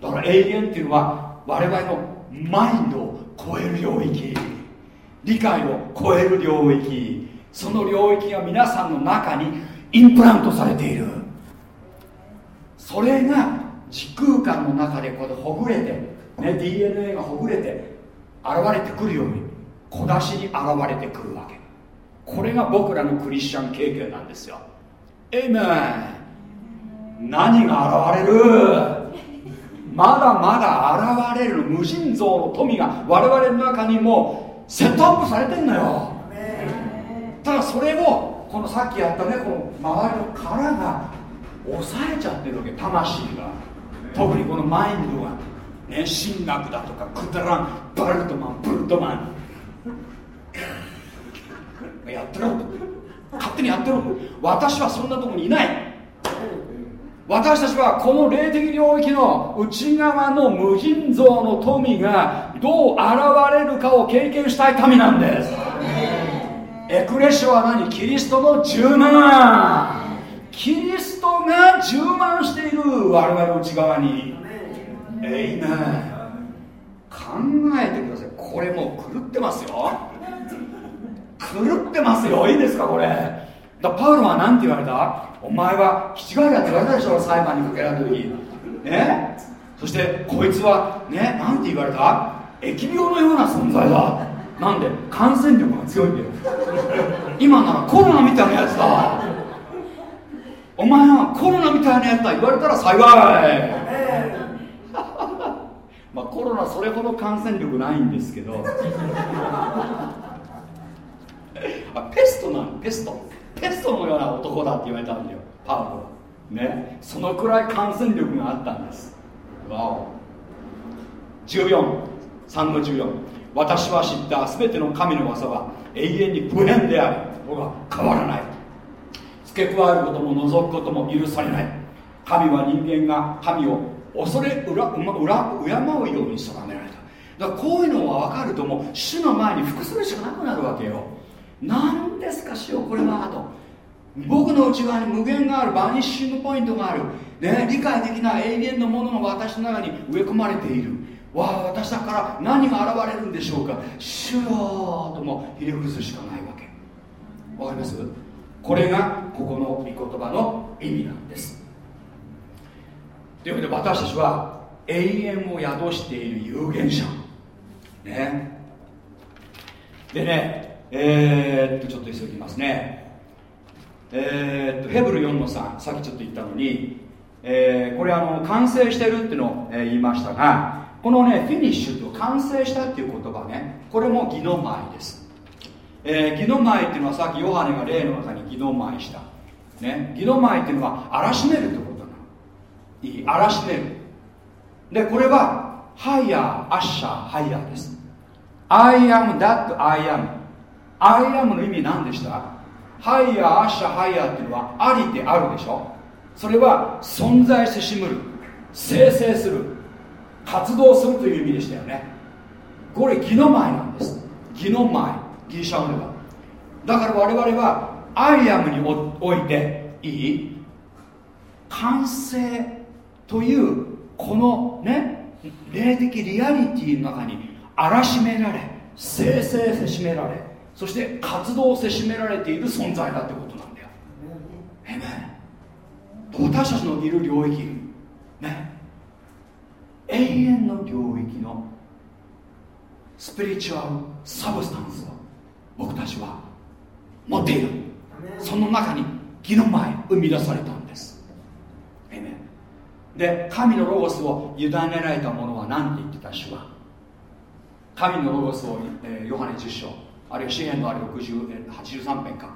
Speaker 1: だから永遠っていうのは我々のマインドを超える領域理解を超える領域その領域が皆さんの中にインプラントされている。それが時空間の中でこうほぐれて、ね、DNA がほぐれて現れてくるように小出しに現れてくるわけ。これが僕らのクリスチャン経験なんですよ。エイメン何が現れる？まだまだ現れる無尽蔵の富が我々の中にもセットアップされてんのよ。ただそれをこのさっきやったねこの周りの殻が抑えちゃってるわけ魂が。特にこのマインドがね神学だとかくだらん。バルトマンブルトマン。やってろ。勝手にやってろ。私はそんなとこにいない私たちはこの霊的領域の内側の無尽蔵の富がどう現れるかを経験したい民なんです。エクレシアは何？キリストの10万。キリストが充満している我々の内側に。えいめ考えてください。これもう狂ってますよ。狂ってますよ。いいですかこれだパウロは何て言われた？お前は気違いだって言われたでしょ裁判にかけられた時。ね？そしてこいつはね？何て言われた？疫病のような存在だ。なんで？感染力が強いんだよ。今ならコロナみたいなやつだ。お前はコロナみたいなやつだ言われたら幸い。まあコロナそれほど感染力ないんですけど。あペストなのペストペストのような男だって言われたんだよ。パウロ。ね。そのくらい感染力があったんです。わお。143の14私は知った全ての神の技は永遠に不変である僕は変わらない。付け加えることも除くことも許されない。神は人間が神を恐れ裏裏敬うように定められた。だからこういうのが分かるともう主の前に服するしかなくなるわけよ。何ですか主よこれはと。僕の内側に無限があるバニッシングポイントがある、ね、理解できない永遠のものが私の中に植え込まれている。わあ私だから何が現れるんでしょうか。主よともひれ伏すしかないわけ。わかります？これがここの御言葉の意味なんです。というわけで私たちは永遠を宿している有限者。ね。でねえー、っとちょっと急ぎますね。えー、っとヘブル4の3さっきちょっと言ったのに、えー、これあの完成してるっていうのを、え言いましたがこのね finished 完成したっていう言葉ねこれもギノマイです、えギノマイっていうのはさっきヨハネが霊の中にギノマイした。ねギノマイっていうのはあらしめるってことなの。いいあらしめる。でこれはハイヤーアッシャーハイヤーです。I am that I am I am の意味何でした？ハイヤー、アッシャー、ハイヤーっていうのはありであるでしょ？それは存在せしむる生成する活動するという意味でしたよね。これギノマイなんです。ギノマイギリシャ語では。だから我々は I am においていい？完成というこのね霊的リアリティの中にあらしめられ生成せしめられそして活動をせしめられている存在だってことなんだよ。えめ私たちのいる領域ね。永遠の領域のスピリチュアルサブスタンスを僕たちは持っている。その中に義の前生み出されたんです。えめで神のロゴスを委ねられた者は何て言ってた主は？神のロゴスを、えー、ヨハネ10章あるいは詩篇のある83編か。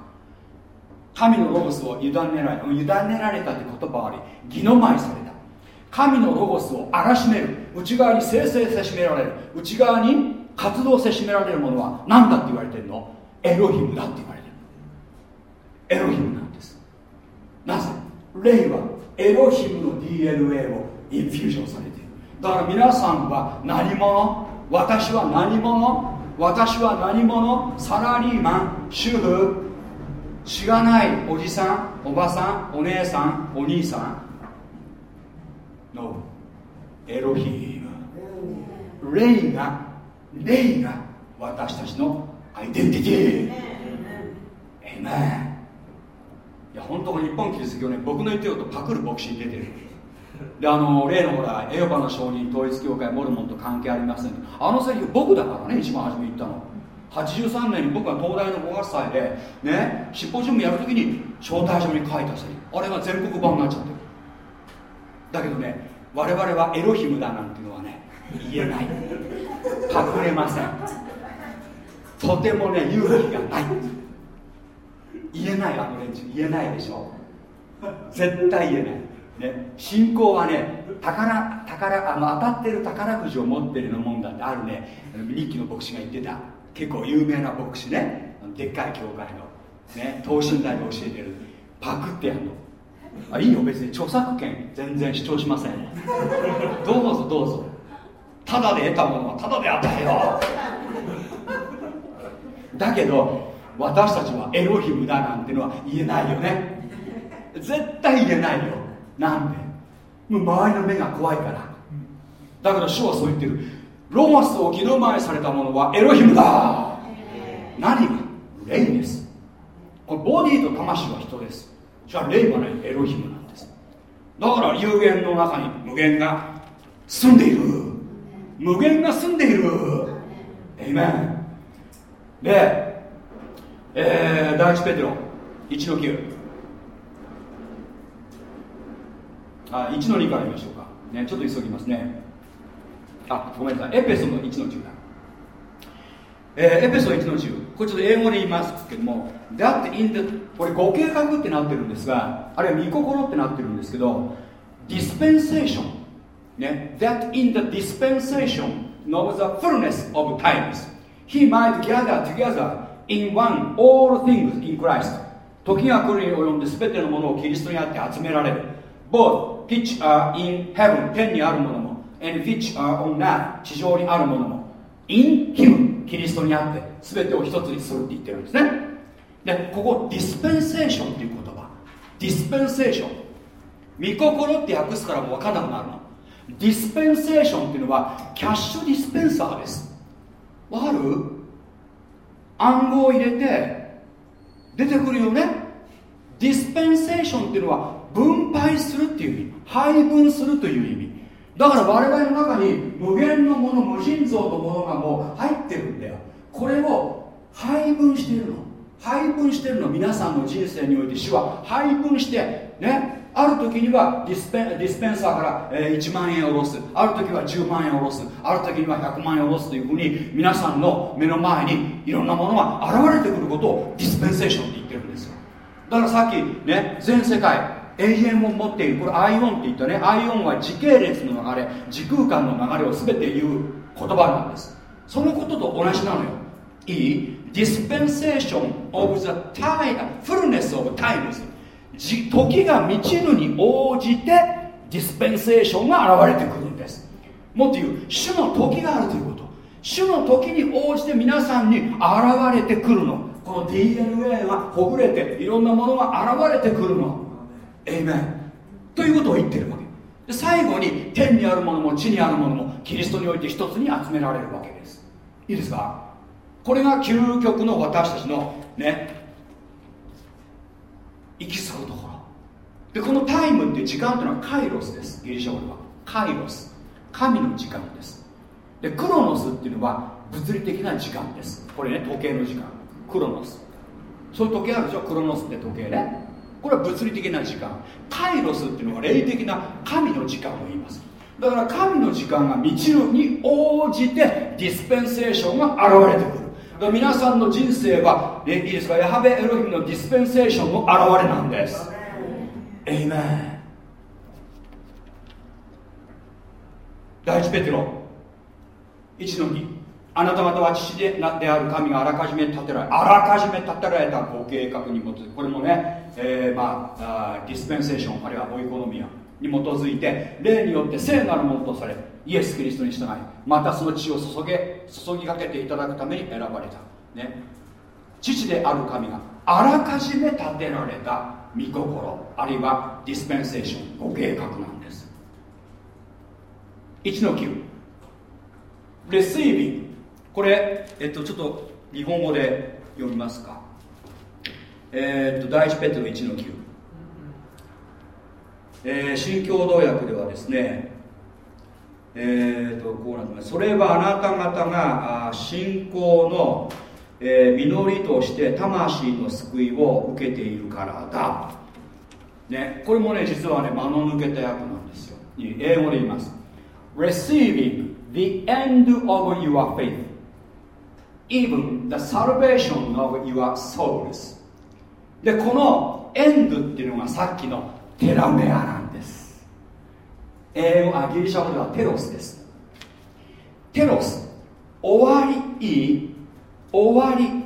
Speaker 1: 神のロゴスを委ねられた委ねられたって言葉あり義の舞された。神のロゴスを荒らしめる。内側に生成せしめられる。内側に活動せしめられるものは何だって言われてるの？エロヒムだって言われてるエロヒムなんです。なぜ？霊はエロヒムの DNA をインフュージョンされている。だから皆さんは何者？私は何者？私は何者？サラリーマン主婦。しがないおじさんおばさんお姉さんお兄さん。のエロヒーム。霊が霊が私たちのアイデンティティ。エイメンいや本当日本キリスト教ね僕の言ってることパクる牧師に出てる。であの例のほらエヨバの証人統一教会モルモンと関係ありませんあのセリフ僕だからね一番初め言ったの。83年に僕は東大の5月祭でね執法事務やるときに招待状に書いたセリフあれが全国版になっちゃってる。だけどね我々はエロヒムだなんていうのはね言えない。隠れません。とてもね勇気がない。言えないあの連中。言えないでしょ。絶対言えない。ね、信仰はね宝宝あの当たってる宝くじを持ってるのもんだってあるね。日記の牧師が言ってた。結構有名な牧師ね。でっかい教会の、ね、等身大で教えてる。パクってやんの。あいいよ別に。著作権全然主張しませんどうぞどうぞ。ただで得たものはただで与えようだけど私たちはエロヒムだなんてのは言えないよね。絶対言えないよ。なんでもう周りの目が怖いから。だから主はそう言ってる。ロマスを義の前されたものはエロヒムだ。何が？霊です。このボディと魂は人です。じゃあ霊はねエロヒムなんです。だから有限の中に無限が住んでいる。無限が住んでいる。エイメンで、えー、第一ペテロ1の9あ1の2から見ましょうか、ね、ちょっと急ぎますね。あごめんなさい。エペソの1の10だえー、エペソ1の10これちょっと英語で言いますけども That in the これご計画ってなってるんですがあるいは御心ってなってるんですけど dispensation ね That in the dispensation of the fullness of times. He might gather together in one all things in Christ. 時が来るに及んで全てのものをキリストにあって集められる。Both which are in heaven 天にあるものも and which are on earth 地上にあるものも in him キリストにあって全てを一つにするって言ってるんですね。でここ dispensation っていう言葉。 dispensation 御心って訳すからもう分かんなくなるの。 dispensation っていうのはキャッシュディスペンサーです。わかる？暗号を入れて出てくるよね。 dispensation っていうのは分配するっていう意味。配分するという意味。だから我々の中に無限のもの無尽蔵のものがもう入ってるんだよ。これを配分しているの。配分してるの皆さんの人生において主は配分してね。ある時にはディスペンディスペンサーから、え1万円下ろす。ある時は10万円下ろす。ある時には100万円下ろすというふうに皆さんの目の前にいろんなものが現れてくることをディスペンセーションって言ってるんですよ。だからさっきね全世界永遠を持っている。これアイオンって言ったねアイオンは時系列の流れ時空間の流れを全て言う言葉なんです。そのことと同じなのよ。いい dispensation of the time fullness of times 時が満ちるに応じてディスペンセーションが現れてくるんです。もっと言う主の時があるということ。主の時に応じて皆さんに現れてくるの。この DNA がほぐれていろんなものが現れてくるの。エイメンということを言ってるわけ。で最後に天にあるものも地にあるものもキリストにおいて一つに集められるわけです。いいですか？これが究極の私たちのね行き着くところ。でこのタイムっていう時間っていうのはカイロスです。ギリシャ語では。カイロス。神の時間です。でクロノスっていうのは物理的な時間です。これね時計の時間。クロノス。そういう時計あるでしょ？クロノスって時計ね。これは物理的な時間。カイロスっていうのは霊的な神の時間を言います。だから神の時間が満ちるに応じてディスペンセーションが現れてくる。だから皆さんの人生は、ね、いいですか？ヤハベエロヒムのディスペンセーションの現れなんです。エイメン第一ペテロ。1の2あなた方は父である神があらかじめ立てられあらかじめ立てられたご計画に基づきこれもね、えー、まあディスペンセーションあるいはオイコノミアに基づいて霊によって聖なるものとされイエス・キリストに従いまたその血を注げ注ぎかけていただくために選ばれた、ね、父である神があらかじめ立てられた御心あるいはディスペンセーションご計画なんです。1の9レシービングこれ、えっと、ちょっと日本語で読みますか？えー、っと、第一ペテロ1の9。えー、新共同訳ではですね、えー、と、こうなんですそれはあなた方が信仰の、えー、実りとして魂の救いを受けているからだ。ね、これもね、実はね、間の抜けた訳なんですよ。英語で言います receiving the end of your faith even the salvation of your souls でこのエンドっていうのがさっきのテラメアなんです。英語あギリシャ語ではテロスです。テロス終わりいい終わり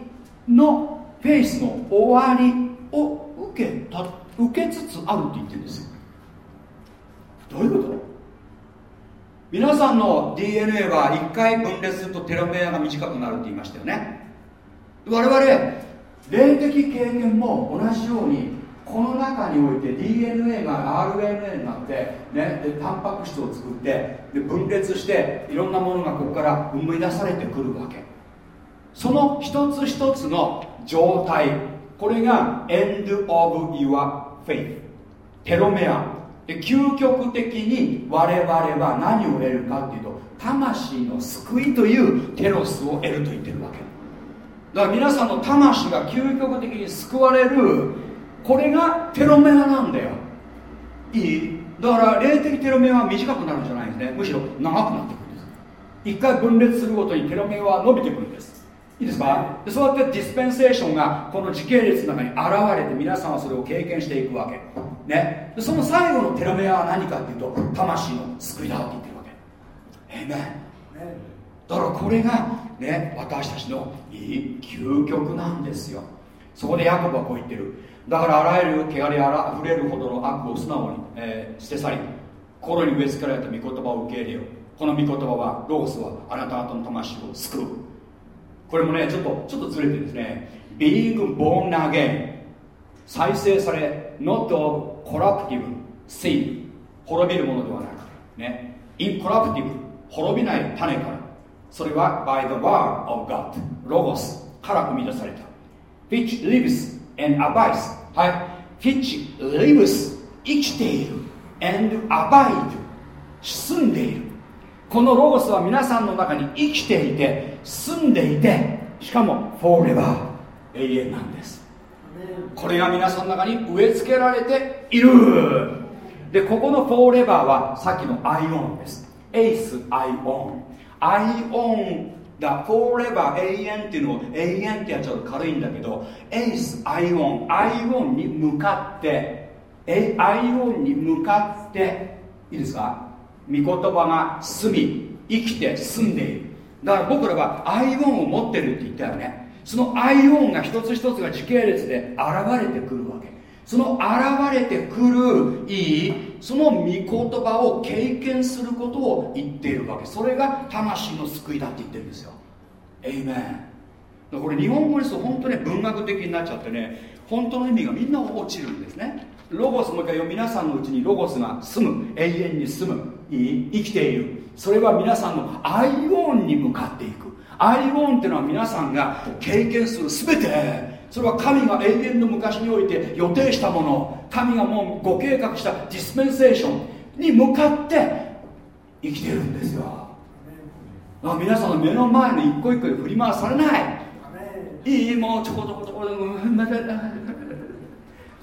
Speaker 1: のフェイスの終わりを受けた受けつつあるって言ってるんですよ。どういうこと？皆さんの DNA は1回分裂するとテロメアが短くなるって言いましたよね。我々霊的経験も同じようにこの中において DNA が RNA になって、ね、でタンパク質を作ってで分裂していろんなものがここから生み出されてくるわけ。その一つ一つの状態。これが End of your faith テロメア。で究極的に我々は何を得るかっていうと魂の救いというテロスを得ると言ってるわけ。だから皆さんの魂が究極的に救われるこれがテロメアなんだよ。いい。だから霊的テロメアは短くなるんじゃないんですね。むしろ長くなってくるんです。一回分裂するごとにテロメアは伸びてくるんです。いいですか？でそうやってディスペンセーションがこの時系列の中に現れて皆さんはそれを経験していくわけ。ね。でその最後のテロメアは何かっていうと魂の救いだって言ってるわけ。えめだからこれがね私たちのいい究極なんですよ。そこでヤコブはこう言ってる。だからあらゆる汚れあふれるほどの悪を素直に、えー、捨て去り心に植え付けられた御言葉を受け入れよう。この御言葉はロースはあなた方の魂を救う。これもねちょっとちょっとずれてですね。Being born again 再生され Not of corruptive seed 滅びるものではなくね。Incorruptible 滅びない種から。それは by the word of God. ロゴスから生み出された。Which lives and abides. はい。Which lives 生きている。And abide 住んでいる。このロゴスは皆さんの中に生きていて住んでいてしかも forever. 永遠なんです。これが皆さんの中に植え付けられている。でここの forever はさっきのアイオンです。エイスアイオンアイオンだ forever 永遠っていうのを永遠ってやっちゃうと軽いんだけどエイスアイオンアイオンに向かってアイオンに向かっていいですか？御言葉が住み生きて住んでいる。だから僕らはアイオンを持ってるって言ったよね。そのアイオンが一つ一つが時系列で現れてくるわけ。その現れてくるいいその御言葉を経験することを言っているわけ。それが魂の救いだって言ってるんですよ。エイメンこれ日本語にすと本当に文学的になっちゃってね本当の意味がみんな落ちるんですね。ロゴスもう一回皆さんのうちにロゴスが住む。永遠に住む。生きている。それは皆さんのアイオンに向かっていく。アイオンっていうのは皆さんが経験する全て。それは神が永遠の昔において予定したもの。神がもうご計画したディスペンセーションに向かって生きてるんですよ。皆さんの目の前の一個一個で振り回されない。いいもうちょこちょこちょこ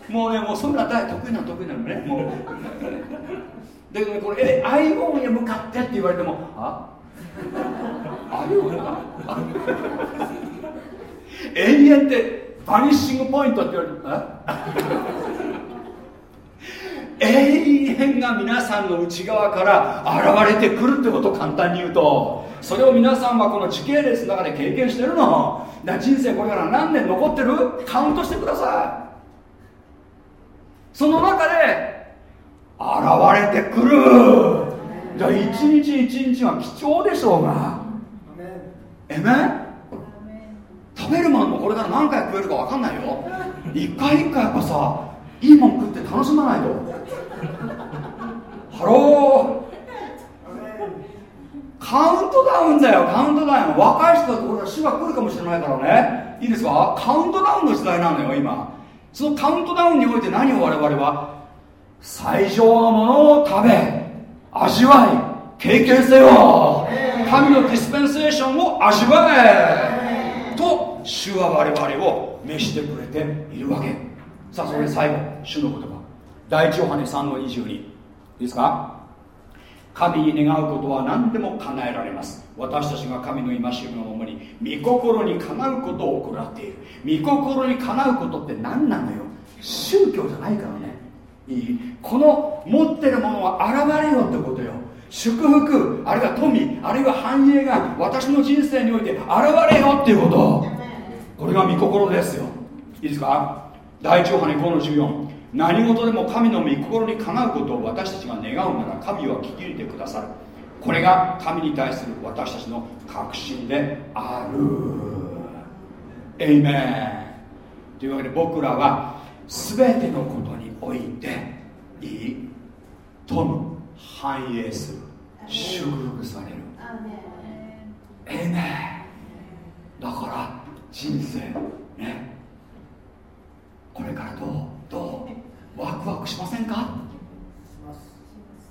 Speaker 1: もうねもうそんな大得意な得意なのねもう。だけどねこれえアイオンへ向かってって言われてもあ？アイオン永遠ってバニッシングポイントって言われて永遠が皆さんの内側から現れてくるってことを簡単に言うとそれを皆さんはこの時系列の中で経験してるの？だ人生これから何年残ってる？カウントしてください。その中で現れてくる。じゃあ一日一日は貴重でしょうが。えめ食べるものもこれから何回食えるか分かんないよ。一回一回やっぱさいいもん食って楽しまないと。ハロー。カウントダウンだよカウントダウン。若い人だとこれは死が来るかもしれないからね。いいですか？カウントダウンの時代なのよ今。そのカウントダウンにおいて何を我々は？最上のものを食べ味わい経験せよ。神のディスペンセーションを味わえ。主は我々を召してくれているわけ。さあそれで最後主の言葉。第一ヨハネ3の22いいですか？神に願うことは何でも叶えられます。私たちが神の戒めのままに御心にかなうことを行っている。御心にかなうことって何なのよ？宗教じゃないからね。いい？この持ってるものは現れよってことよ。祝福あるいは富あるいは繁栄が私の人生において現れよっていうこと。これが御心ですよ。いいですか？第一ヨハネ5の14何事でも神の御心にかなうことを私たちが願うなら神は聞き入れてくださる。これが神に対する私たちの確信である。エイメンというわけで僕らは全てのことにおいていい富む繁栄する祝福される。エイメンだから人生。ね。これからどう？どう？ワクワクしませんか？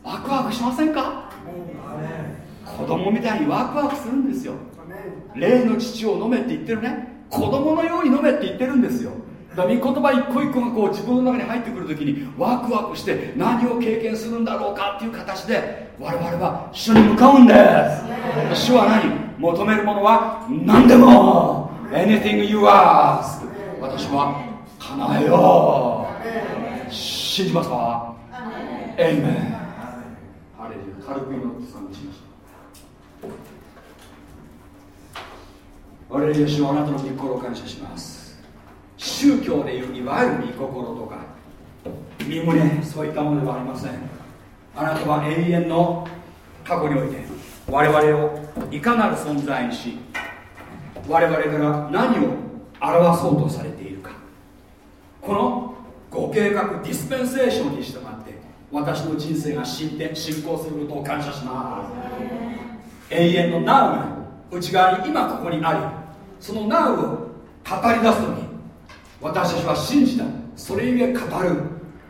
Speaker 1: ワクワクしませんか？子供みたいにワクワクするんですよ。霊の父を飲めって言ってるね。子供のように飲めって言ってるんですよ。だから御言葉一個一個がこう自分の中に入ってくるときにワクワクして何を経験するんだろうかっていう形で我々は主に向かうんです。主は何？求めるものは何でも。Anything you ask 私は叶えよう。信じますか？エイメンハレルヤ。軽く祈って賛美しました。我々主はあなたの御心を感謝します。宗教でいういわゆる御心とか身胸そういったものではありません。あなたは永遠の過去において我々をいかなる存在にし我々から何を表そうとされているか。このご計画ディスペンセーションに従って私の人生が進展進行することを感謝します。永遠の Now が内側に今ここにありその Now を語り出す時私たちは信じた。それゆえ語る。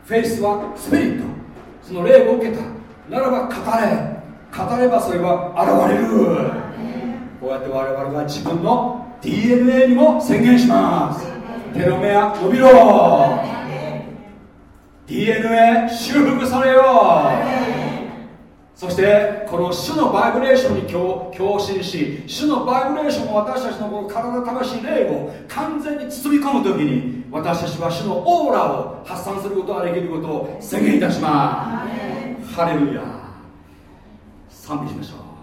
Speaker 1: フェイスはスピリット。その霊を受けた。ならば語れ。語ればそれは現れる。こうやって我々は自分の DNA にも宣言します。テロメア伸びろ。DNA 修復されよ。そしてこの主のバイブレーションに共振し主のバイブレーションを私たちのこの体魂霊を完全に包み込む時に私たちは主のオーラを発散することができることを宣言いたします。ハレルヤ賛美しましょう。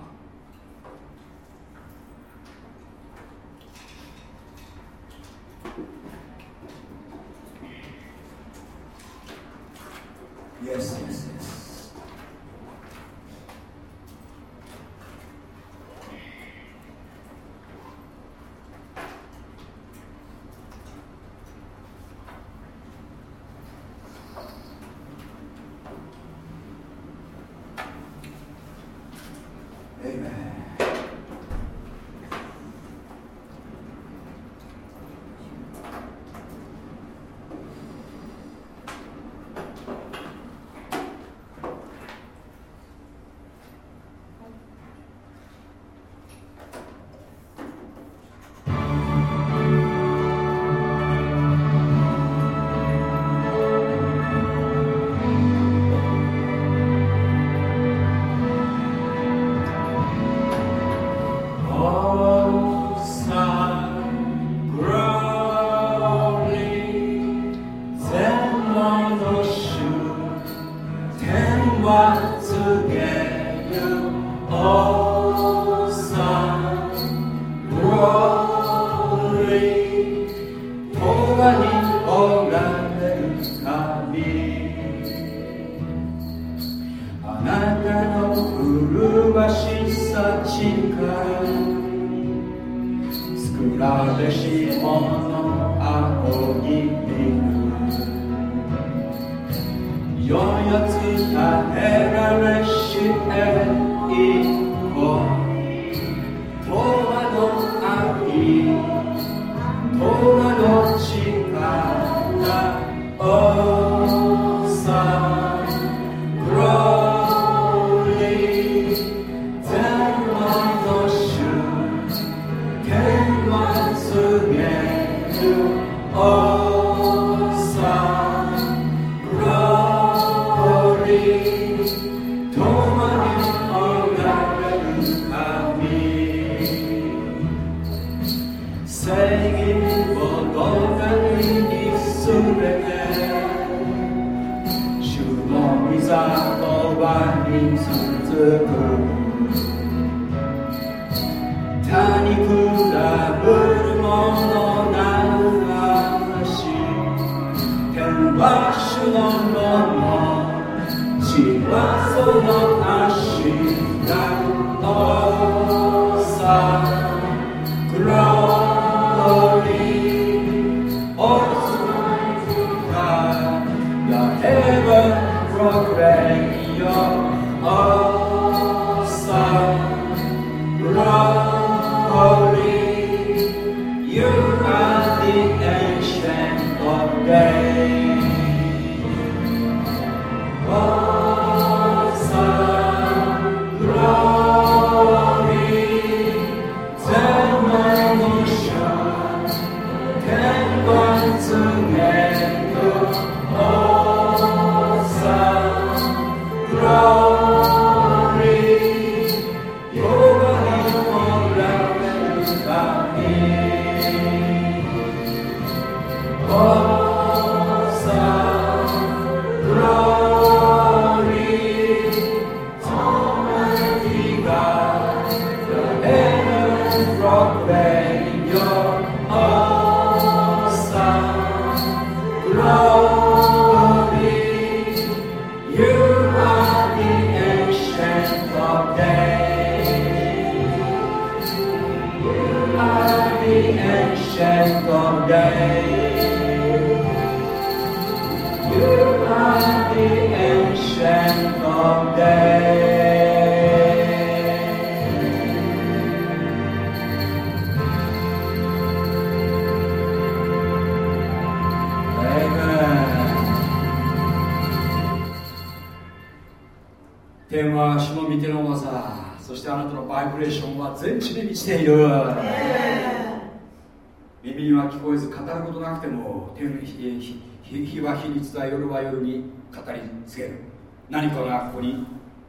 Speaker 1: Yes, yes, yes.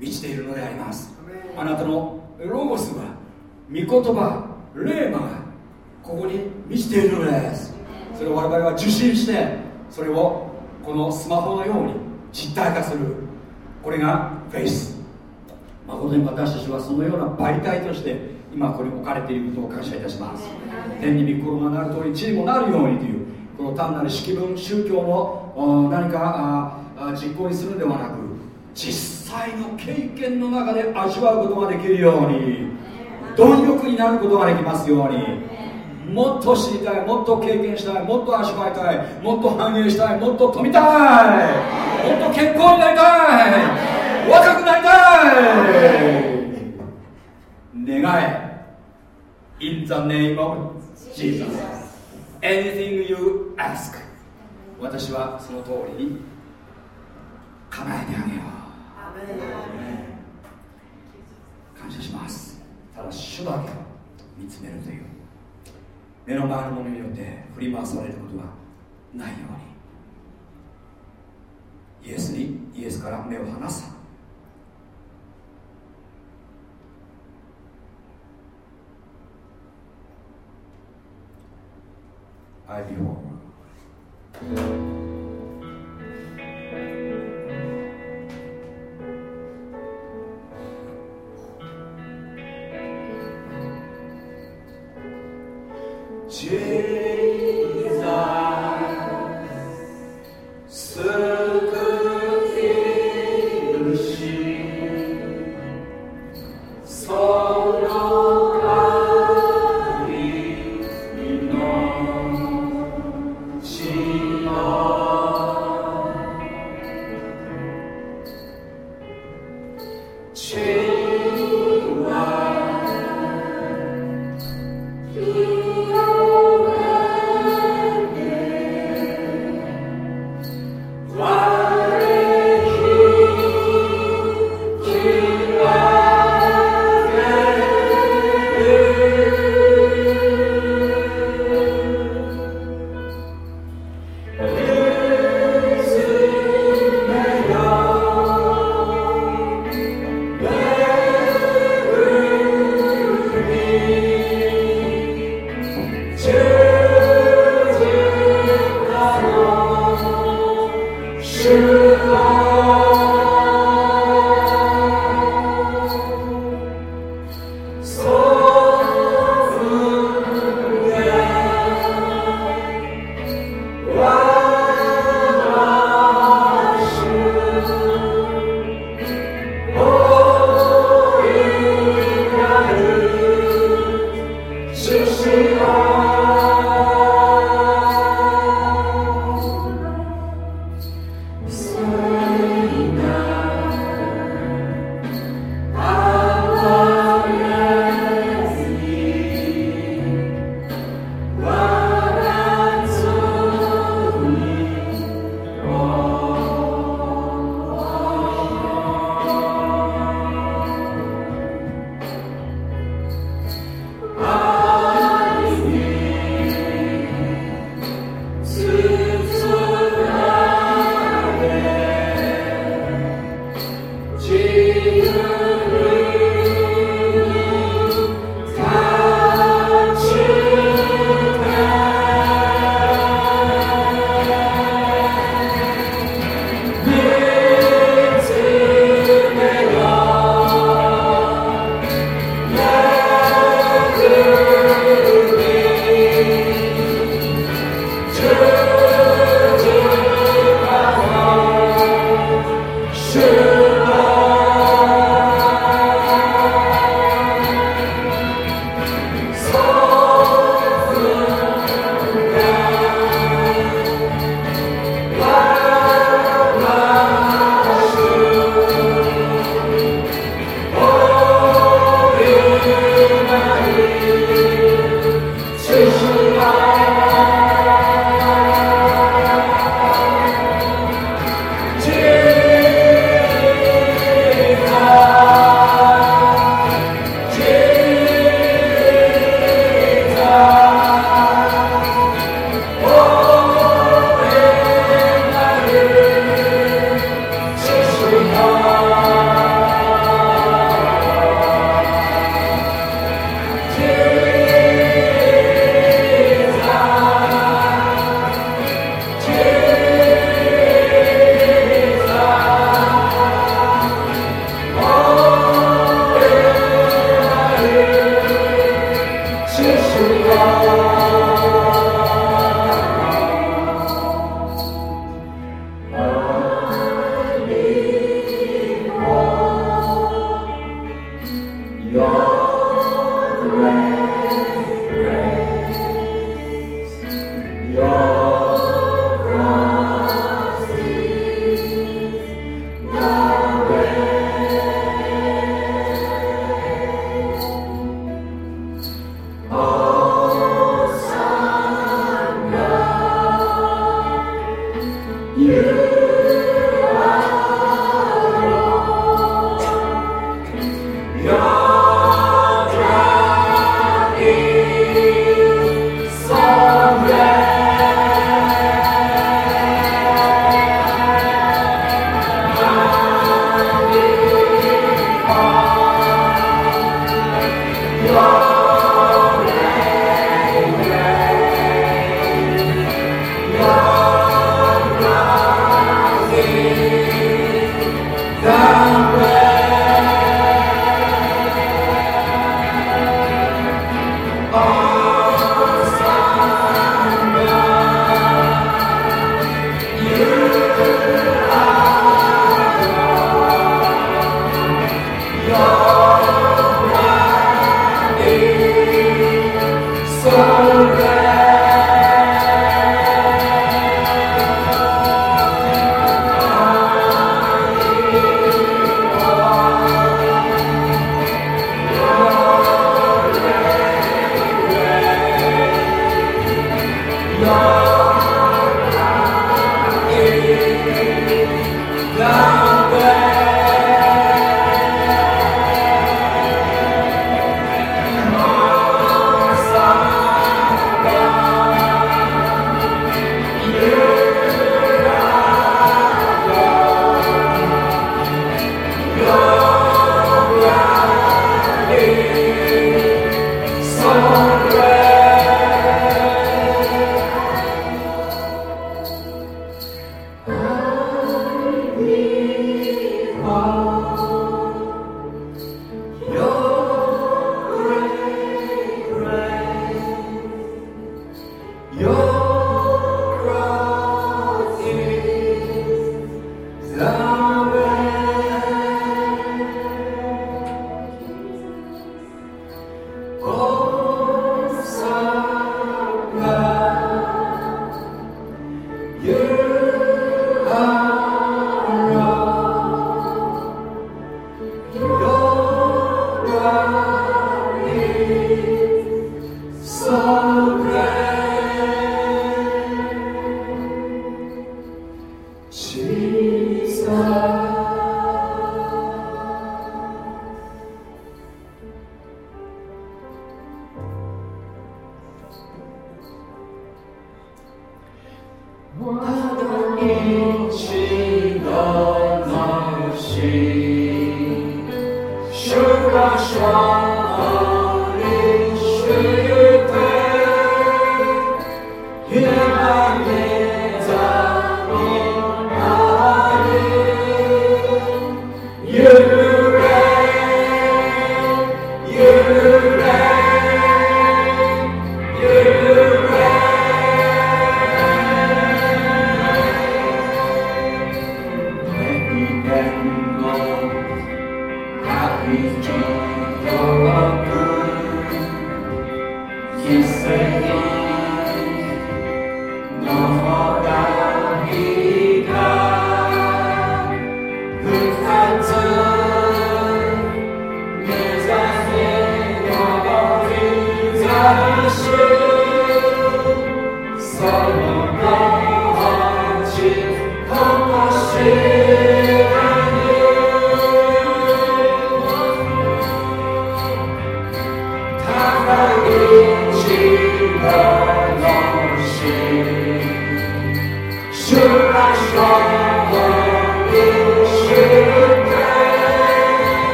Speaker 1: 満ちているのであります。あなたのロゴスは御言葉レーマがここに満ちているのです。それを我々は受信してそれをこのスマホのように実体化する。これがフェイス。誠に私たちはそのような媒体として今ここに置かれていることを感謝いたします。天に御心がなる通り地にもなるようにというこの単なる式文宗教の何か実行にするのではなく実際の経験の中で味わうことができるように貪欲になることができますようにもっと知りたいもっと経験したいもっと味わいたいもっと繁栄したいもっと富みたいもっと健康になりたい若くなりたい。願え。In the name of Jesus. Anything you ask 私はその通りに叶えてあげよう。感謝します。ただ主だけ見つめるという。目の前のものによって振り回されることはないように。イエスにイエスから目を離す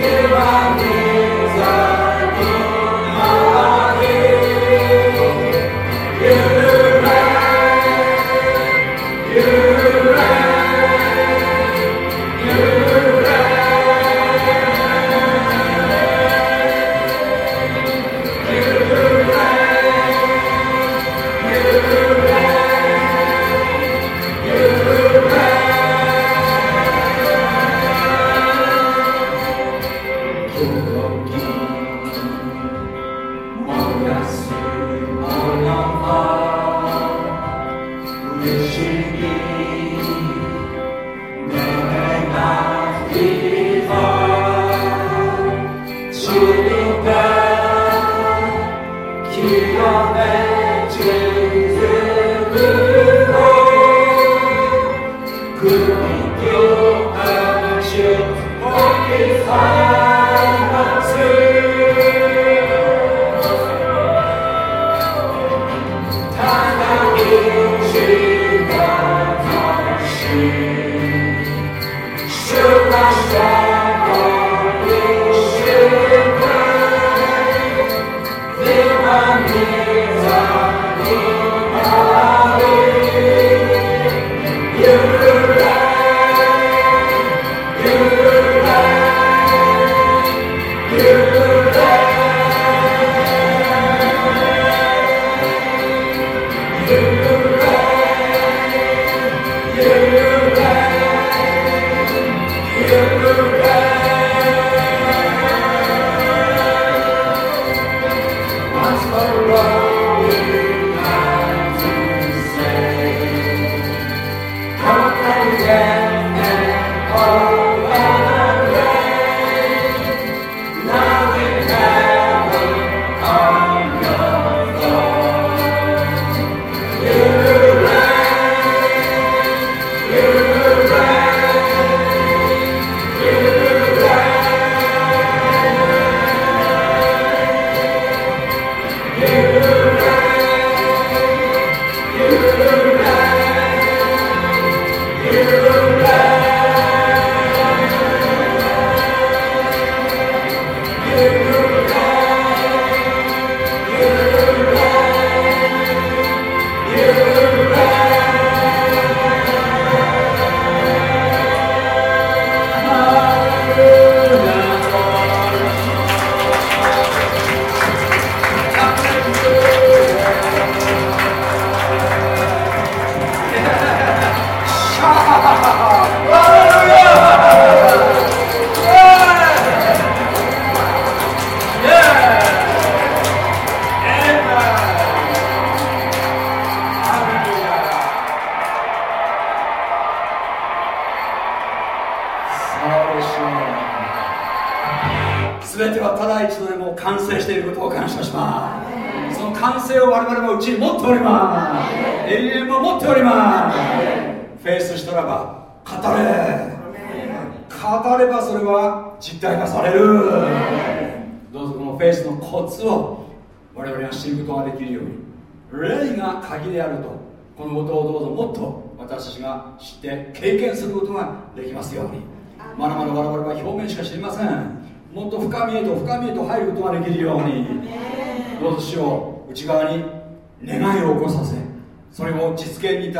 Speaker 1: Yeah.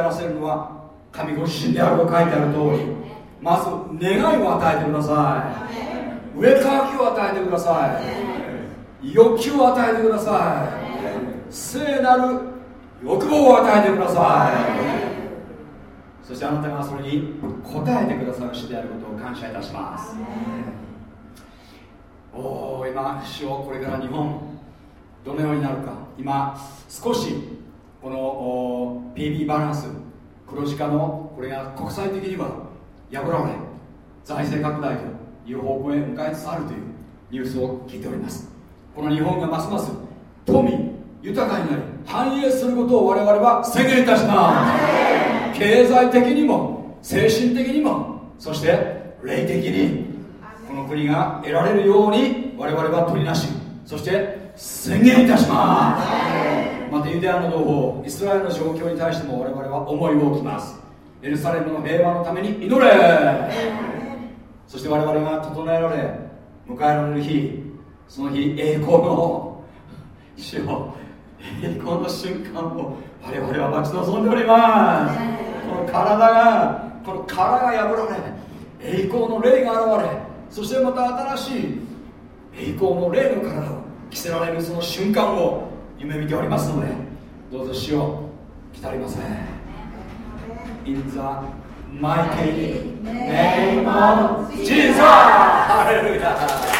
Speaker 1: I behold.「神ご自身であると書いてある通りまず願いを与えてください。上かきを与えてください。欲求を与えてください。聖なる欲望を与えてください。そしてあなたがそれに応えてくださる主であることを感謝いたします。おお今主をこれから日本どのようになるか。今少しこの PB バランス黒字化のこれが国際的には破られ財政拡大という方向へ向かいつつあるというニュースを聞いております。この日本がますます富豊かになり繁栄することを我々は宣言いたします。経済的にも精神的にもそして霊的にこの国が得られるように我々は取りなしそして宣言いたします。またユダヤの同胞イスラエルの状況に対しても我々は思いを置きます。エルサレムの平和のために祈れ。そして我々が整えられ迎えられる日その日栄光の主よ栄光の瞬間を我々は待ち望んでおります。この体がこの殻が破られ栄光の霊が現れそしてまた新しい栄光の霊の体を着せられるその瞬間を夢見ておりますのでどうぞ死を来たりません。In the mighty name of Jesus! ハレルヤ